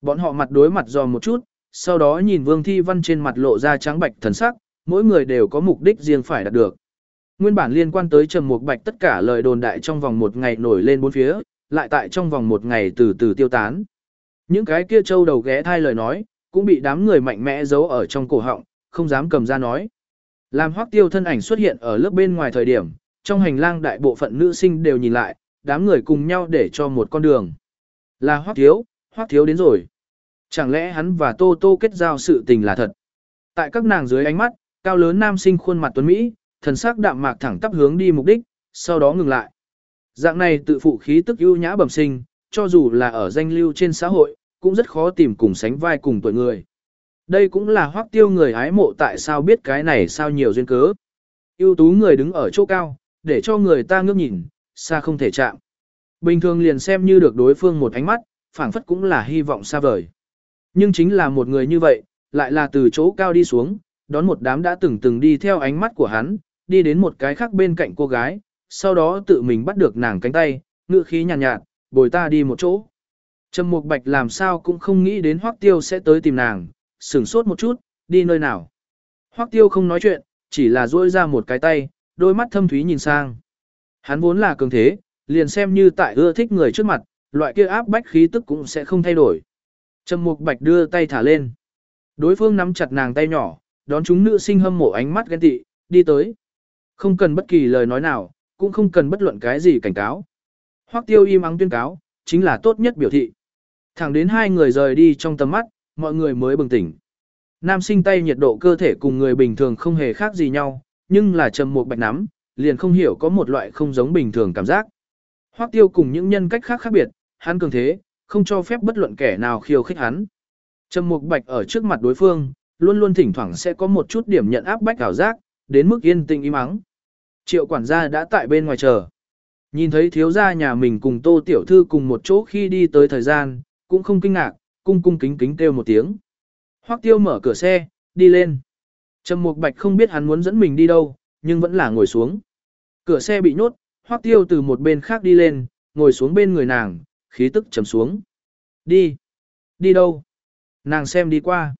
Speaker 1: Bọn họ mặt đối mặt dò một chút, sau đó nhìn Vương Thi Văn trên mặt lộ ra trắng bạch thần sắc, mỗi người đều có mục đích riêng phải đạt được. Nguyên bản liên quan tới Trầm Mục Bạch tất cả lời đồn đại trong vòng một ngày nổi lên bốn phía, lại tại trong vòng một ngày từ từ tiêu tán. Những cái kia trâu đầu ghé thai lời nói, cũng bị đám người mạnh mẽ giấu ở trong cổ họng, không dám cầm ra nói. Làm hoắc tiêu thân ảnh xuất hiện ở lớp bên ngoài thời điểm, trong hành lang đại bộ phận nữ sinh đều nhìn lại, đám người cùng nhau để cho một con đường. Là hoắc thiếu, hoắc thiếu đến rồi. Chẳng lẽ hắn và Tô Tô kết giao sự tình là thật? Tại các nàng dưới ánh mắt, cao lớn nam sinh khuôn mặt tuấn Mỹ, thần sắc đạm mạc thẳng tắp hướng đi mục đích, sau đó ngừng lại. Dạng này tự phụ khí tức ưu nhã bẩm sinh, cho dù là ở danh lưu trên xã hội, cũng rất khó tìm cùng sánh vai cùng tuổi người. Đây cũng là hoắc tiêu người hái mộ tại sao biết cái này sao nhiều duyên cớ. ưu tú người đứng ở chỗ cao, để cho người ta ngước nhìn, xa không thể chạm. Bình thường liền xem như được đối phương một ánh mắt, phảng phất cũng là hy vọng xa vời. Nhưng chính là một người như vậy, lại là từ chỗ cao đi xuống, đón một đám đã từng từng đi theo ánh mắt của hắn, đi đến một cái khác bên cạnh cô gái, sau đó tự mình bắt được nàng cánh tay, ngựa khí nhàn nhạt, nhạt, bồi ta đi một chỗ. Trầm Mục Bạch làm sao cũng không nghĩ đến Hoắc Tiêu sẽ tới tìm nàng, sửng sốt một chút, đi nơi nào. Hoắc Tiêu không nói chuyện, chỉ là duỗi ra một cái tay, đôi mắt thâm thúy nhìn sang. Hắn vốn là cường thế, liền xem như tại ưa thích người trước mặt, loại kia áp bách khí tức cũng sẽ không thay đổi. Trầm Mục Bạch đưa tay thả lên. Đối phương nắm chặt nàng tay nhỏ, đón chúng nữ sinh hâm mộ ánh mắt ghen tị, đi tới. Không cần bất kỳ lời nói nào, cũng không cần bất luận cái gì cảnh cáo. Hoắc Tiêu im ắng tuyên cáo, chính là tốt nhất biểu thị. Thẳng đến hai người rời đi trong tầm mắt, mọi người mới bừng tỉnh. Nam sinh tay nhiệt độ cơ thể cùng người bình thường không hề khác gì nhau, nhưng là trầm một bạch nắm, liền không hiểu có một loại không giống bình thường cảm giác. Hoắc Tiêu cùng những nhân cách khác khác biệt, hắn cường thế, không cho phép bất luận kẻ nào khiêu khích hắn. Trầm Mục Bạch ở trước mặt đối phương, luôn luôn thỉnh thoảng sẽ có một chút điểm nhận áp bách ảo giác, đến mức yên tĩnh im ắng. Triệu quản gia đã tại bên ngoài chờ. Nhìn thấy thiếu gia nhà mình cùng Tô tiểu thư cùng một chỗ khi đi tới thời gian, cũng không kinh ngạc, cung cung kính kính kêu một tiếng. Hoắc Tiêu mở cửa xe, đi lên. Trầm Mục Bạch không biết hắn muốn dẫn mình đi đâu, nhưng vẫn là ngồi xuống. Cửa xe bị nhốt, Hoắc Tiêu từ một bên khác đi lên, ngồi xuống bên người nàng, khí tức trầm xuống. Đi. Đi đâu? Nàng xem đi qua.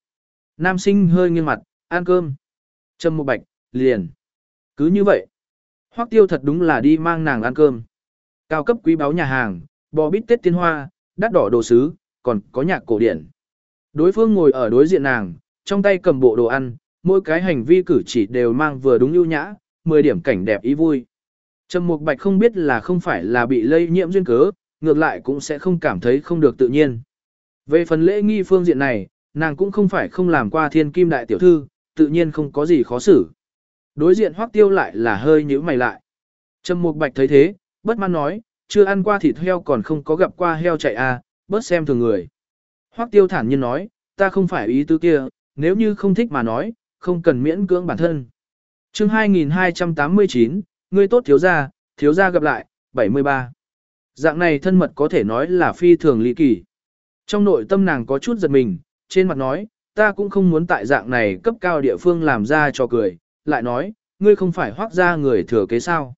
Speaker 1: Nam sinh hơi nghiêng mặt, ăn cơm. Trâm Mục Bạch, liền. Cứ như vậy. Hoắc Tiêu thật đúng là đi mang nàng ăn cơm. Cao cấp quý báu nhà hàng, bò bít tết tiên hoa, đắt đỏ đồ sứ, còn có nhạc cổ điển. Đối phương ngồi ở đối diện nàng, trong tay cầm bộ đồ ăn, mỗi cái hành vi cử chỉ đều mang vừa đúng ưu nhã, 10 điểm cảnh đẹp ý vui. Trầm Mục Bạch không biết là không phải là bị lây nhiễm duyên cớ, ngược lại cũng sẽ không cảm thấy không được tự nhiên. Về phần lễ nghi phương diện này, nàng cũng không phải không làm qua thiên kim đại tiểu thư, tự nhiên không có gì khó xử. Đối diện hoắc tiêu lại là hơi nhíu mày lại. Trầm Mục Bạch thấy thế, bất mãn nói, chưa ăn qua thịt heo còn không có gặp qua heo chạy à, bớt xem thường người. Hoắc tiêu thản nhiên nói, ta không phải ý tứ kia, nếu như không thích mà nói, không cần miễn cưỡng bản thân. chương 2289, ngươi tốt thiếu gia, thiếu gia gặp lại, 73. Dạng này thân mật có thể nói là phi thường ly kỳ. Trong nội tâm nàng có chút giật mình, trên mặt nói, ta cũng không muốn tại dạng này cấp cao địa phương làm ra cho cười, lại nói, ngươi không phải hoác ra người thừa kế sao.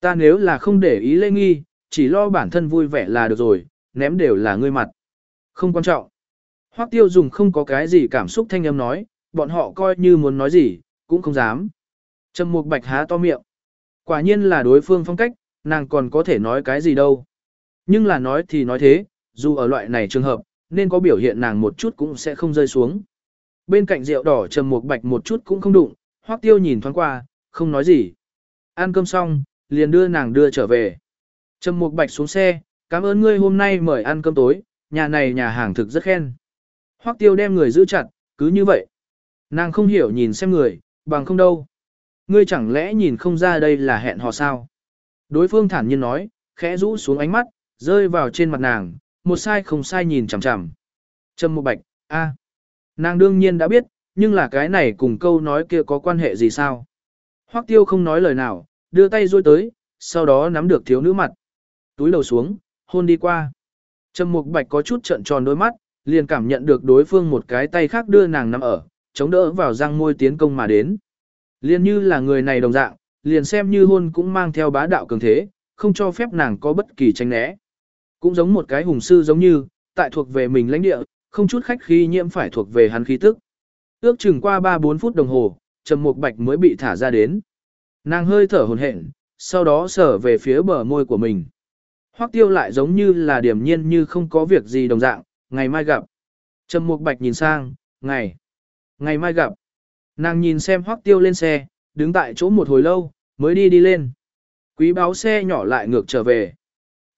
Speaker 1: Ta nếu là không để ý lễ nghi, chỉ lo bản thân vui vẻ là được rồi, ném đều là ngươi mặt. Không quan trọng. Hoắc tiêu dùng không có cái gì cảm xúc thanh âm nói, bọn họ coi như muốn nói gì, cũng không dám. Trầm mục bạch há to miệng. Quả nhiên là đối phương phong cách, nàng còn có thể nói cái gì đâu. Nhưng là nói thì nói thế, dù ở loại này trường hợp, nên có biểu hiện nàng một chút cũng sẽ không rơi xuống. Bên cạnh rượu đỏ trầm một bạch một chút cũng không đụng, hoắc tiêu nhìn thoáng qua, không nói gì. Ăn cơm xong, liền đưa nàng đưa trở về. Trầm một bạch xuống xe, cảm ơn ngươi hôm nay mời ăn cơm tối, nhà này nhà hàng thực rất khen. Hoắc tiêu đem người giữ chặt, cứ như vậy. Nàng không hiểu nhìn xem người, bằng không đâu. Ngươi chẳng lẽ nhìn không ra đây là hẹn hò sao? Đối phương thản nhiên nói, khẽ rũ xuống ánh mắt, rơi vào trên mặt nàng, một sai không sai nhìn chằm chằm. Trầm một bạch, a, Nàng đương nhiên đã biết, nhưng là cái này cùng câu nói kia có quan hệ gì sao? Hoắc tiêu không nói lời nào, đưa tay rôi tới, sau đó nắm được thiếu nữ mặt. Túi đầu xuống, hôn đi qua. Trầm mục bạch có chút trợn tròn đôi mắt, liền cảm nhận được đối phương một cái tay khác đưa nàng nằm ở, chống đỡ vào răng môi tiến công mà đến. Liền như là người này đồng dạng, liền xem như hôn cũng mang theo bá đạo cường thế, không cho phép nàng có bất kỳ tranh né. Cũng giống một cái hùng sư giống như, tại thuộc về mình lãnh địa, không chút khách khí nhiễm phải thuộc về hắn khí tức. Ước chừng qua 3-4 phút đồng hồ, Trầm Mục Bạch mới bị thả ra đến. Nàng hơi thở hồn hển, sau đó sở về phía bờ môi của mình. Hoắc Tiêu lại giống như là điềm nhiên như không có việc gì đồng dạng, ngày mai gặp. Trầm Mục Bạch nhìn sang, ngày, ngày mai gặp. Nàng nhìn xem Hoắc Tiêu lên xe, đứng tại chỗ một hồi lâu, mới đi đi lên. Quý báo xe nhỏ lại ngược trở về.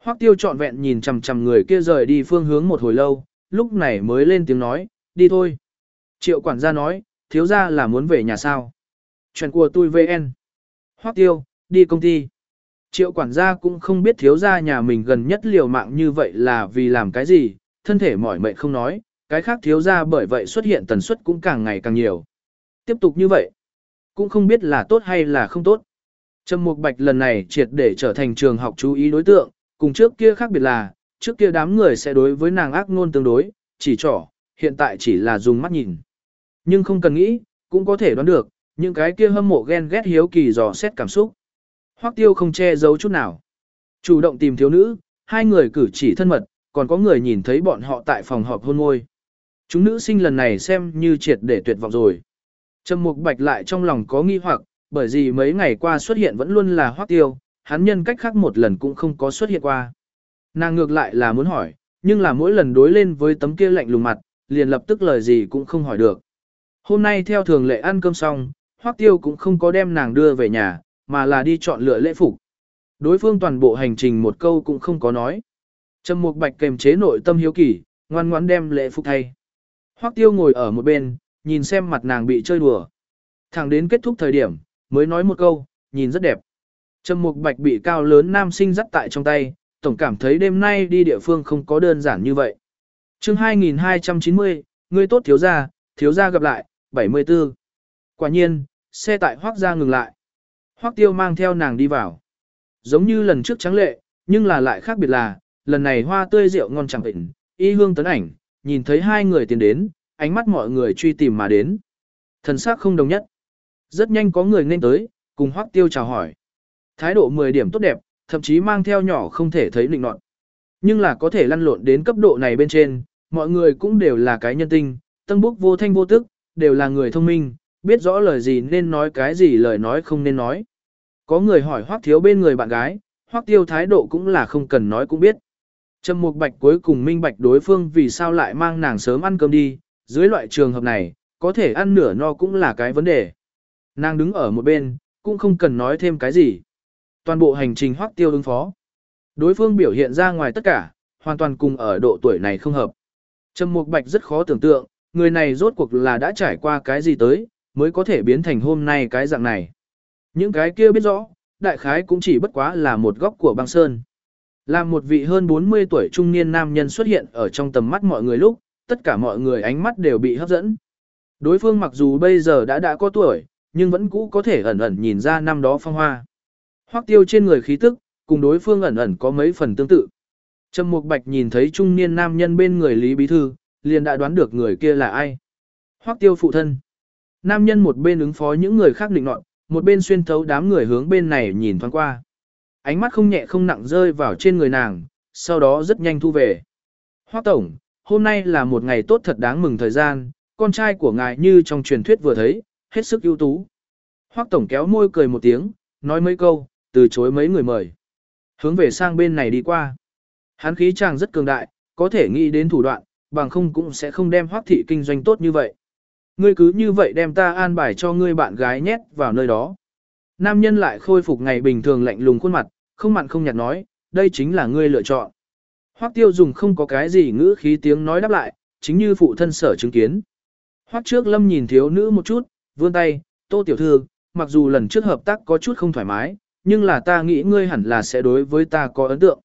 Speaker 1: Hoắc Tiêu trọn vẹn nhìn chằm chằm người kia rời đi phương hướng một hồi lâu, lúc này mới lên tiếng nói, đi thôi. Triệu quản gia nói, thiếu gia là muốn về nhà sao. Chuyện của tôi VN. Hoắc Tiêu, đi công ty. Triệu quản gia cũng không biết thiếu gia nhà mình gần nhất liều mạng như vậy là vì làm cái gì, thân thể mỏi mệt không nói, cái khác thiếu gia bởi vậy xuất hiện tần suất cũng càng ngày càng nhiều. Tiếp tục như vậy, cũng không biết là tốt hay là không tốt. Trầm Mục Bạch lần này triệt để trở thành trường học chú ý đối tượng, cùng trước kia khác biệt là, trước kia đám người sẽ đối với nàng ác ngôn tương đối, chỉ trỏ, hiện tại chỉ là dùng mắt nhìn. Nhưng không cần nghĩ, cũng có thể đoán được, những cái kia hâm mộ ghen ghét hiếu kỳ dò xét cảm xúc. Hoắc Tiêu không che giấu chút nào. Chủ động tìm thiếu nữ, hai người cử chỉ thân mật, còn có người nhìn thấy bọn họ tại phòng họp hôn môi. Chúng nữ sinh lần này xem như triệt để tuyệt vọng rồi. Trầm Mục Bạch lại trong lòng có nghi hoặc, bởi vì mấy ngày qua xuất hiện vẫn luôn là Hoắc Tiêu, hắn nhân cách khác một lần cũng không có xuất hiện qua. Nàng ngược lại là muốn hỏi, nhưng là mỗi lần đối lên với tấm kia lạnh lùng mặt, liền lập tức lời gì cũng không hỏi được. Hôm nay theo thường lệ ăn cơm xong, Hoắc Tiêu cũng không có đem nàng đưa về nhà, mà là đi chọn lựa lễ phục. Đối phương toàn bộ hành trình một câu cũng không có nói. Trầm Mục Bạch kềm chế nội tâm hiếu kỳ, ngoan ngoãn đem lễ phục thay. Hoắc Tiêu ngồi ở một bên, nhìn xem mặt nàng bị chơi đùa. Thẳng đến kết thúc thời điểm, mới nói một câu, nhìn rất đẹp. Trầm Mục Bạch bị cao lớn nam sinh dắt tại trong tay, tổng cảm thấy đêm nay đi địa phương không có đơn giản như vậy. Chương 2290, ngươi tốt thiếu gia, thiếu gia gặp lại, 74. Quả nhiên, xe tại Hoắc gia ngừng lại. Hoắc Tiêu mang theo nàng đi vào. Giống như lần trước trắng lệ, nhưng là lại khác biệt là, lần này hoa tươi rượu ngon chẳng bệnh, y hương tấn ảnh, nhìn thấy hai người tiến đến, ánh mắt mọi người truy tìm mà đến. Thần sắc không đồng nhất. Rất nhanh có người nên tới, cùng Hoắc Tiêu chào hỏi. Thái độ 10 điểm tốt đẹp, thậm chí mang theo nhỏ không thể thấy định nọt. Nhưng là có thể lăn lộn đến cấp độ này bên trên, mọi người cũng đều là cái nhân tinh, tân bốc vô thanh vô tức, đều là người thông minh, biết rõ lời gì nên nói cái gì lời nói không nên nói. Có người hỏi Hoắc Thiếu bên người bạn gái, Hoắc Tiêu thái độ cũng là không cần nói cũng biết. Trầm Mục Bạch cuối cùng minh bạch đối phương vì sao lại mang nàng sớm ăn cơm đi, dưới loại trường hợp này, có thể ăn nửa no cũng là cái vấn đề. Nàng đứng ở một bên, cũng không cần nói thêm cái gì. Toàn bộ hành trình Hoắc Tiêu ứng phó. Đối phương biểu hiện ra ngoài tất cả, hoàn toàn cùng ở độ tuổi này không hợp. Trầm Mục Bạch rất khó tưởng tượng, người này rốt cuộc là đã trải qua cái gì tới, mới có thể biến thành hôm nay cái dạng này. Những cái kia biết rõ, đại khái cũng chỉ bất quá là một góc của băng sơn. Làm một vị hơn 40 tuổi trung niên nam nhân xuất hiện ở trong tầm mắt mọi người lúc, tất cả mọi người ánh mắt đều bị hấp dẫn. Đối phương mặc dù bây giờ đã đã có tuổi, nhưng vẫn cũ có thể ẩn ẩn nhìn ra năm đó phong hoa. Hoắc tiêu trên người khí tức, cùng đối phương ẩn ẩn có mấy phần tương tự. Trầm Mục Bạch nhìn thấy trung niên nam nhân bên người Lý Bí Thư, liền đã đoán được người kia là ai. Hoắc tiêu phụ thân. Nam nhân một bên ứng phó những người khác định nọt, một bên xuyên thấu đám người hướng bên này nhìn thoáng qua. Ánh mắt không nhẹ không nặng rơi vào trên người nàng, sau đó rất nhanh thu về. Hoắc Tổng, hôm nay là một ngày tốt thật đáng mừng thời gian, con trai của ngài như trong truyền thuyết vừa thấy, hết sức ưu tú. Hoắc Tổng kéo môi cười một tiếng, nói mấy câu, từ chối mấy người mời. Hướng về sang bên này đi qua. Hắn khí chàng rất cường đại, có thể nghĩ đến thủ đoạn, bằng không cũng sẽ không đem Hoắc thị kinh doanh tốt như vậy. Ngươi cứ như vậy đem ta an bài cho ngươi bạn gái nhét vào nơi đó. Nam nhân lại khôi phục ngày bình thường lạnh lùng khuôn mặt, không mặn không nhạt nói, đây chính là ngươi lựa chọn. Hoắc tiêu dùng không có cái gì ngữ khí tiếng nói đáp lại, chính như phụ thân sở chứng kiến. Hoắc trước lâm nhìn thiếu nữ một chút, vươn tay, tô tiểu thư, mặc dù lần trước hợp tác có chút không thoải mái, nhưng là ta nghĩ ngươi hẳn là sẽ đối với ta có ấn tượng.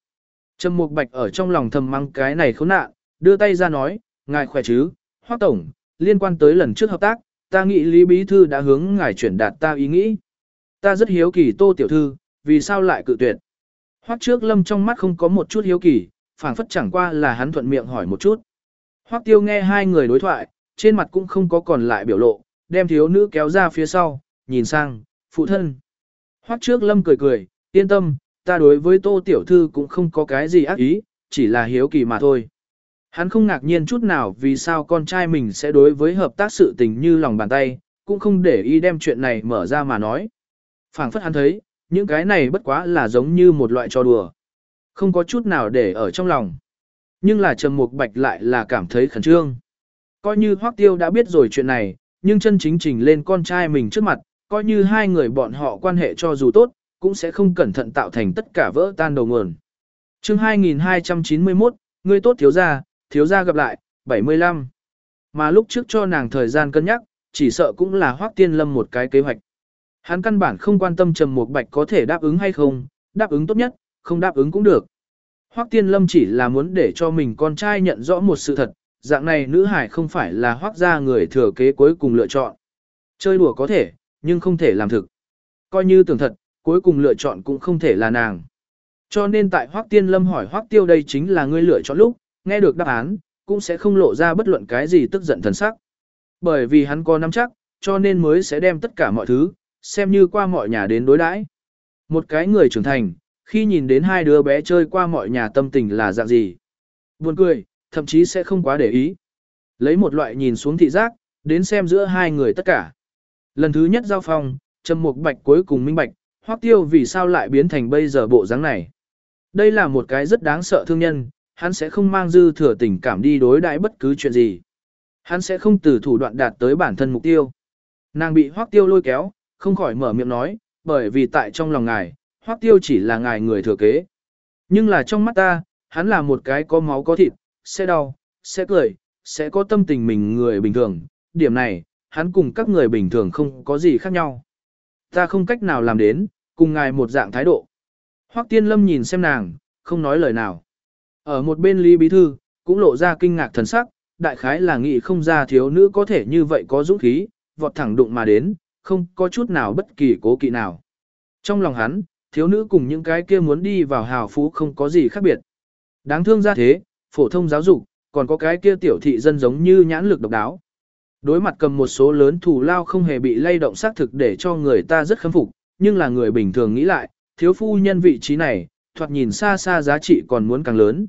Speaker 1: Trầm Mục Bạch ở trong lòng thầm mắng cái này khốn nạn, đưa tay ra nói, ngài khỏe chứ, Hoắc Tổng, liên quan tới lần trước hợp tác, ta nghĩ Lý Bí Thư đã hướng ngài chuyển đạt ta ý nghĩ. Ta rất hiếu kỳ Tô Tiểu Thư, vì sao lại cự tuyệt. Hoắc trước lâm trong mắt không có một chút hiếu kỳ, phảng phất chẳng qua là hắn thuận miệng hỏi một chút. Hoắc tiêu nghe hai người đối thoại, trên mặt cũng không có còn lại biểu lộ, đem thiếu nữ kéo ra phía sau, nhìn sang, phụ thân. Hoắc trước lâm cười cười, yên tâm, ta đối với tô tiểu thư cũng không có cái gì ác ý, chỉ là hiếu kỳ mà thôi. Hắn không ngạc nhiên chút nào vì sao con trai mình sẽ đối với hợp tác sự tình như lòng bàn tay, cũng không để ý đem chuyện này mở ra mà nói. phảng phất hắn thấy, những cái này bất quá là giống như một loại trò đùa. Không có chút nào để ở trong lòng. Nhưng là Trầm Mục Bạch lại là cảm thấy khẩn trương. Coi như Hoắc Tiêu đã biết rồi chuyện này, nhưng chân chính trình lên con trai mình trước mặt, coi như hai người bọn họ quan hệ cho dù tốt, cũng sẽ không cẩn thận tạo thành tất cả vỡ tan đầu nguồn. Chương 2291, người tốt thiếu gia, thiếu gia gặp lại, 75. Mà lúc trước cho nàng thời gian cân nhắc, chỉ sợ cũng là Hoắc Tiên Lâm một cái kế hoạch. Hắn căn bản không quan tâm Trầm Mục Bạch có thể đáp ứng hay không, đáp ứng tốt nhất, không đáp ứng cũng được. Hoắc Tiên Lâm chỉ là muốn để cho mình con trai nhận rõ một sự thật, dạng này nữ hải không phải là Hoắc gia người thừa kế cuối cùng lựa chọn. Chơi đùa có thể, nhưng không thể làm thực. Coi như tưởng thật, cuối cùng lựa chọn cũng không thể là nàng. Cho nên tại Hoắc Tiên Lâm hỏi Hoắc Tiêu đây chính là ngươi lựa chọn lúc, nghe được đáp án, cũng sẽ không lộ ra bất luận cái gì tức giận thần sắc. Bởi vì hắn có nắm chắc, cho nên mới sẽ đem tất cả mọi thứ, xem như qua mọi nhà đến đối đãi. Một cái người trưởng thành, khi nhìn đến hai đứa bé chơi qua mọi nhà tâm tình là dạng gì. Buồn cười, thậm chí sẽ không quá để ý. Lấy một loại nhìn xuống thị giác, đến xem giữa hai người tất cả. Lần thứ nhất giao phong, Trầm Mục Bạch cuối cùng minh bạch, Hoắc Tiêu vì sao lại biến thành bây giờ bộ dáng này. Đây là một cái rất đáng sợ thương nhân, hắn sẽ không mang dư thừa tình cảm đi đối đãi bất cứ chuyện gì. Hắn sẽ không từ thủ đoạn đạt tới bản thân mục tiêu. Nàng bị Hoắc Tiêu lôi kéo, không khỏi mở miệng nói, bởi vì tại trong lòng ngài, Hoắc Tiêu chỉ là ngài người thừa kế. Nhưng là trong mắt ta, hắn là một cái có máu có thịt, sẽ đau, sẽ cười, sẽ có tâm tình mình người bình thường. Điểm này, hắn cùng các người bình thường không có gì khác nhau. Ta không cách nào làm đến, cùng ngài một dạng thái độ. Hoắc Tiên Lâm nhìn xem nàng, không nói lời nào. Ở một bên Lý Bí Thư, cũng lộ ra kinh ngạc thần sắc, đại khái là nghĩ không ra thiếu nữ có thể như vậy có dũng khí, vọt thẳng đụng mà đến, không có chút nào bất kỳ cố kỵ nào. Trong lòng hắn, thiếu nữ cùng những cái kia muốn đi vào hào phú không có gì khác biệt. Đáng thương ra thế, phổ thông giáo dục, còn có cái kia tiểu thị dân giống như nhãn lực độc đáo. Đối mặt cầm một số lớn thù lao không hề bị lay động xác thực để cho người ta rất khâm phục, nhưng là người bình thường nghĩ lại, thiếu phu nhân vị trí này, thoạt nhìn xa xa giá trị còn muốn càng lớn.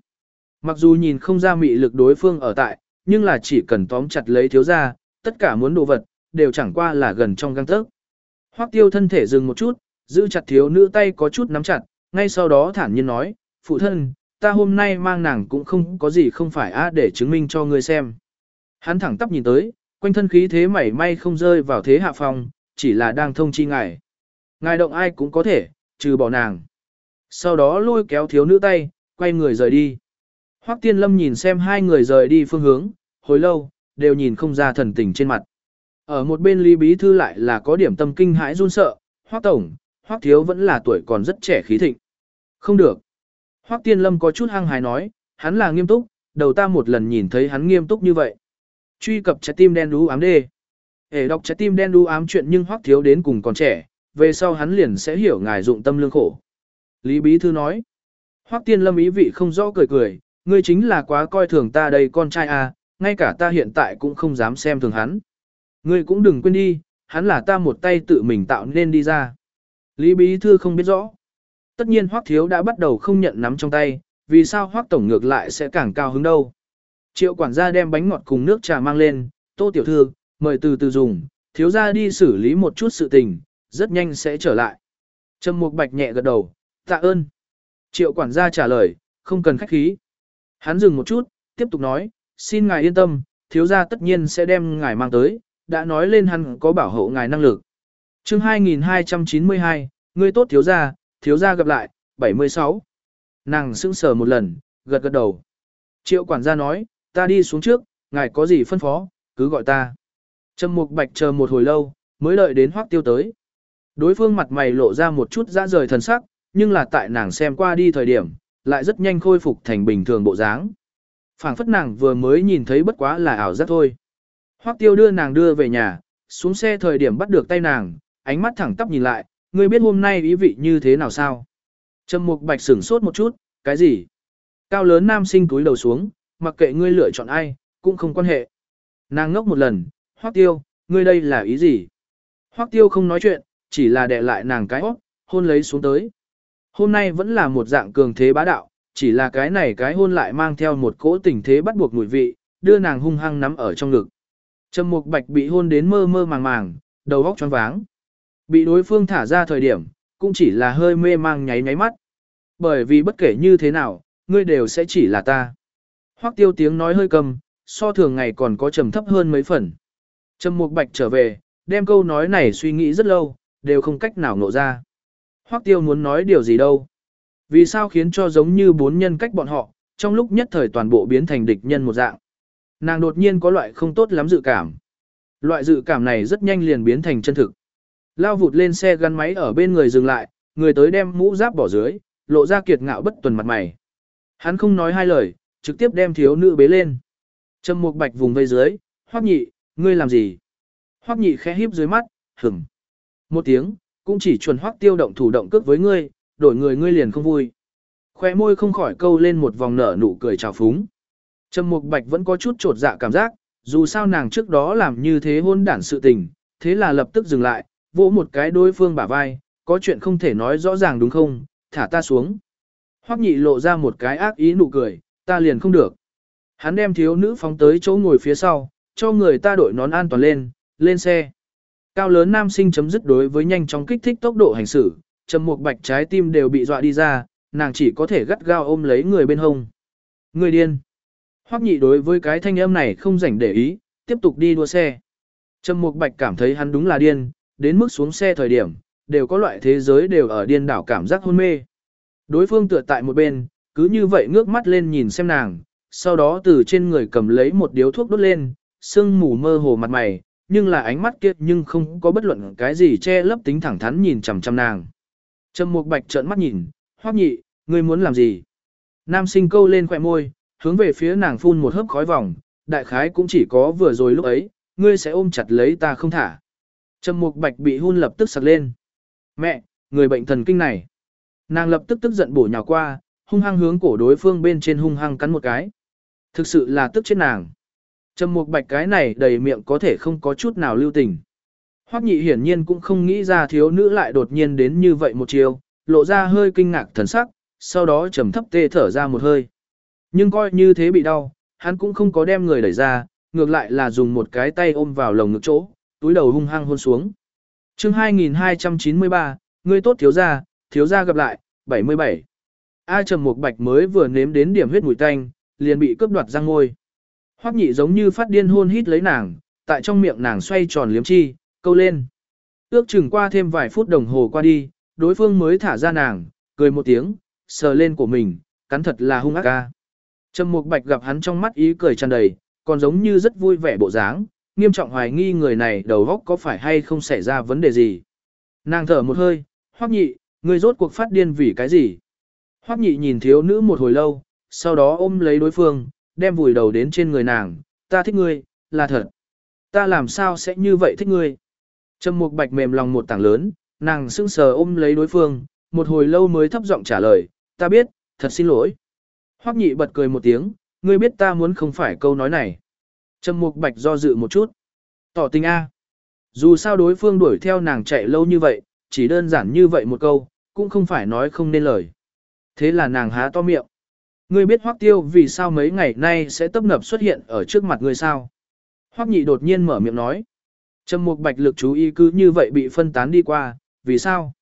Speaker 1: Mặc dù nhìn không ra mị lực đối phương ở tại, nhưng là chỉ cần tóm chặt lấy thiếu gia, tất cả muốn đồ vật, đều chẳng qua là gần trong găng tấc. Hoắc tiêu thân thể dừng một chút, giữ chặt thiếu nữ tay có chút nắm chặt, ngay sau đó thản nhiên nói, phụ thân, ta hôm nay mang nàng cũng không có gì không phải á để chứng minh cho ngươi xem. Hắn thẳng tắp nhìn tới, quanh thân khí thế mảy may không rơi vào thế hạ phong, chỉ là đang thông chi ngài. Ngài động ai cũng có thể, trừ bỏ nàng. Sau đó lôi kéo thiếu nữ tay, quay người rời đi. Hoắc Tiên Lâm nhìn xem hai người rời đi phương hướng, hồi lâu, đều nhìn không ra thần tình trên mặt. Ở một bên Lý Bí Thư lại là có điểm tâm kinh hãi run sợ, Hoắc Tổng, Hoắc Thiếu vẫn là tuổi còn rất trẻ khí thịnh. Không được. Hoắc Tiên Lâm có chút hăng hái nói, hắn là nghiêm túc, đầu ta một lần nhìn thấy hắn nghiêm túc như vậy. Truy cập trái tim đen đú ám đê. hệ đọc trái tim đen đú ám chuyện nhưng Hoắc Thiếu đến cùng còn trẻ, về sau hắn liền sẽ hiểu ngài dụng tâm lương khổ. Lý Bí Thư nói. Hoắc Tiên Lâm ý vị không rõ cười cười, ngươi chính là quá coi thường ta đây con trai à, ngay cả ta hiện tại cũng không dám xem thường hắn. Ngươi cũng đừng quên đi, hắn là ta một tay tự mình tạo nên đi ra. Lý Bí Thư không biết rõ. Tất nhiên Hoắc Thiếu đã bắt đầu không nhận nắm trong tay, vì sao Hoắc Tổng ngược lại sẽ càng cao hứng đâu. Triệu quản gia đem bánh ngọt cùng nước trà mang lên, tô tiểu thư, mời từ từ dùng, thiếu gia đi xử lý một chút sự tình, rất nhanh sẽ trở lại. Trầm Mục Bạch nhẹ gật đầu, tạ ơn. Triệu quản gia trả lời, không cần khách khí. Hắn dừng một chút, tiếp tục nói, xin ngài yên tâm, thiếu gia tất nhiên sẽ đem ngài mang tới, đã nói lên hắn có bảo hộ ngài năng lực. chương 2292, ngươi tốt thiếu gia, thiếu gia gặp lại, 76. Nàng sững sờ một lần, gật gật đầu. Triệu quản gia nói, ta đi xuống trước, ngài có gì phân phó, cứ gọi ta. Trầm Mục Bạch chờ một hồi lâu, mới đợi đến Hoắc Tiêu tới. Đối phương mặt mày lộ ra một chút dã rời thần sắc, nhưng là tại nàng xem qua đi thời điểm, lại rất nhanh khôi phục thành bình thường bộ dáng. phảng phất nàng vừa mới nhìn thấy bất quá là ảo giác thôi. Hoắc tiêu đưa nàng đưa về nhà, xuống xe thời điểm bắt được tay nàng, ánh mắt thẳng tắp nhìn lại, ngươi biết hôm nay ý vị như thế nào sao? Trầm mục bạch sửng sốt một chút, cái gì? Cao lớn nam sinh túi đầu xuống, mặc kệ ngươi lựa chọn ai, cũng không quan hệ. Nàng ngốc một lần, hoắc tiêu, ngươi đây là ý gì? Hoắc tiêu không nói chuyện, chỉ là đè lại nàng cái hót, hôn lấy xuống tới. Hôm nay vẫn là một dạng cường thế bá đạo, chỉ là cái này cái hôn lại mang theo một cỗ tình thế bắt buộc mùi vị, đưa nàng hung hăng nắm ở trong ngực. Trầm Mục Bạch bị hôn đến mơ mơ màng màng, đầu óc choáng váng. Bị đối phương thả ra thời điểm, cũng chỉ là hơi mê mang nháy nháy mắt. Bởi vì bất kể như thế nào, ngươi đều sẽ chỉ là ta. Hoắc Tiêu tiếng nói hơi cầm, so thường ngày còn có trầm thấp hơn mấy phần. Trầm Mục Bạch trở về, đem câu nói này suy nghĩ rất lâu, đều không cách nào ngộ ra. Hoắc Tiêu muốn nói điều gì đâu. Vì sao khiến cho giống như bốn nhân cách bọn họ, trong lúc nhất thời toàn bộ biến thành địch nhân một dạng. Nàng đột nhiên có loại không tốt lắm dự cảm. Loại dự cảm này rất nhanh liền biến thành chân thực. Lao vụt lên xe gắn máy ở bên người dừng lại, người tới đem mũ giáp bỏ dưới, lộ ra kiệt ngạo bất tuần mặt mày. Hắn không nói hai lời, trực tiếp đem thiếu nữ bế lên. Trầm Mục Bạch vùng vây dưới, "Hoắc Nhị, ngươi làm gì?" Hoắc Nhị khẽ híp dưới mắt, "Hừm." Một tiếng, cũng chỉ chuẩn Hoắc Tiêu động thủ động cước với ngươi, đổi người ngươi liền không vui. Khóe môi không khỏi câu lên một vòng nở nụ cười trào phúng. Trầm Mục Bạch vẫn có chút trột dạ cảm giác, dù sao nàng trước đó làm như thế hôn đản sự tình, thế là lập tức dừng lại, vỗ một cái đối phương bả vai, có chuyện không thể nói rõ ràng đúng không, thả ta xuống. Hoắc nhị lộ ra một cái ác ý nụ cười, ta liền không được. Hắn đem thiếu nữ phóng tới chỗ ngồi phía sau, cho người ta đội nón an toàn lên, lên xe. Cao lớn nam sinh chấm dứt đối với nhanh chóng kích thích tốc độ hành xử, trầm mục bạch trái tim đều bị dọa đi ra, nàng chỉ có thể gắt gao ôm lấy người bên hông. Người điên. Hoắc nhị đối với cái thanh âm này không rảnh để ý, tiếp tục đi đua xe. Trầm mục bạch cảm thấy hắn đúng là điên, đến mức xuống xe thời điểm, đều có loại thế giới đều ở điên đảo cảm giác hôn mê. Đối phương tựa tại một bên, cứ như vậy ngước mắt lên nhìn xem nàng, sau đó từ trên người cầm lấy một điếu thuốc đốt lên, sương mù mơ hồ mặt mày, nhưng là ánh mắt kia nhưng không có bất luận cái gì che lấp tính thẳng thắn nhìn chằm chằm nàng. Trầm Mục Bạch trợn mắt nhìn, "Hoắc Nhị, ngươi muốn làm gì?" Nam sinh câu lên khóe môi, hướng về phía nàng phun một hớp khói vòng, đại khái cũng chỉ có vừa rồi lúc ấy, ngươi sẽ ôm chặt lấy ta không thả. Trầm Mục Bạch bị hun lập tức sặc lên. "Mẹ, người bệnh thần kinh này." Nàng lập tức tức giận bổ nhào qua, hung hăng hướng cổ đối phương bên trên hung hăng cắn một cái. Thực sự là tức chết nàng. Trầm Mục Bạch cái này đầy miệng có thể không có chút nào lưu tình. Hoắc Nhị hiển nhiên cũng không nghĩ ra thiếu nữ lại đột nhiên đến như vậy một chiều, lộ ra hơi kinh ngạc thần sắc, sau đó trầm thấp tê thở ra một hơi. Nhưng coi như thế bị đau, hắn cũng không có đem người đẩy ra, ngược lại là dùng một cái tay ôm vào lồng ngực chỗ, túi đầu hung hăng hôn xuống. Chương 2293, ngươi tốt thiếu gia, thiếu gia gặp lại, 77. A Trầm Mục Bạch mới vừa nếm đến điểm huyết mùi tanh, liền bị cướp đoạt răng ngôi. Hoắc Nhị giống như phát điên hôn hít lấy nàng, tại trong miệng nàng xoay tròn liếm chi, câu lên. Ước chừng qua thêm vài phút đồng hồ qua đi, đối phương mới thả ra nàng, cười một tiếng, sờ lên của mình, cắn thật là hung ác ca. Trầm Mục Bạch gặp hắn trong mắt ý cười tràn đầy, còn giống như rất vui vẻ bộ dáng, nghiêm trọng hoài nghi người này đầu óc có phải hay không xảy ra vấn đề gì. Nàng thở một hơi, Hoắc Nhị, ngươi rốt cuộc phát điên vì cái gì? Hoắc Nhị nhìn thiếu nữ một hồi lâu, sau đó ôm lấy đối phương, đem vùi đầu đến trên người nàng, ta thích ngươi, là thật. Ta làm sao sẽ như vậy thích ngươi? Trầm Mục Bạch mềm lòng một tảng lớn, nàng sững sờ ôm lấy đối phương, một hồi lâu mới thấp giọng trả lời, ta biết, thật xin lỗi. Hoắc nhị bật cười một tiếng, ngươi biết ta muốn không phải câu nói này. Trầm Mục Bạch do dự một chút. Tỏ tình A. Dù sao đối phương đuổi theo nàng chạy lâu như vậy, chỉ đơn giản như vậy một câu, cũng không phải nói không nên lời. Thế là nàng há to miệng. Ngươi biết Hoắc Tiêu vì sao mấy ngày nay sẽ tấp nập xuất hiện ở trước mặt ngươi sao? Hoắc Nhị đột nhiên mở miệng nói. Trầm Mục Bạch lực chú ý cứ như vậy bị phân tán đi qua, vì sao?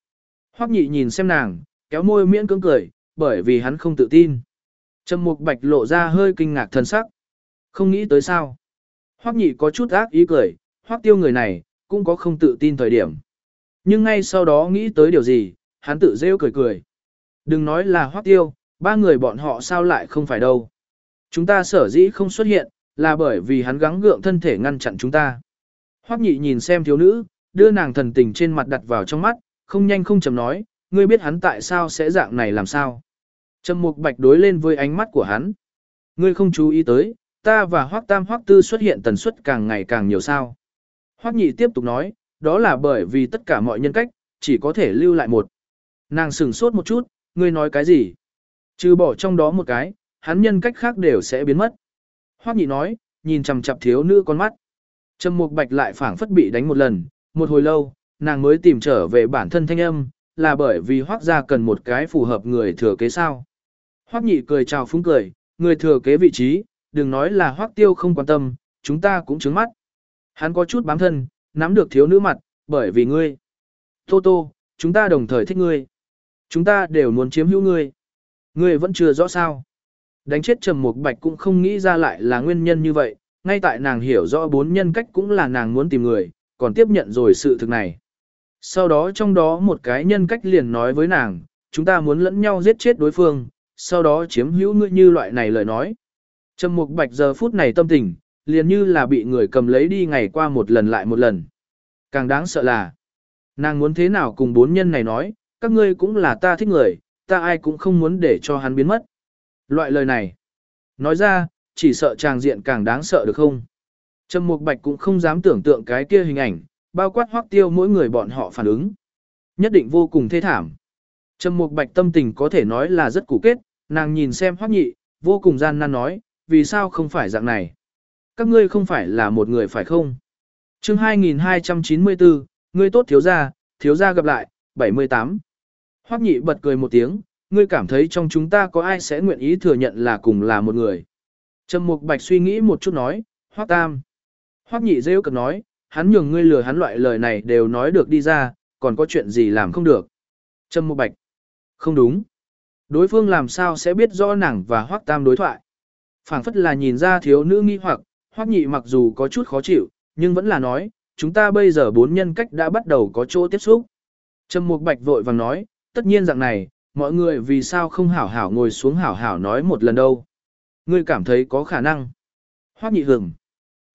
Speaker 1: Hoắc Nhị nhìn xem nàng, kéo môi miễn cưỡng cười, bởi vì hắn không tự tin. Trầm Mục Bạch lộ ra hơi kinh ngạc thần sắc. Không nghĩ tới sao? Hoắc Nhị có chút ác ý cười, Hoắc Tiêu người này cũng có không tự tin thời điểm. Nhưng ngay sau đó nghĩ tới điều gì, hắn tự rêu cười cười. Đừng nói là hoác Tiêu, ba người bọn họ sao lại không phải đâu. Chúng ta sở dĩ không xuất hiện, là bởi vì hắn gắng gượng thân thể ngăn chặn chúng ta. Hoắc nhị nhìn xem thiếu nữ, đưa nàng thần tình trên mặt đặt vào trong mắt, không nhanh không chậm nói, ngươi biết hắn tại sao sẽ dạng này làm sao. Trầm Mục Bạch đối lên với ánh mắt của hắn. Ngươi không chú ý tới, ta và Hoắc Tam Hoắc Tư xuất hiện tần suất càng ngày càng nhiều sao. Hoắc Nhị tiếp tục nói, đó là bởi vì tất cả mọi nhân cách, chỉ có thể lưu lại một. Nàng sửng sốt một chút, ngươi nói cái gì? Trừ bỏ trong đó một cái, hắn nhân cách khác đều sẽ biến mất. Hoắc Nhị nói, nhìn chằm chằm thiếu nữ con mắt. Trầm Mục Bạch lại phảng phất bị đánh một lần, một hồi lâu, nàng mới tìm trở về bản thân thanh âm, là bởi vì Hoắc gia cần một cái phù hợp người thừa kế sao. Hoắc Nhị cười chào phúng cười, người thừa kế vị trí, đừng nói là Hoắc Tiêu không quan tâm, chúng ta cũng trướng mắt. Hắn có chút bám thân, nắm được thiếu nữ mặt, bởi vì ngươi. Tô Tô, chúng ta đồng thời thích ngươi. Chúng ta đều muốn chiếm hữu ngươi. Ngươi vẫn chưa rõ sao. Đánh chết Trầm Mục Bạch cũng không nghĩ ra lại là nguyên nhân như vậy, ngay tại nàng hiểu rõ bốn nhân cách cũng là nàng muốn tìm người, còn tiếp nhận rồi sự thực này. Sau đó trong đó một cái nhân cách liền nói với nàng, chúng ta muốn lẫn nhau giết chết đối phương, sau đó chiếm hữu ngươi như loại này lời nói. Trầm Mục Bạch giờ phút này tâm tình, liền như là bị người cầm lấy đi ngày qua một lần lại một lần. Càng đáng sợ là, nàng muốn thế nào cùng bốn nhân này nói, các ngươi cũng là ta thích người, ta ai cũng không muốn để cho hắn biến mất. Loại lời này, nói ra, chỉ sợ tràng diện càng đáng sợ được không? Trầm Mục Bạch cũng không dám tưởng tượng cái kia hình ảnh, bao quát hoắc tiêu mỗi người bọn họ phản ứng. Nhất định vô cùng thê thảm. Trầm Mục Bạch tâm tình có thể nói là rất củ kết, nàng nhìn xem hoắc nhị, vô cùng gian nan nói, vì sao không phải dạng này? Các ngươi không phải là một người phải không? chương 2294, ngươi tốt thiếu gia, thiếu gia gặp lại, 78. Hoắc nhị bật cười một tiếng, ngươi cảm thấy trong chúng ta có ai sẽ nguyện ý thừa nhận là cùng là một người. Trầm Mục Bạch suy nghĩ một chút nói, Hoắc Tam. Hoắc nhị rêu cực nói, hắn nhường ngươi lừa hắn loại lời này đều nói được đi ra, còn có chuyện gì làm không được. Trầm Mục Bạch. Không đúng. Đối phương làm sao sẽ biết rõ nàng và Hoắc Tam đối thoại. phảng phất là nhìn ra thiếu nữ nghi hoặc, Hoắc nhị mặc dù có chút khó chịu, nhưng vẫn là nói, chúng ta bây giờ bốn nhân cách đã bắt đầu có chỗ tiếp xúc. Trầm Mục Bạch vội vàng nói, tất nhiên dạng này, mọi người vì sao không hảo hảo ngồi xuống hảo hảo nói một lần đâu. Ngươi cảm thấy có khả năng. Hoắc nhị hưởng.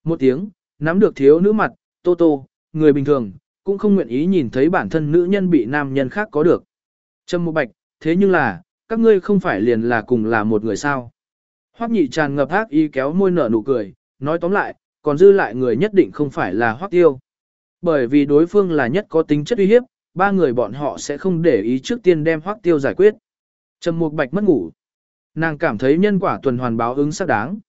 Speaker 1: Một tiếng, nắm được thiếu nữ mặt, tô tô, người bình thường, cũng không nguyện ý nhìn thấy bản thân nữ nhân bị nam nhân khác có được. Trâm một Bạch, thế nhưng là, các ngươi không phải liền là cùng là một người sao. Hoắc nhị tràn ngập ác ý kéo môi nở nụ cười, nói tóm lại, còn dư lại người nhất định không phải là Hoắc tiêu. Bởi vì đối phương là nhất có tính chất uy hiếp, ba người bọn họ sẽ không để ý trước tiên đem Hoắc tiêu giải quyết. Trầm Mục Bạch mất ngủ. Nàng cảm thấy nhân quả tuần hoàn báo ứng xác đáng.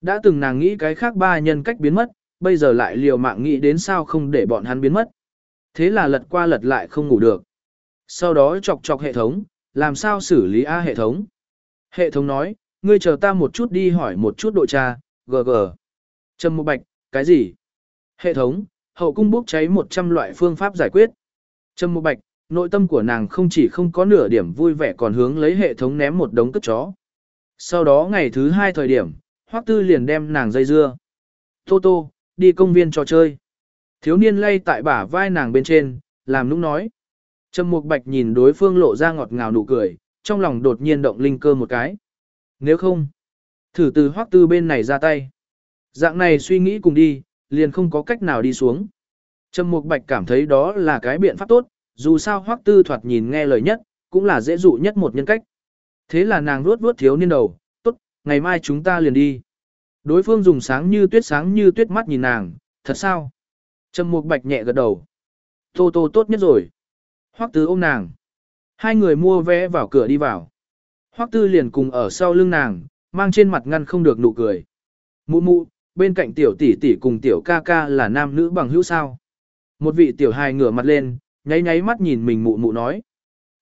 Speaker 1: Đã từng nàng nghĩ cái khác ba nhân cách biến mất, bây giờ lại liều mạng nghĩ đến sao không để bọn hắn biến mất. Thế là lật qua lật lại không ngủ được. Sau đó chọc chọc hệ thống, làm sao xử lý A hệ thống. Hệ thống nói, ngươi chờ ta một chút đi hỏi một chút độ tra, gg. Trầm Mục Bạch, cái gì? Hệ thống, hậu cung bốc cháy 100 loại phương pháp giải quyết. Trâm Mục Bạch, nội tâm của nàng không chỉ không có nửa điểm vui vẻ còn hướng lấy hệ thống ném một đống cất chó. Sau đó ngày thứ hai thời điểm, Hoắc Tư liền đem nàng dây dưa. Tô Tô, đi công viên trò chơi. Thiếu niên lay tại bả vai nàng bên trên, làm nũng nói. Trầm Mục Bạch nhìn đối phương lộ ra ngọt ngào nụ cười, trong lòng đột nhiên động linh cơ một cái. Nếu không, thử từ Hoắc Tư bên này ra tay. Dạng này suy nghĩ cùng đi, liền không có cách nào đi xuống. Trầm Mục Bạch cảm thấy đó là cái biện pháp tốt, dù sao Hoắc Tư thoạt nhìn nghe lời nhất, cũng là dễ dụ nhất một nhân cách. Thế là nàng vuốt vuốt thiếu niên đầu, tốt, ngày mai chúng ta liền đi. Đối phương dùng sáng như tuyết sáng như tuyết mắt nhìn nàng, thật sao? Trầm Mục Bạch nhẹ gật đầu. Tô Tô tốt nhất rồi. Hoắc Tư ôm nàng. Hai người mua vé vào cửa đi vào. Hoắc Tư liền cùng ở sau lưng nàng, mang trên mặt ngăn không được nụ cười. Mụ mụ, bên cạnh tiểu tỷ tỷ cùng tiểu ca ca là nam nữ bằng hữu sao? Một vị tiểu hài ngửa mặt lên, nháy nháy mắt nhìn mình mụ mụ nói.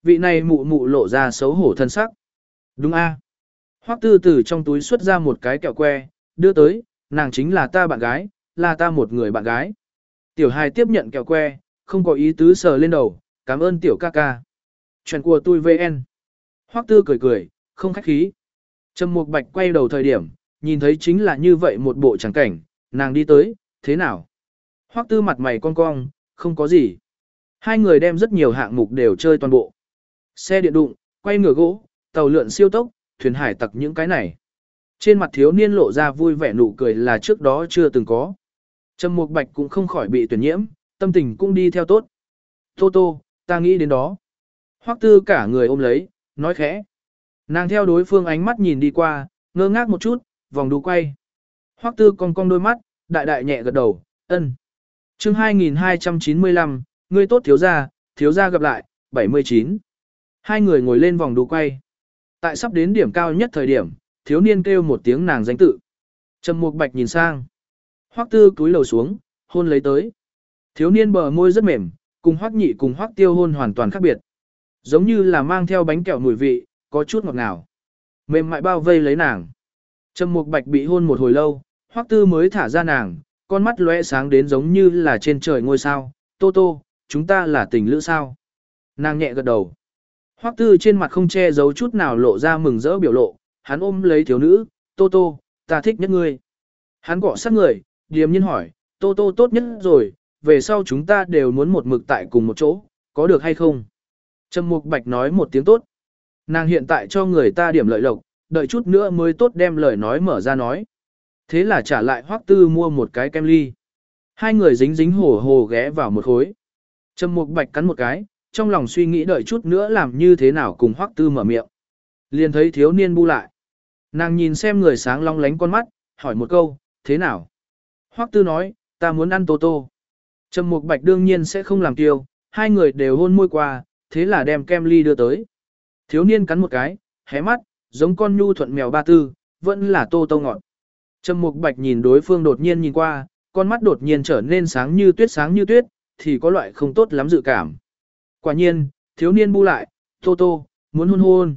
Speaker 1: Vị này mụ mụ lộ ra xấu hổ thân sắc. Đúng a. À. Hoắc Tư từ trong túi xuất ra một cái kẹo que, đưa tới, nàng chính là ta bạn gái, là ta một người bạn gái. Tiểu hài tiếp nhận kẹo que, không có ý tứ sờ lên đầu, cảm ơn tiểu ca ca. Chuyện của tôi VN. Hoắc Tư cười cười, không khách khí. Trầm Mục Bạch quay đầu thời điểm, nhìn thấy chính là như vậy một bộ tràng cảnh, nàng đi tới, thế nào? Hoắc Tư mặt mày cong cong, không có gì. Hai người đem rất nhiều hạng mục đều chơi toàn bộ. Xe điện đụng, quay ngửa gỗ, tàu lượn siêu tốc, thuyền hải tặc những cái này. Trên mặt thiếu niên lộ ra vui vẻ nụ cười là trước đó chưa từng có. Trầm Mục Bạch cũng không khỏi bị tuyển nhiễm, tâm tình cũng đi theo tốt. Tô tô, ta nghĩ đến đó. Hoắc tư cả người ôm lấy, nói khẽ. Nàng theo đối phương ánh mắt nhìn đi qua, ngơ ngác một chút, vòng đu quay. Hoắc tư cong cong đôi mắt, đại đại nhẹ gật đầu, ân chương 2295, ngươi tốt thiếu gia, thiếu gia gặp lại, 79. Hai người ngồi lên vòng đu quay. Tại sắp đến điểm cao nhất thời điểm, thiếu niên kêu một tiếng nàng danh tự. Trầm Mục Bạch nhìn sang. Hoắc Tư cúi đầu xuống, hôn lấy tới. Thiếu niên bờ môi rất mềm, cùng Hoắc Nhị cùng Hoắc Tiêu hôn hoàn toàn khác biệt. Giống như là mang theo bánh kẹo mùi vị, có chút ngọt ngào. Mềm mại bao vây lấy nàng. Trầm Mục Bạch bị hôn một hồi lâu, Hoắc Tư mới thả ra nàng, con mắt lóe sáng đến giống như là trên trời ngôi sao. Tô Tô, chúng ta là tình lữ sao? Nàng nhẹ gật đầu. Hoắc Tư trên mặt không che giấu chút nào lộ ra mừng rỡ biểu lộ, hắn ôm lấy thiếu nữ, Tô Tô, ta thích nhất ngươi. Hắn gõ sát người, điềm nhiên hỏi, Tô Tô tốt nhất rồi, về sau chúng ta đều muốn một mực tại cùng một chỗ, có được hay không? Trầm Mục Bạch nói một tiếng tốt. Nàng hiện tại cho người ta điểm lợi lộc, đợi chút nữa mới tốt đem lời nói mở ra nói. Thế là trả lại Hoắc Tư mua một cái kem ly. Hai người dính dính hổ hồ ghé vào một khối. Trầm Mục Bạch cắn một cái, trong lòng suy nghĩ đợi chút nữa làm như thế nào cùng Hoắc Tư mở miệng. Liền thấy thiếu niên bu lại. Nàng nhìn xem người sáng long lánh con mắt, hỏi một câu, thế nào? Hoắc Tư nói, ta muốn ăn tô tô. Trầm Mục Bạch đương nhiên sẽ không làm tiêu, hai người đều hôn môi qua, thế là đem kem ly đưa tới. Thiếu niên cắn một cái, hé mắt, giống con nhu thuận mèo ba tư, vẫn là tô tô ngọt. Trầm Mục Bạch nhìn đối phương đột nhiên nhìn qua, con mắt đột nhiên trở nên sáng như tuyết sáng như tuyết, thì có loại không tốt lắm dự cảm. Quả nhiên, thiếu niên bu lại, tô tô, muốn hôn hôn.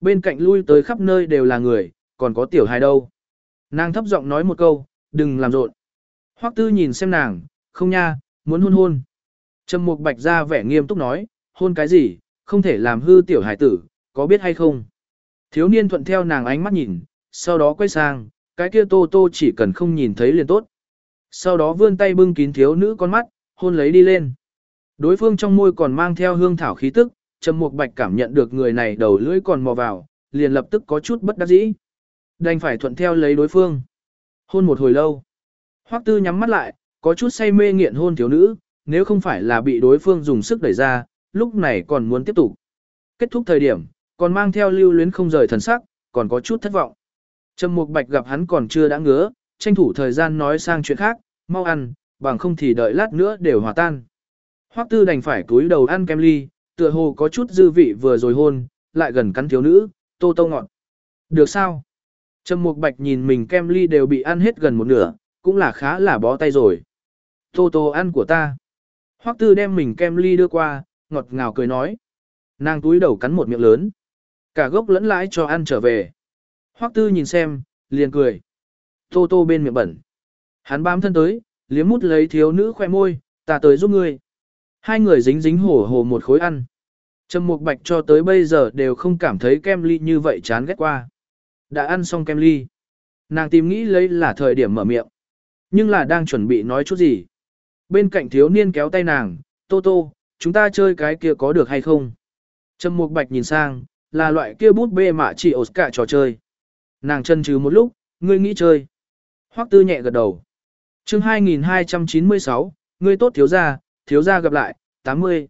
Speaker 1: Bên cạnh lui tới khắp nơi đều là người, còn có tiểu hài đâu. Nàng thấp giọng nói một câu, đừng làm rộn. Hoắc tư nhìn xem nàng, không nha, muốn hôn hôn. Trầm mục bạch ra vẻ nghiêm túc nói, hôn cái gì, không thể làm hư tiểu hải tử, có biết hay không. Thiếu niên thuận theo nàng ánh mắt nhìn, sau đó quay sang, cái kia tô tô chỉ cần không nhìn thấy liền tốt. Sau đó vươn tay bưng kín thiếu nữ con mắt, hôn lấy đi lên. Đối phương trong môi còn mang theo hương thảo khí tức, Trầm Mục Bạch cảm nhận được người này đầu lưỡi còn mò vào, liền lập tức có chút bất đắc dĩ. Đành phải thuận theo lấy đối phương. Hôn một hồi lâu. Hoắc Tư nhắm mắt lại, có chút say mê nghiện hôn thiếu nữ, nếu không phải là bị đối phương dùng sức đẩy ra, lúc này còn muốn tiếp tục. Kết thúc thời điểm, còn mang theo lưu luyến không rời thần sắc, còn có chút thất vọng. Trầm Mục Bạch gặp hắn còn chưa đã ngứa, tranh thủ thời gian nói sang chuyện khác, mau ăn, bằng không thì đợi lát nữa đều hòa tan. Hoắc Tư đành phải cúi đầu ăn kem ly, tựa hồ có chút dư vị vừa rồi hôn, lại gần cắn thiếu nữ, tô tô ngọt. Được sao? Trầm Mục Bạch nhìn mình kem ly đều bị ăn hết gần một nửa, cũng là khá là bó tay rồi. Tô tô ăn của ta. Hoắc Tư đem mình kem ly đưa qua, ngọt ngào cười nói. Nàng túi đầu cắn một miệng lớn. Cả gốc lẫn lãi cho ăn trở về. Hoắc Tư nhìn xem, liền cười. Tô tô bên miệng bẩn. Hắn bám thân tới, liếm mút lấy thiếu nữ khoe môi, ta tới giúp ngươi. Hai người dính dính hổ hổ một khối ăn. Trầm Mục Bạch cho tới bây giờ đều không cảm thấy kem ly như vậy chán ghét qua. Đã ăn xong kem ly. Nàng tìm nghĩ lấy là thời điểm mở miệng. Nhưng là đang chuẩn bị nói chút gì. Bên cạnh thiếu niên kéo tay nàng, Tô Tô, chúng ta chơi cái kia có được hay không? Trầm Mục Bạch nhìn sang, là loại kia bút bê mạ chỉ ổ cả trò chơi. Nàng chân trừ một lúc, ngươi nghĩ chơi. Hoắc Tư nhẹ gật đầu. Chương 2296, ngươi tốt thiếu gia, thiếu gia gặp lại, 80.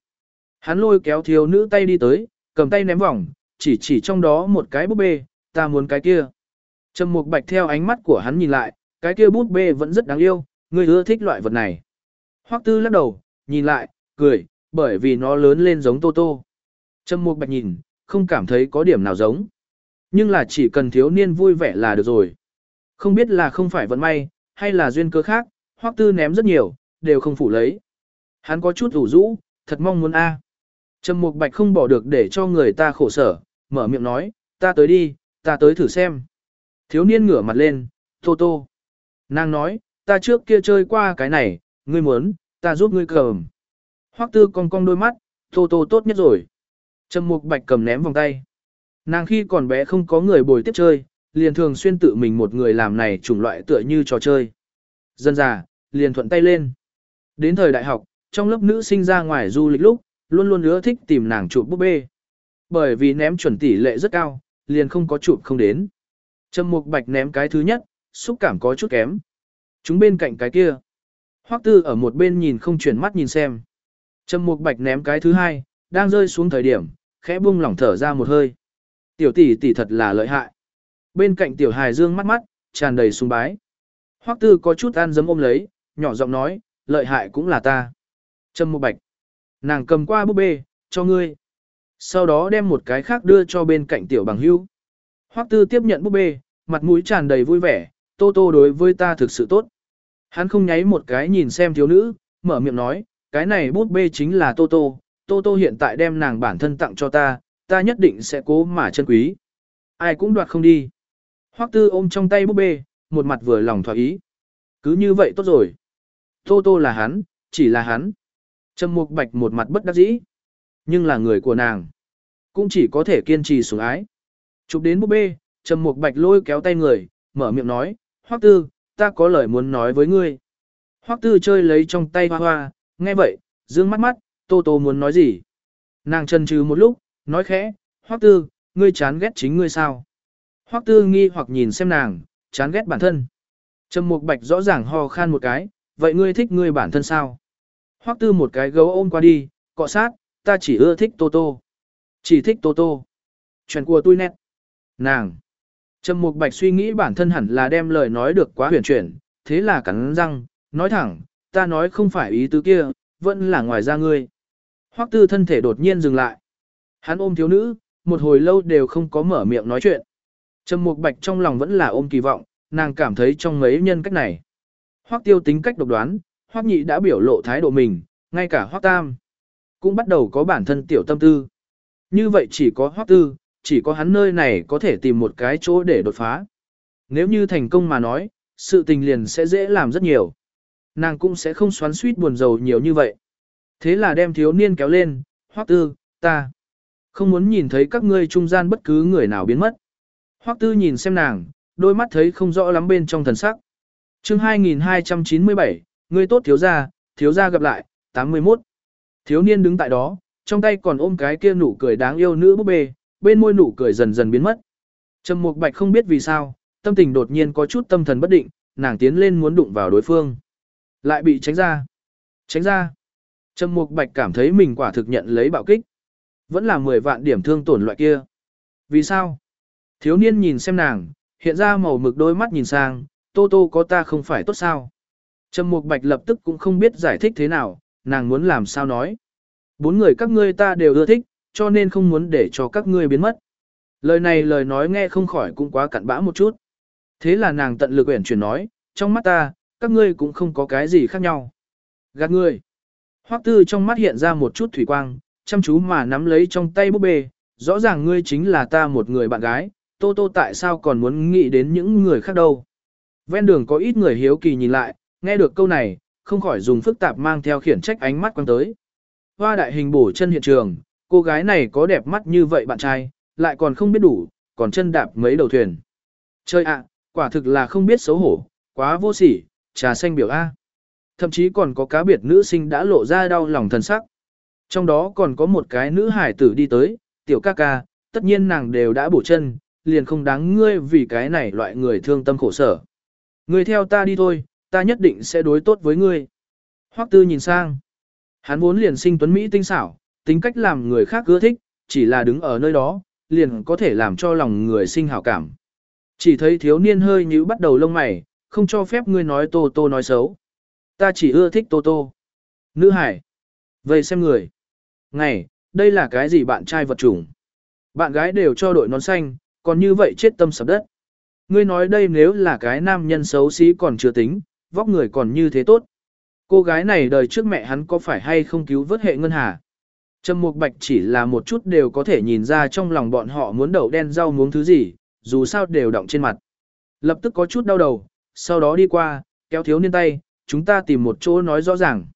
Speaker 1: Hắn lôi kéo thiếu nữ tay đi tới, cầm tay ném vòng, chỉ chỉ trong đó một cái búp bê, ta muốn cái kia. Trầm Mục Bạch theo ánh mắt của hắn nhìn lại, cái kia búp bê vẫn rất đáng yêu, ngươi ưa thích loại vật này. Hoắc Tư lắc đầu, nhìn lại, cười, bởi vì nó lớn lên giống Tô Tô. Trầm Mục Bạch nhìn, không cảm thấy có điểm nào giống. Nhưng là chỉ cần thiếu niên vui vẻ là được rồi. Không biết là không phải vận may, hay là duyên cơ khác, Hoắc Tư ném rất nhiều, đều không phủ lấy. Hắn có chút ủ rũ, thật mong muốn a. Trầm Mục Bạch không bỏ được để cho người ta khổ sở, mở miệng nói, ta tới đi, ta tới thử xem. Thiếu niên ngửa mặt lên, tô tô. Nàng nói, ta trước kia chơi qua cái này, ngươi muốn, ta giúp ngươi cầm. Hoắc tư cong cong đôi mắt, tô tô tốt nhất rồi. Trầm Mục Bạch cầm ném vòng tay. Nàng khi còn bé không có người bồi tiếp chơi, liền thường xuyên tự mình một người làm này chủng loại tựa như trò chơi. Dân già, liền thuận tay lên. Đến thời đại học, trong lớp nữ sinh ra ngoài du lịch lúc, luôn luôn ưa thích tìm nàng chụp búp bê. Bởi vì ném chuẩn tỷ lệ rất cao, liền không có chụp không đến. Trầm Mục Bạch ném cái thứ nhất, xúc cảm có chút kém. Chúng bên cạnh cái kia. Hoắc Tư ở một bên nhìn không chuyển mắt nhìn xem. Trầm Mục Bạch ném cái thứ hai, đang rơi xuống thời điểm, khẽ buông lỏng thở ra một hơi. Tiểu tỷ tỷ thật là lợi hại. Bên cạnh tiểu hài dương mắt mắt, tràn đầy sung bái. Hoắc Tư có chút ăn dấm ôm lấy, nhỏ giọng nói, lợi hại cũng là ta. Trâm Mục Bạch. Nàng cầm qua búp bê, cho ngươi. Sau đó đem một cái khác đưa cho bên cạnh tiểu bằng hưu. Hoắc Tư tiếp nhận búp bê, mặt mũi tràn đầy vui vẻ, Tô Tô đối với ta thực sự tốt. Hắn không nháy một cái nhìn xem thiếu nữ, mở miệng nói, cái này bút bê chính là Tô Tô, Tô Tô hiện tại đem nàng bản thân tặng cho ta, ta nhất định sẽ cố mà chân quý. Ai cũng đoạt không đi. Hoắc Tư ôm trong tay búp bê, một mặt vừa lòng thỏa ý. Cứ như vậy tốt rồi. Tô Tô là hắn, chỉ là hắn. Trầm Mục Bạch một mặt bất đắc dĩ. Nhưng là người của nàng. Cũng chỉ có thể kiên trì sủng ái. Chụp đến búp bê, Trầm Mục Bạch lôi kéo tay người, mở miệng nói, Hoắc Tư, ta có lời muốn nói với ngươi. Hoắc Tư chơi lấy trong tay hoa hoa, nghe vậy, dương mắt mắt, Tô Tô muốn nói gì. Nàng chần chừ một lúc, nói khẽ, Hoắc Tư, ngươi chán ghét chính ngươi sao? Hoắc Tư nghi hoặc nhìn xem nàng, chán ghét bản thân. Trầm Mục Bạch rõ ràng ho khan một cái, vậy ngươi thích ngươi bản thân sao? Hoắc Tư một cái gấu ôm qua đi, cọ sát, ta chỉ ưa thích Tô Tô. Chỉ thích Tô Tô. Chuyện của tôi nét. Nàng. Trầm Mục Bạch suy nghĩ bản thân hẳn là đem lời nói được quá huyền chuyển, thế là cắn răng, nói thẳng, ta nói không phải ý tứ kia, vẫn là ngoài ra ngươi. Hoắc Tư thân thể đột nhiên dừng lại. Hắn ôm thiếu nữ, một hồi lâu đều không có mở miệng nói chuyện. Trầm Mục Bạch trong lòng vẫn là ôm kỳ vọng, nàng cảm thấy trong mấy nhân cách này. Hoắc Tiêu tính cách độc đoán, Hoắc Nhị đã biểu lộ thái độ mình, ngay cả Hoắc Tam cũng bắt đầu có bản thân tiểu tâm tư. Như vậy chỉ có Hoắc Tư, chỉ có hắn nơi này có thể tìm một cái chỗ để đột phá. Nếu như thành công mà nói, sự tình liền sẽ dễ làm rất nhiều. Nàng cũng sẽ không xoắn suýt buồn rầu nhiều như vậy. Thế là đem thiếu niên kéo lên, hoắc tư, ta. Không muốn nhìn thấy các ngươi trung gian bất cứ người nào biến mất. Hoắc tư nhìn xem nàng, đôi mắt thấy không rõ lắm bên trong thần sắc. chương 2297, ngươi tốt thiếu gia, thiếu gia gặp lại, 81. Thiếu niên đứng tại đó, trong tay còn ôm cái kia nụ cười đáng yêu nữ búp bê, bên môi nụ cười dần dần biến mất. Trầm Mục Bạch không biết vì sao, tâm tình đột nhiên có chút tâm thần bất định, nàng tiến lên muốn đụng vào đối phương, lại bị tránh ra. Tránh ra. Trầm Mục Bạch cảm thấy mình quả thực nhận lấy bạo kích, vẫn là 10 vạn điểm thương tổn loại kia. Vì sao? Thiếu niên nhìn xem nàng, hiện ra màu mực đôi mắt nhìn sang, Tô Tô có ta không phải tốt sao? Trầm Mục Bạch lập tức cũng không biết giải thích thế nào, nàng muốn làm sao nói. Bốn người các ngươi ta đều ưa thích, cho nên không muốn để cho các ngươi biến mất. Lời này lời nói nghe không khỏi cũng quá cặn bã một chút. Thế là nàng tận lực uyển chuyển nói, trong mắt ta, các ngươi cũng không có cái gì khác nhau. Gạt ngươi. Hoắc tư trong mắt hiện ra một chút thủy quang, chăm chú mà nắm lấy trong tay búp bê, rõ ràng ngươi chính là ta một người bạn gái, tô tô tại sao còn muốn nghĩ đến những người khác đâu. Ven đường có ít người hiếu kỳ nhìn lại, nghe được câu này, không khỏi dùng phức tạp mang theo khiển trách ánh mắt quăng tới. Hoa đại hình bổ chân hiện trường, cô gái này có đẹp mắt như vậy bạn trai, lại còn không biết đủ, còn chân đạp mấy đầu thuyền. Chơi ạ, quả thực là không biết xấu hổ, quá vô sỉ, trà xanh biểu A. Thậm chí còn có cá biệt nữ sinh đã lộ ra đau lòng thần sắc. Trong đó còn có một cái nữ hải tử đi tới, tiểu ca ca, tất nhiên nàng đều đã bổ chân, liền không đáng ngươi vì cái này loại người thương tâm khổ sở. Ngươi theo ta đi thôi, ta nhất định sẽ đối tốt với ngươi. Hoắc tư nhìn sang. Hắn vốn liền sinh tuấn Mỹ tinh xảo, tính cách làm người khác ưa thích, chỉ là đứng ở nơi đó, liền có thể làm cho lòng người sinh hảo cảm. Chỉ thấy thiếu niên hơi nhíu bắt đầu lông mày, không cho phép ngươi nói tô tô nói xấu. Ta chỉ ưa thích tô tô. Nữ hải. Vậy xem người. Ngày, đây là cái gì bạn trai vật chủng? Bạn gái đều cho đội nón xanh, còn như vậy chết tâm sập đất. Ngươi nói đây nếu là cái nam nhân xấu xí còn chưa tính, vóc người còn như thế tốt. Cô gái này đời trước mẹ hắn có phải hay không cứu vớt hệ ngân hà? Trầm Mục Bạch chỉ là một chút đều có thể nhìn ra trong lòng bọn họ muốn đậu đen rau muống thứ gì, dù sao đều động trên mặt. Lập tức có chút đau đầu, sau đó đi qua, kéo thiếu niên tay, chúng ta tìm một chỗ nói rõ ràng.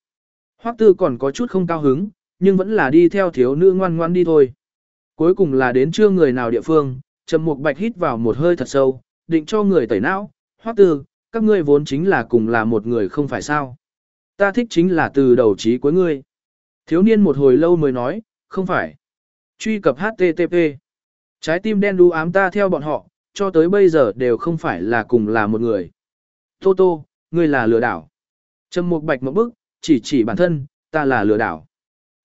Speaker 1: Hoắc Tư còn có chút không cao hứng, nhưng vẫn là đi theo thiếu nữ ngoan ngoan đi thôi. Cuối cùng là đến trưa người nào địa phương, Trầm Mục Bạch hít vào một hơi thật sâu, định cho người tẩy não, Hoắc Tư, các ngươi vốn chính là cùng là một người không phải sao. Ta thích chính là từ đầu chí cuối ngươi. Thiếu niên một hồi lâu mới nói, không phải. Truy cập HTTP. Trái tim đen đu ám ta theo bọn họ, cho tới bây giờ đều không phải là cùng là một người. Tô Tô, ngươi là lừa đảo. Trầm Mục Bạch một bức, chỉ chỉ bản thân, ta là lừa đảo.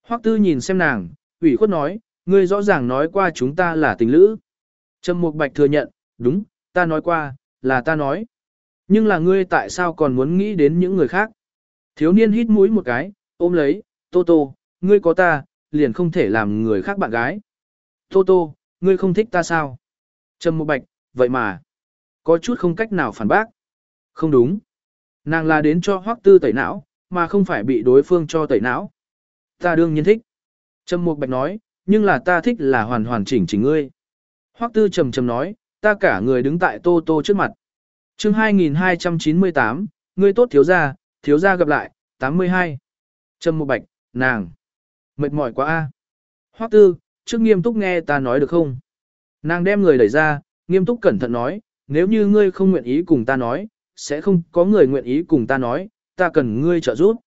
Speaker 1: Hoắc Tư nhìn xem nàng, ủy khuất nói, ngươi rõ ràng nói qua chúng ta là tình lữ. Trầm Mục Bạch thừa nhận, đúng, ta nói qua, là ta nói. Nhưng là ngươi tại sao còn muốn nghĩ đến những người khác? Thiếu niên hít mũi một cái, ôm lấy, Tô Tô, ngươi có ta, liền không thể làm người khác bạn gái. Tô Tô, ngươi không thích ta sao? Trầm Mục Bạch, vậy mà, có chút không cách nào phản bác. Không đúng. Nàng là đến cho Hoắc Tư tẩy não, mà không phải bị đối phương cho tẩy não. Ta đương nhiên thích. Trầm Mục Bạch nói, nhưng là ta thích là hoàn hoàn chỉnh chỉnh ngươi. Hoắc Tư trầm trầm nói, ta cả người đứng tại Tô Tô trước mặt. Chương 2298, ngươi tốt thiếu gia, thiếu gia gặp lại, 82. Trầm Mục Bạch, nàng mệt mỏi quá a. Hoắc Tư, trước nghiêm túc nghe ta nói được không? Nàng đem người đẩy ra, nghiêm túc cẩn thận nói, nếu như ngươi không nguyện ý cùng ta nói, sẽ không có người nguyện ý cùng ta nói, ta cần ngươi trợ giúp.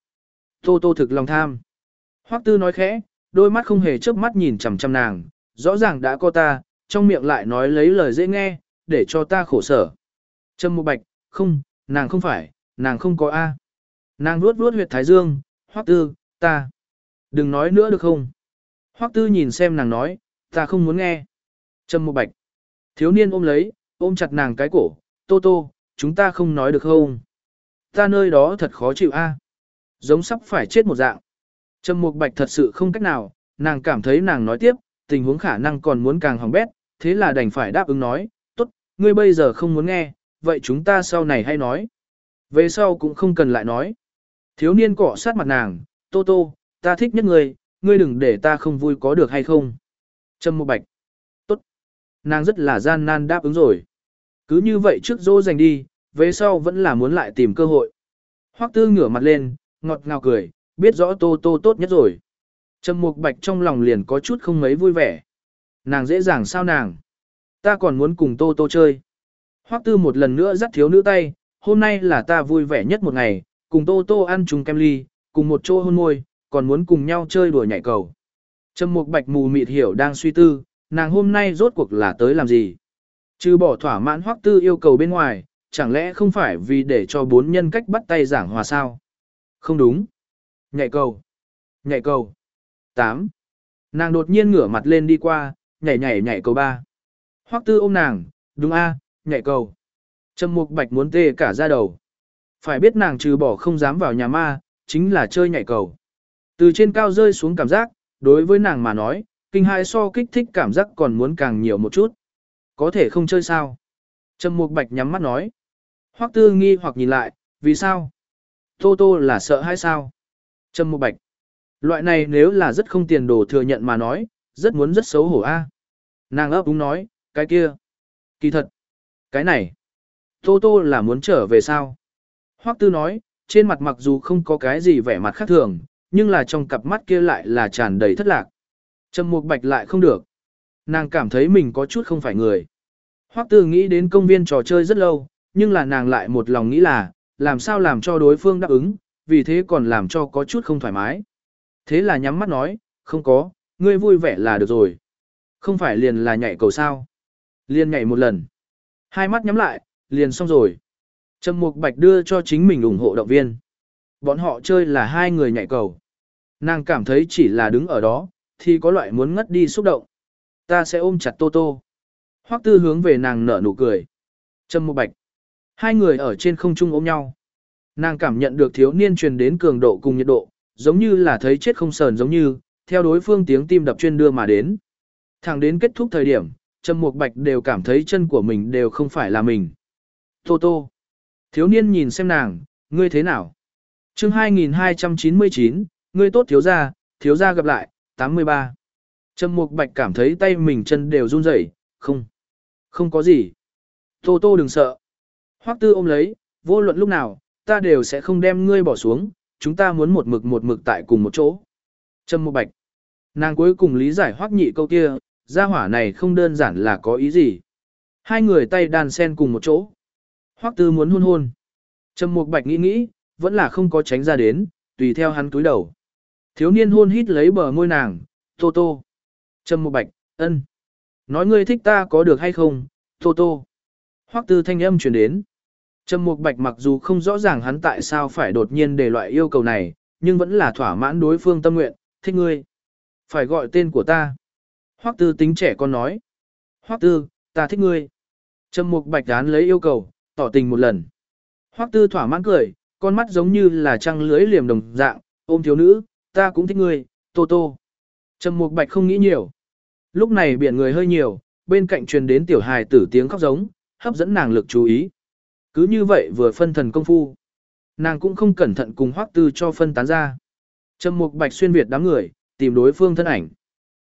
Speaker 1: Tô Tô thực lòng tham. Hoắc Tư nói khẽ, đôi mắt không hề chớp mắt nhìn chằm chằm nàng, rõ ràng đã có ta, trong miệng lại nói lấy lời dễ nghe, để cho ta khổ sở. Trâm Mục Bạch, không, nàng không phải, nàng không có A. Nàng vuốt vuốt huyệt thái dương, Hoắc Tư, ta. Đừng nói nữa được không? Hoắc Tư nhìn xem nàng nói, ta không muốn nghe. Trâm Mục Bạch. Thiếu niên ôm lấy, ôm chặt nàng cái cổ, Tô Tô, chúng ta không nói được không? Ta nơi đó thật khó chịu a. Giống sắp phải chết một dạng. Trầm Mục Bạch thật sự không cách nào, nàng cảm thấy nàng nói tiếp, tình huống khả năng còn muốn càng hỏng bét, thế là đành phải đáp ứng nói, tốt, ngươi bây giờ không muốn nghe, vậy chúng ta sau này hay nói. Về sau cũng không cần lại nói. Thiếu niên cọ sát mặt nàng, Tô Tô, ta thích nhất ngươi, ngươi đừng để ta không vui có được hay không. Trầm Mục Bạch. Tốt. Nàng rất là gian nan đáp ứng rồi. Cứ như vậy trước dỗ dành đi, về sau vẫn là muốn lại tìm cơ hội. Hoắc tư ngửa mặt lên, ngọt ngào cười, biết rõ tô tô tốt nhất rồi. Trầm mục bạch trong lòng liền có chút không mấy vui vẻ. Nàng dễ dàng sao nàng? Ta còn muốn cùng tô tô chơi. Hoắc tư một lần nữa dắt thiếu nữ tay, hôm nay là ta vui vẻ nhất một ngày, cùng tô tô ăn chung kem ly, cùng một chỗ hôn môi, còn muốn cùng nhau chơi đùa nhảy cầu. Trầm mục bạch mù mịt hiểu đang suy tư, nàng hôm nay rốt cuộc là tới làm gì? Trừ bỏ thỏa mãn hoắc tư yêu cầu bên ngoài, chẳng lẽ không phải vì để cho bốn nhân cách bắt tay giảng hòa sao? Không đúng. Nhảy cầu. Nhảy cầu. 8. Nàng đột nhiên ngửa mặt lên đi qua, nhảy nhảy nhảy cầu 3. Hoắc tư ôm nàng, đúng a, nhảy cầu. Trầm mục bạch muốn tê cả da đầu. Phải biết nàng trừ bỏ không dám vào nhà ma, chính là chơi nhảy cầu. Từ trên cao rơi xuống cảm giác, đối với nàng mà nói, kinh hai so kích thích cảm giác còn muốn càng nhiều một chút. Có thể không chơi sao? Trầm Mục Bạch nhắm mắt nói. Hoắc Tư nghi hoặc nhìn lại, vì sao? Tô Tô là sợ hay sao? Trầm Mục Bạch. Loại này nếu là rất không tiền đồ thừa nhận mà nói, rất muốn rất xấu hổ a. Nàng ấp úng nói, cái kia. Kỳ thật. Cái này. Tô Tô là muốn trở về sao? Hoắc Tư nói, trên mặt mặc dù không có cái gì vẻ mặt khác thường, nhưng là trong cặp mắt kia lại là tràn đầy thất lạc. Trầm Mục Bạch lại không được. Nàng cảm thấy mình có chút không phải người. Hoắc Tư nghĩ đến công viên trò chơi rất lâu, nhưng là nàng lại một lòng nghĩ là, làm sao làm cho đối phương đáp ứng, vì thế còn làm cho có chút không thoải mái. Thế là nhắm mắt nói, không có, ngươi vui vẻ là được rồi. Không phải liền là nhảy cầu sao. Liền nhảy một lần. Hai mắt nhắm lại, liền xong rồi. Trầm Mục Bạch đưa cho chính mình ủng hộ động viên. Bọn họ chơi là hai người nhảy cầu. Nàng cảm thấy chỉ là đứng ở đó, thì có loại muốn ngất đi xúc động. Ta sẽ ôm chặt Tô Tô. Hoắc Tư hướng về nàng nở nụ cười. trầm Mục Bạch. Hai người ở trên không trung ôm nhau. Nàng cảm nhận được thiếu niên truyền đến cường độ cùng nhiệt độ, giống như là thấy chết không sờn giống như, theo đối phương tiếng tim đập chuyên đưa mà đến. Thẳng đến kết thúc thời điểm, Trâm Mục Bạch đều cảm thấy chân của mình đều không phải là mình. Tô Tô. Thiếu niên nhìn xem nàng, ngươi thế nào? chương 2299, ngươi tốt thiếu gia, thiếu gia gặp lại, 83. Trầm Mục Bạch cảm thấy tay mình chân đều run rẩy, không, không có gì. Tô Tô đừng sợ. Hoắc Tư ôm lấy, vô luận lúc nào, ta đều sẽ không đem ngươi bỏ xuống, chúng ta muốn một mực một mực tại cùng một chỗ. Trâm Mục Bạch. Nàng cuối cùng lý giải Hoắc Nhị câu kia, gia hỏa này không đơn giản là có ý gì. Hai người tay đàn sen cùng một chỗ. Hoắc Tư muốn hôn hôn. Trâm Mục Bạch nghĩ nghĩ, vẫn là không có tránh ra đến, tùy theo hắn túi đầu. Thiếu niên hôn hít lấy bờ môi nàng, Tô Tô. Trâm Mục bạch, ân. Nói ngươi thích ta có được hay không, Tô Tô. Hoắc tư thanh âm truyền đến. Trầm Mục Bạch mặc dù không rõ ràng hắn tại sao phải đột nhiên đề loại yêu cầu này, nhưng vẫn là thỏa mãn đối phương tâm nguyện, thích ngươi. Phải gọi tên của ta. Hoắc Tư tính trẻ con nói. Hoắc Tư, ta thích ngươi. Trầm Mục Bạch án lấy yêu cầu, tỏ tình một lần. Hoắc Tư thỏa mãn cười, con mắt giống như là trăng lưới liềm đồng dạng, ôm thiếu nữ, ta cũng thích ngươi, Tô Tô. Trầm Mục Bạch không nghĩ nhiều. Lúc này biển người hơi nhiều, bên cạnh truyền đến tiểu hài tử tiếng khóc giống, hấp dẫn nàng lực chú ý. Cứ như vậy vừa phân thần công phu. Nàng cũng không cẩn thận cùng hoắc tư cho phân tán ra. Trầm mục bạch xuyên việt đám người, tìm đối phương thân ảnh.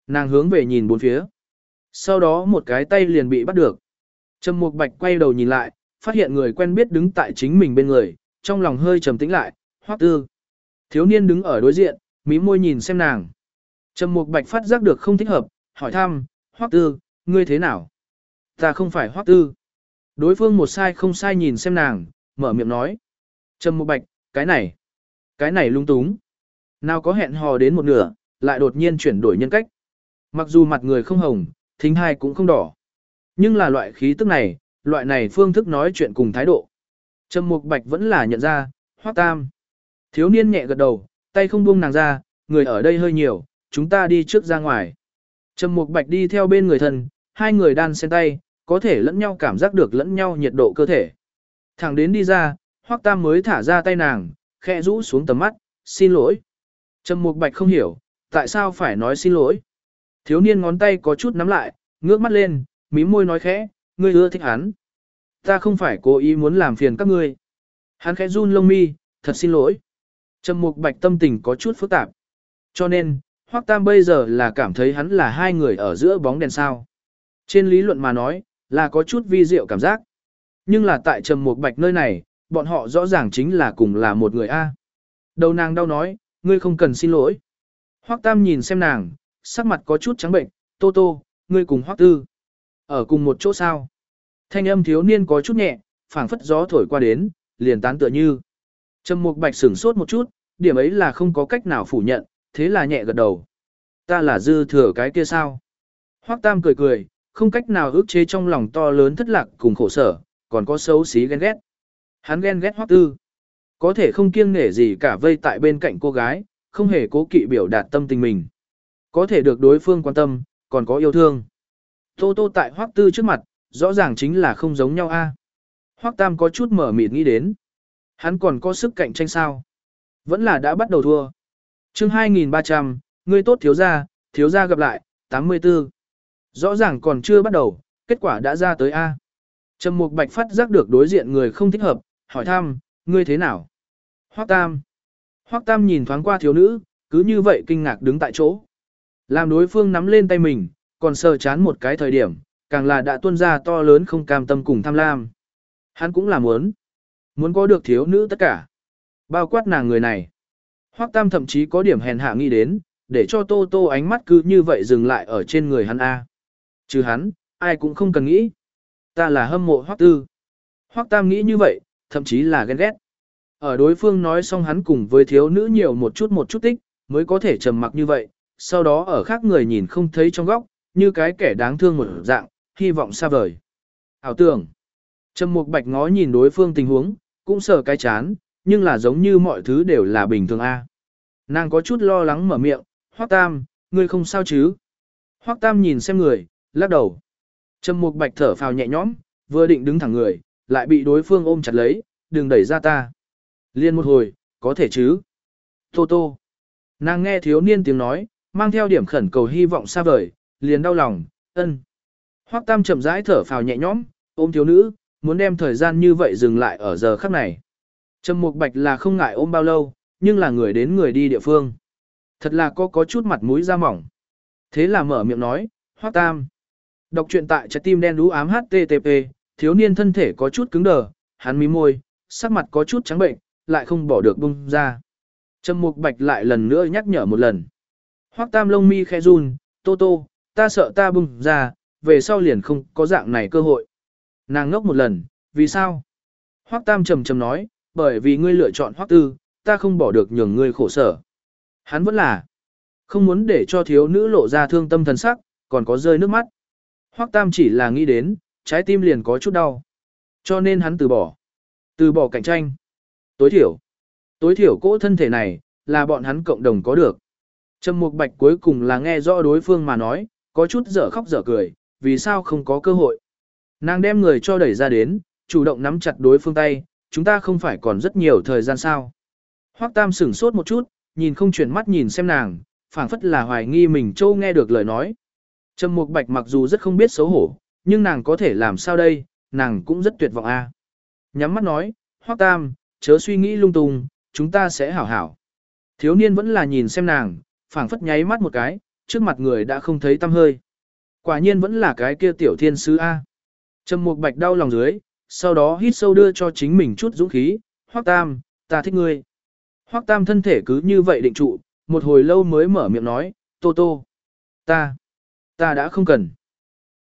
Speaker 1: Nàng hướng về nhìn bốn phía. Sau đó một cái tay liền bị bắt được. Trầm mục bạch quay đầu nhìn lại, phát hiện người quen biết đứng tại chính mình bên người, trong lòng hơi trầm tĩnh lại, hoắc tư. Thiếu niên đứng ở đối diện, mí môi nhìn xem nàng. Trầm mục bạch phát giác được không thích hợp, hỏi thăm, hoắc tư, ngươi thế nào? Ta không phải hoắc tư. Đối phương một sai không sai nhìn xem nàng, mở miệng nói. Trầm một bạch, cái này, cái này lung túng. Nào có hẹn hò đến một nửa, lại đột nhiên chuyển đổi nhân cách. Mặc dù mặt người không hồng, thính hai cũng không đỏ. Nhưng là loại khí tức này, loại này phương thức nói chuyện cùng thái độ. Trầm Mục Bạch vẫn là nhận ra, hoác Tam. Thiếu niên nhẹ gật đầu, tay không buông nàng ra, người ở đây hơi nhiều, chúng ta đi trước ra ngoài. Trầm Mục Bạch đi theo bên người thân, hai người đan xen tay, có thể lẫn nhau cảm giác được lẫn nhau nhiệt độ cơ thể. Thẳng đến đi ra, Hoắc Tam mới thả ra tay nàng, khẽ rũ xuống tầm mắt, xin lỗi. Trầm Mục Bạch không hiểu, tại sao phải nói xin lỗi. Thiếu niên ngón tay có chút nắm lại, ngước mắt lên, mím môi nói khẽ, ngươi ưa thích hắn. Ta không phải cố ý muốn làm phiền các ngươi. Hắn khẽ run lông mi, thật xin lỗi. Trầm Mục Bạch tâm tình có chút phức tạp. Cho nên, Hoắc Tam bây giờ là cảm thấy hắn là hai người ở giữa bóng đèn sao. Trên lý luận mà nói, là có chút vi diệu cảm giác. Nhưng là tại Trầm Mục Bạch nơi này, bọn họ rõ ràng chính là cùng là một người A. Đầu nàng đau nói, ngươi không cần xin lỗi. Hoắc Tam nhìn xem nàng, sắc mặt có chút trắng bệnh, Tô Tô, ngươi cùng Hoắc Tư. Ở cùng một chỗ sao? Thanh âm thiếu niên có chút nhẹ, phảng phất gió thổi qua đến, liền tán tựa như. Trầm Mục Bạch sửng sốt một chút, điểm ấy là không có cách nào phủ nhận, thế là nhẹ gật đầu. Ta là dư thừa cái kia sao? Hoắc Tam cười cười, không cách nào ước chế trong lòng to lớn thất lạc cùng khổ sở, còn có xấu xí ghen ghét. Hắn ghen ghét hoắc tư. Có thể không kiêng nể gì cả vây tại bên cạnh cô gái, không hề cố kỵ biểu đạt tâm tình mình. Có thể được đối phương quan tâm, còn có yêu thương. Tô tô tại hoắc tư trước mặt, rõ ràng chính là không giống nhau a. Hoắc tam có chút mở mịt nghĩ đến. Hắn còn có sức cạnh tranh sao? Vẫn là đã bắt đầu thua. chương 2300, ngươi tốt thiếu gia, thiếu gia gặp lại, 84. Rõ ràng còn chưa bắt đầu, kết quả đã ra tới A. Trầm Mục Bạch phát giác được đối diện người không thích hợp, hỏi thăm, ngươi thế nào? Hoắc Tam. Hoắc Tam nhìn thoáng qua thiếu nữ, cứ như vậy kinh ngạc đứng tại chỗ. Làm đối phương nắm lên tay mình, còn sờ chán một cái thời điểm, càng là đã tuôn ra to lớn không cam tâm cùng tham lam. Hắn cũng là muốn. Muốn có được thiếu nữ tất cả. Bao quát nàng người này. Hoắc Tam thậm chí có điểm hèn hạ nghĩ đến, để cho Tô Tô ánh mắt cứ như vậy dừng lại ở trên người hắn A. Chứ hắn, ai cũng không cần nghĩ. Ta là hâm mộ Hoắc Tư. Hoắc Tam nghĩ như vậy, thậm chí là ghen ghét. Ở đối phương nói xong hắn cùng với thiếu nữ nhiều một chút một chút tích, mới có thể trầm mặc như vậy, sau đó ở khác người nhìn không thấy trong góc, như cái kẻ đáng thương một dạng, hy vọng xa vời. Ảo tưởng. Trầm Mục Bạch ngó nhìn đối phương tình huống, cũng sợ cái chán, nhưng là giống như mọi thứ đều là bình thường a. Nàng có chút lo lắng mở miệng, Hoắc Tam, ngươi không sao chứ? Hoắc Tam nhìn xem người, lắc đầu. Trầm Mục Bạch thở phào nhẹ nhõm, vừa định đứng thẳng người, lại bị đối phương ôm chặt lấy, đừng đẩy ra ta. Liên một hồi, có thể chứ? Tô Tô. Nàng nghe thiếu niên tiếng nói, mang theo điểm khẩn cầu hy vọng xa vời, liền đau lòng, ân. Hoắc Tam chậm rãi thở phào nhẹ nhõm, ôm thiếu nữ, muốn đem thời gian như vậy dừng lại ở giờ khắc này. Trầm Mục Bạch là không ngại ôm bao lâu, nhưng là người đến người đi địa phương. Thật là có có chút mặt mũi da mỏng. Thế là mở miệng nói, Hoắc Tam. Đọc truyện tại trái tim đen đú ám HTTP, thiếu niên thân thể có chút cứng đờ, hắn mí môi, sắc mặt có chút trắng bệnh, lại không bỏ được bung ra. Trầm Mục Bạch lại lần nữa nhắc nhở một lần. Hoắc Tam lông mi khẽ run, "Tô Tô, ta sợ ta bung ra, về sau liền không có dạng này cơ hội." Nàng ngốc một lần, "Vì sao?" Hoắc Tam trầm trầm nói, "Bởi vì ngươi lựa chọn Hoắc Tư, ta không bỏ được nhường ngươi khổ sở." Hắn vẫn là không muốn để cho thiếu nữ lộ ra thương tâm thần sắc, còn có rơi nước mắt. Hoắc Tam chỉ là nghĩ đến, trái tim liền có chút đau. Cho nên hắn từ bỏ. Từ bỏ cạnh tranh. Tối thiểu. Tối thiểu cỗ thân thể này, là bọn hắn cộng đồng có được. Trầm Mục Bạch cuối cùng là nghe rõ đối phương mà nói, có chút dở khóc dở cười, vì sao không có cơ hội. Nàng đem người cho đẩy ra đến, chủ động nắm chặt đối phương tay, chúng ta không phải còn rất nhiều thời gian sao. Hoắc Tam sửng sốt một chút, nhìn không chuyển mắt nhìn xem nàng, phảng phất là hoài nghi mình châu nghe được lời nói. Trầm Mục Bạch mặc dù rất không biết xấu hổ, nhưng nàng có thể làm sao đây, nàng cũng rất tuyệt vọng a. Nhắm mắt nói, Hoắc Tam, chớ suy nghĩ lung tung, chúng ta sẽ hảo hảo. Thiếu niên vẫn là nhìn xem nàng, phảng phất nháy mắt một cái, trước mặt người đã không thấy tăm hơi. Quả nhiên vẫn là cái kia tiểu thiên sứ A. Trầm Mục Bạch đau lòng dưới, sau đó hít sâu đưa cho chính mình chút dũng khí, Hoắc Tam, ta thích ngươi. Hoắc Tam thân thể cứ như vậy định trụ, một hồi lâu mới mở miệng nói, Tô Tô. Ta, ta đã không cần.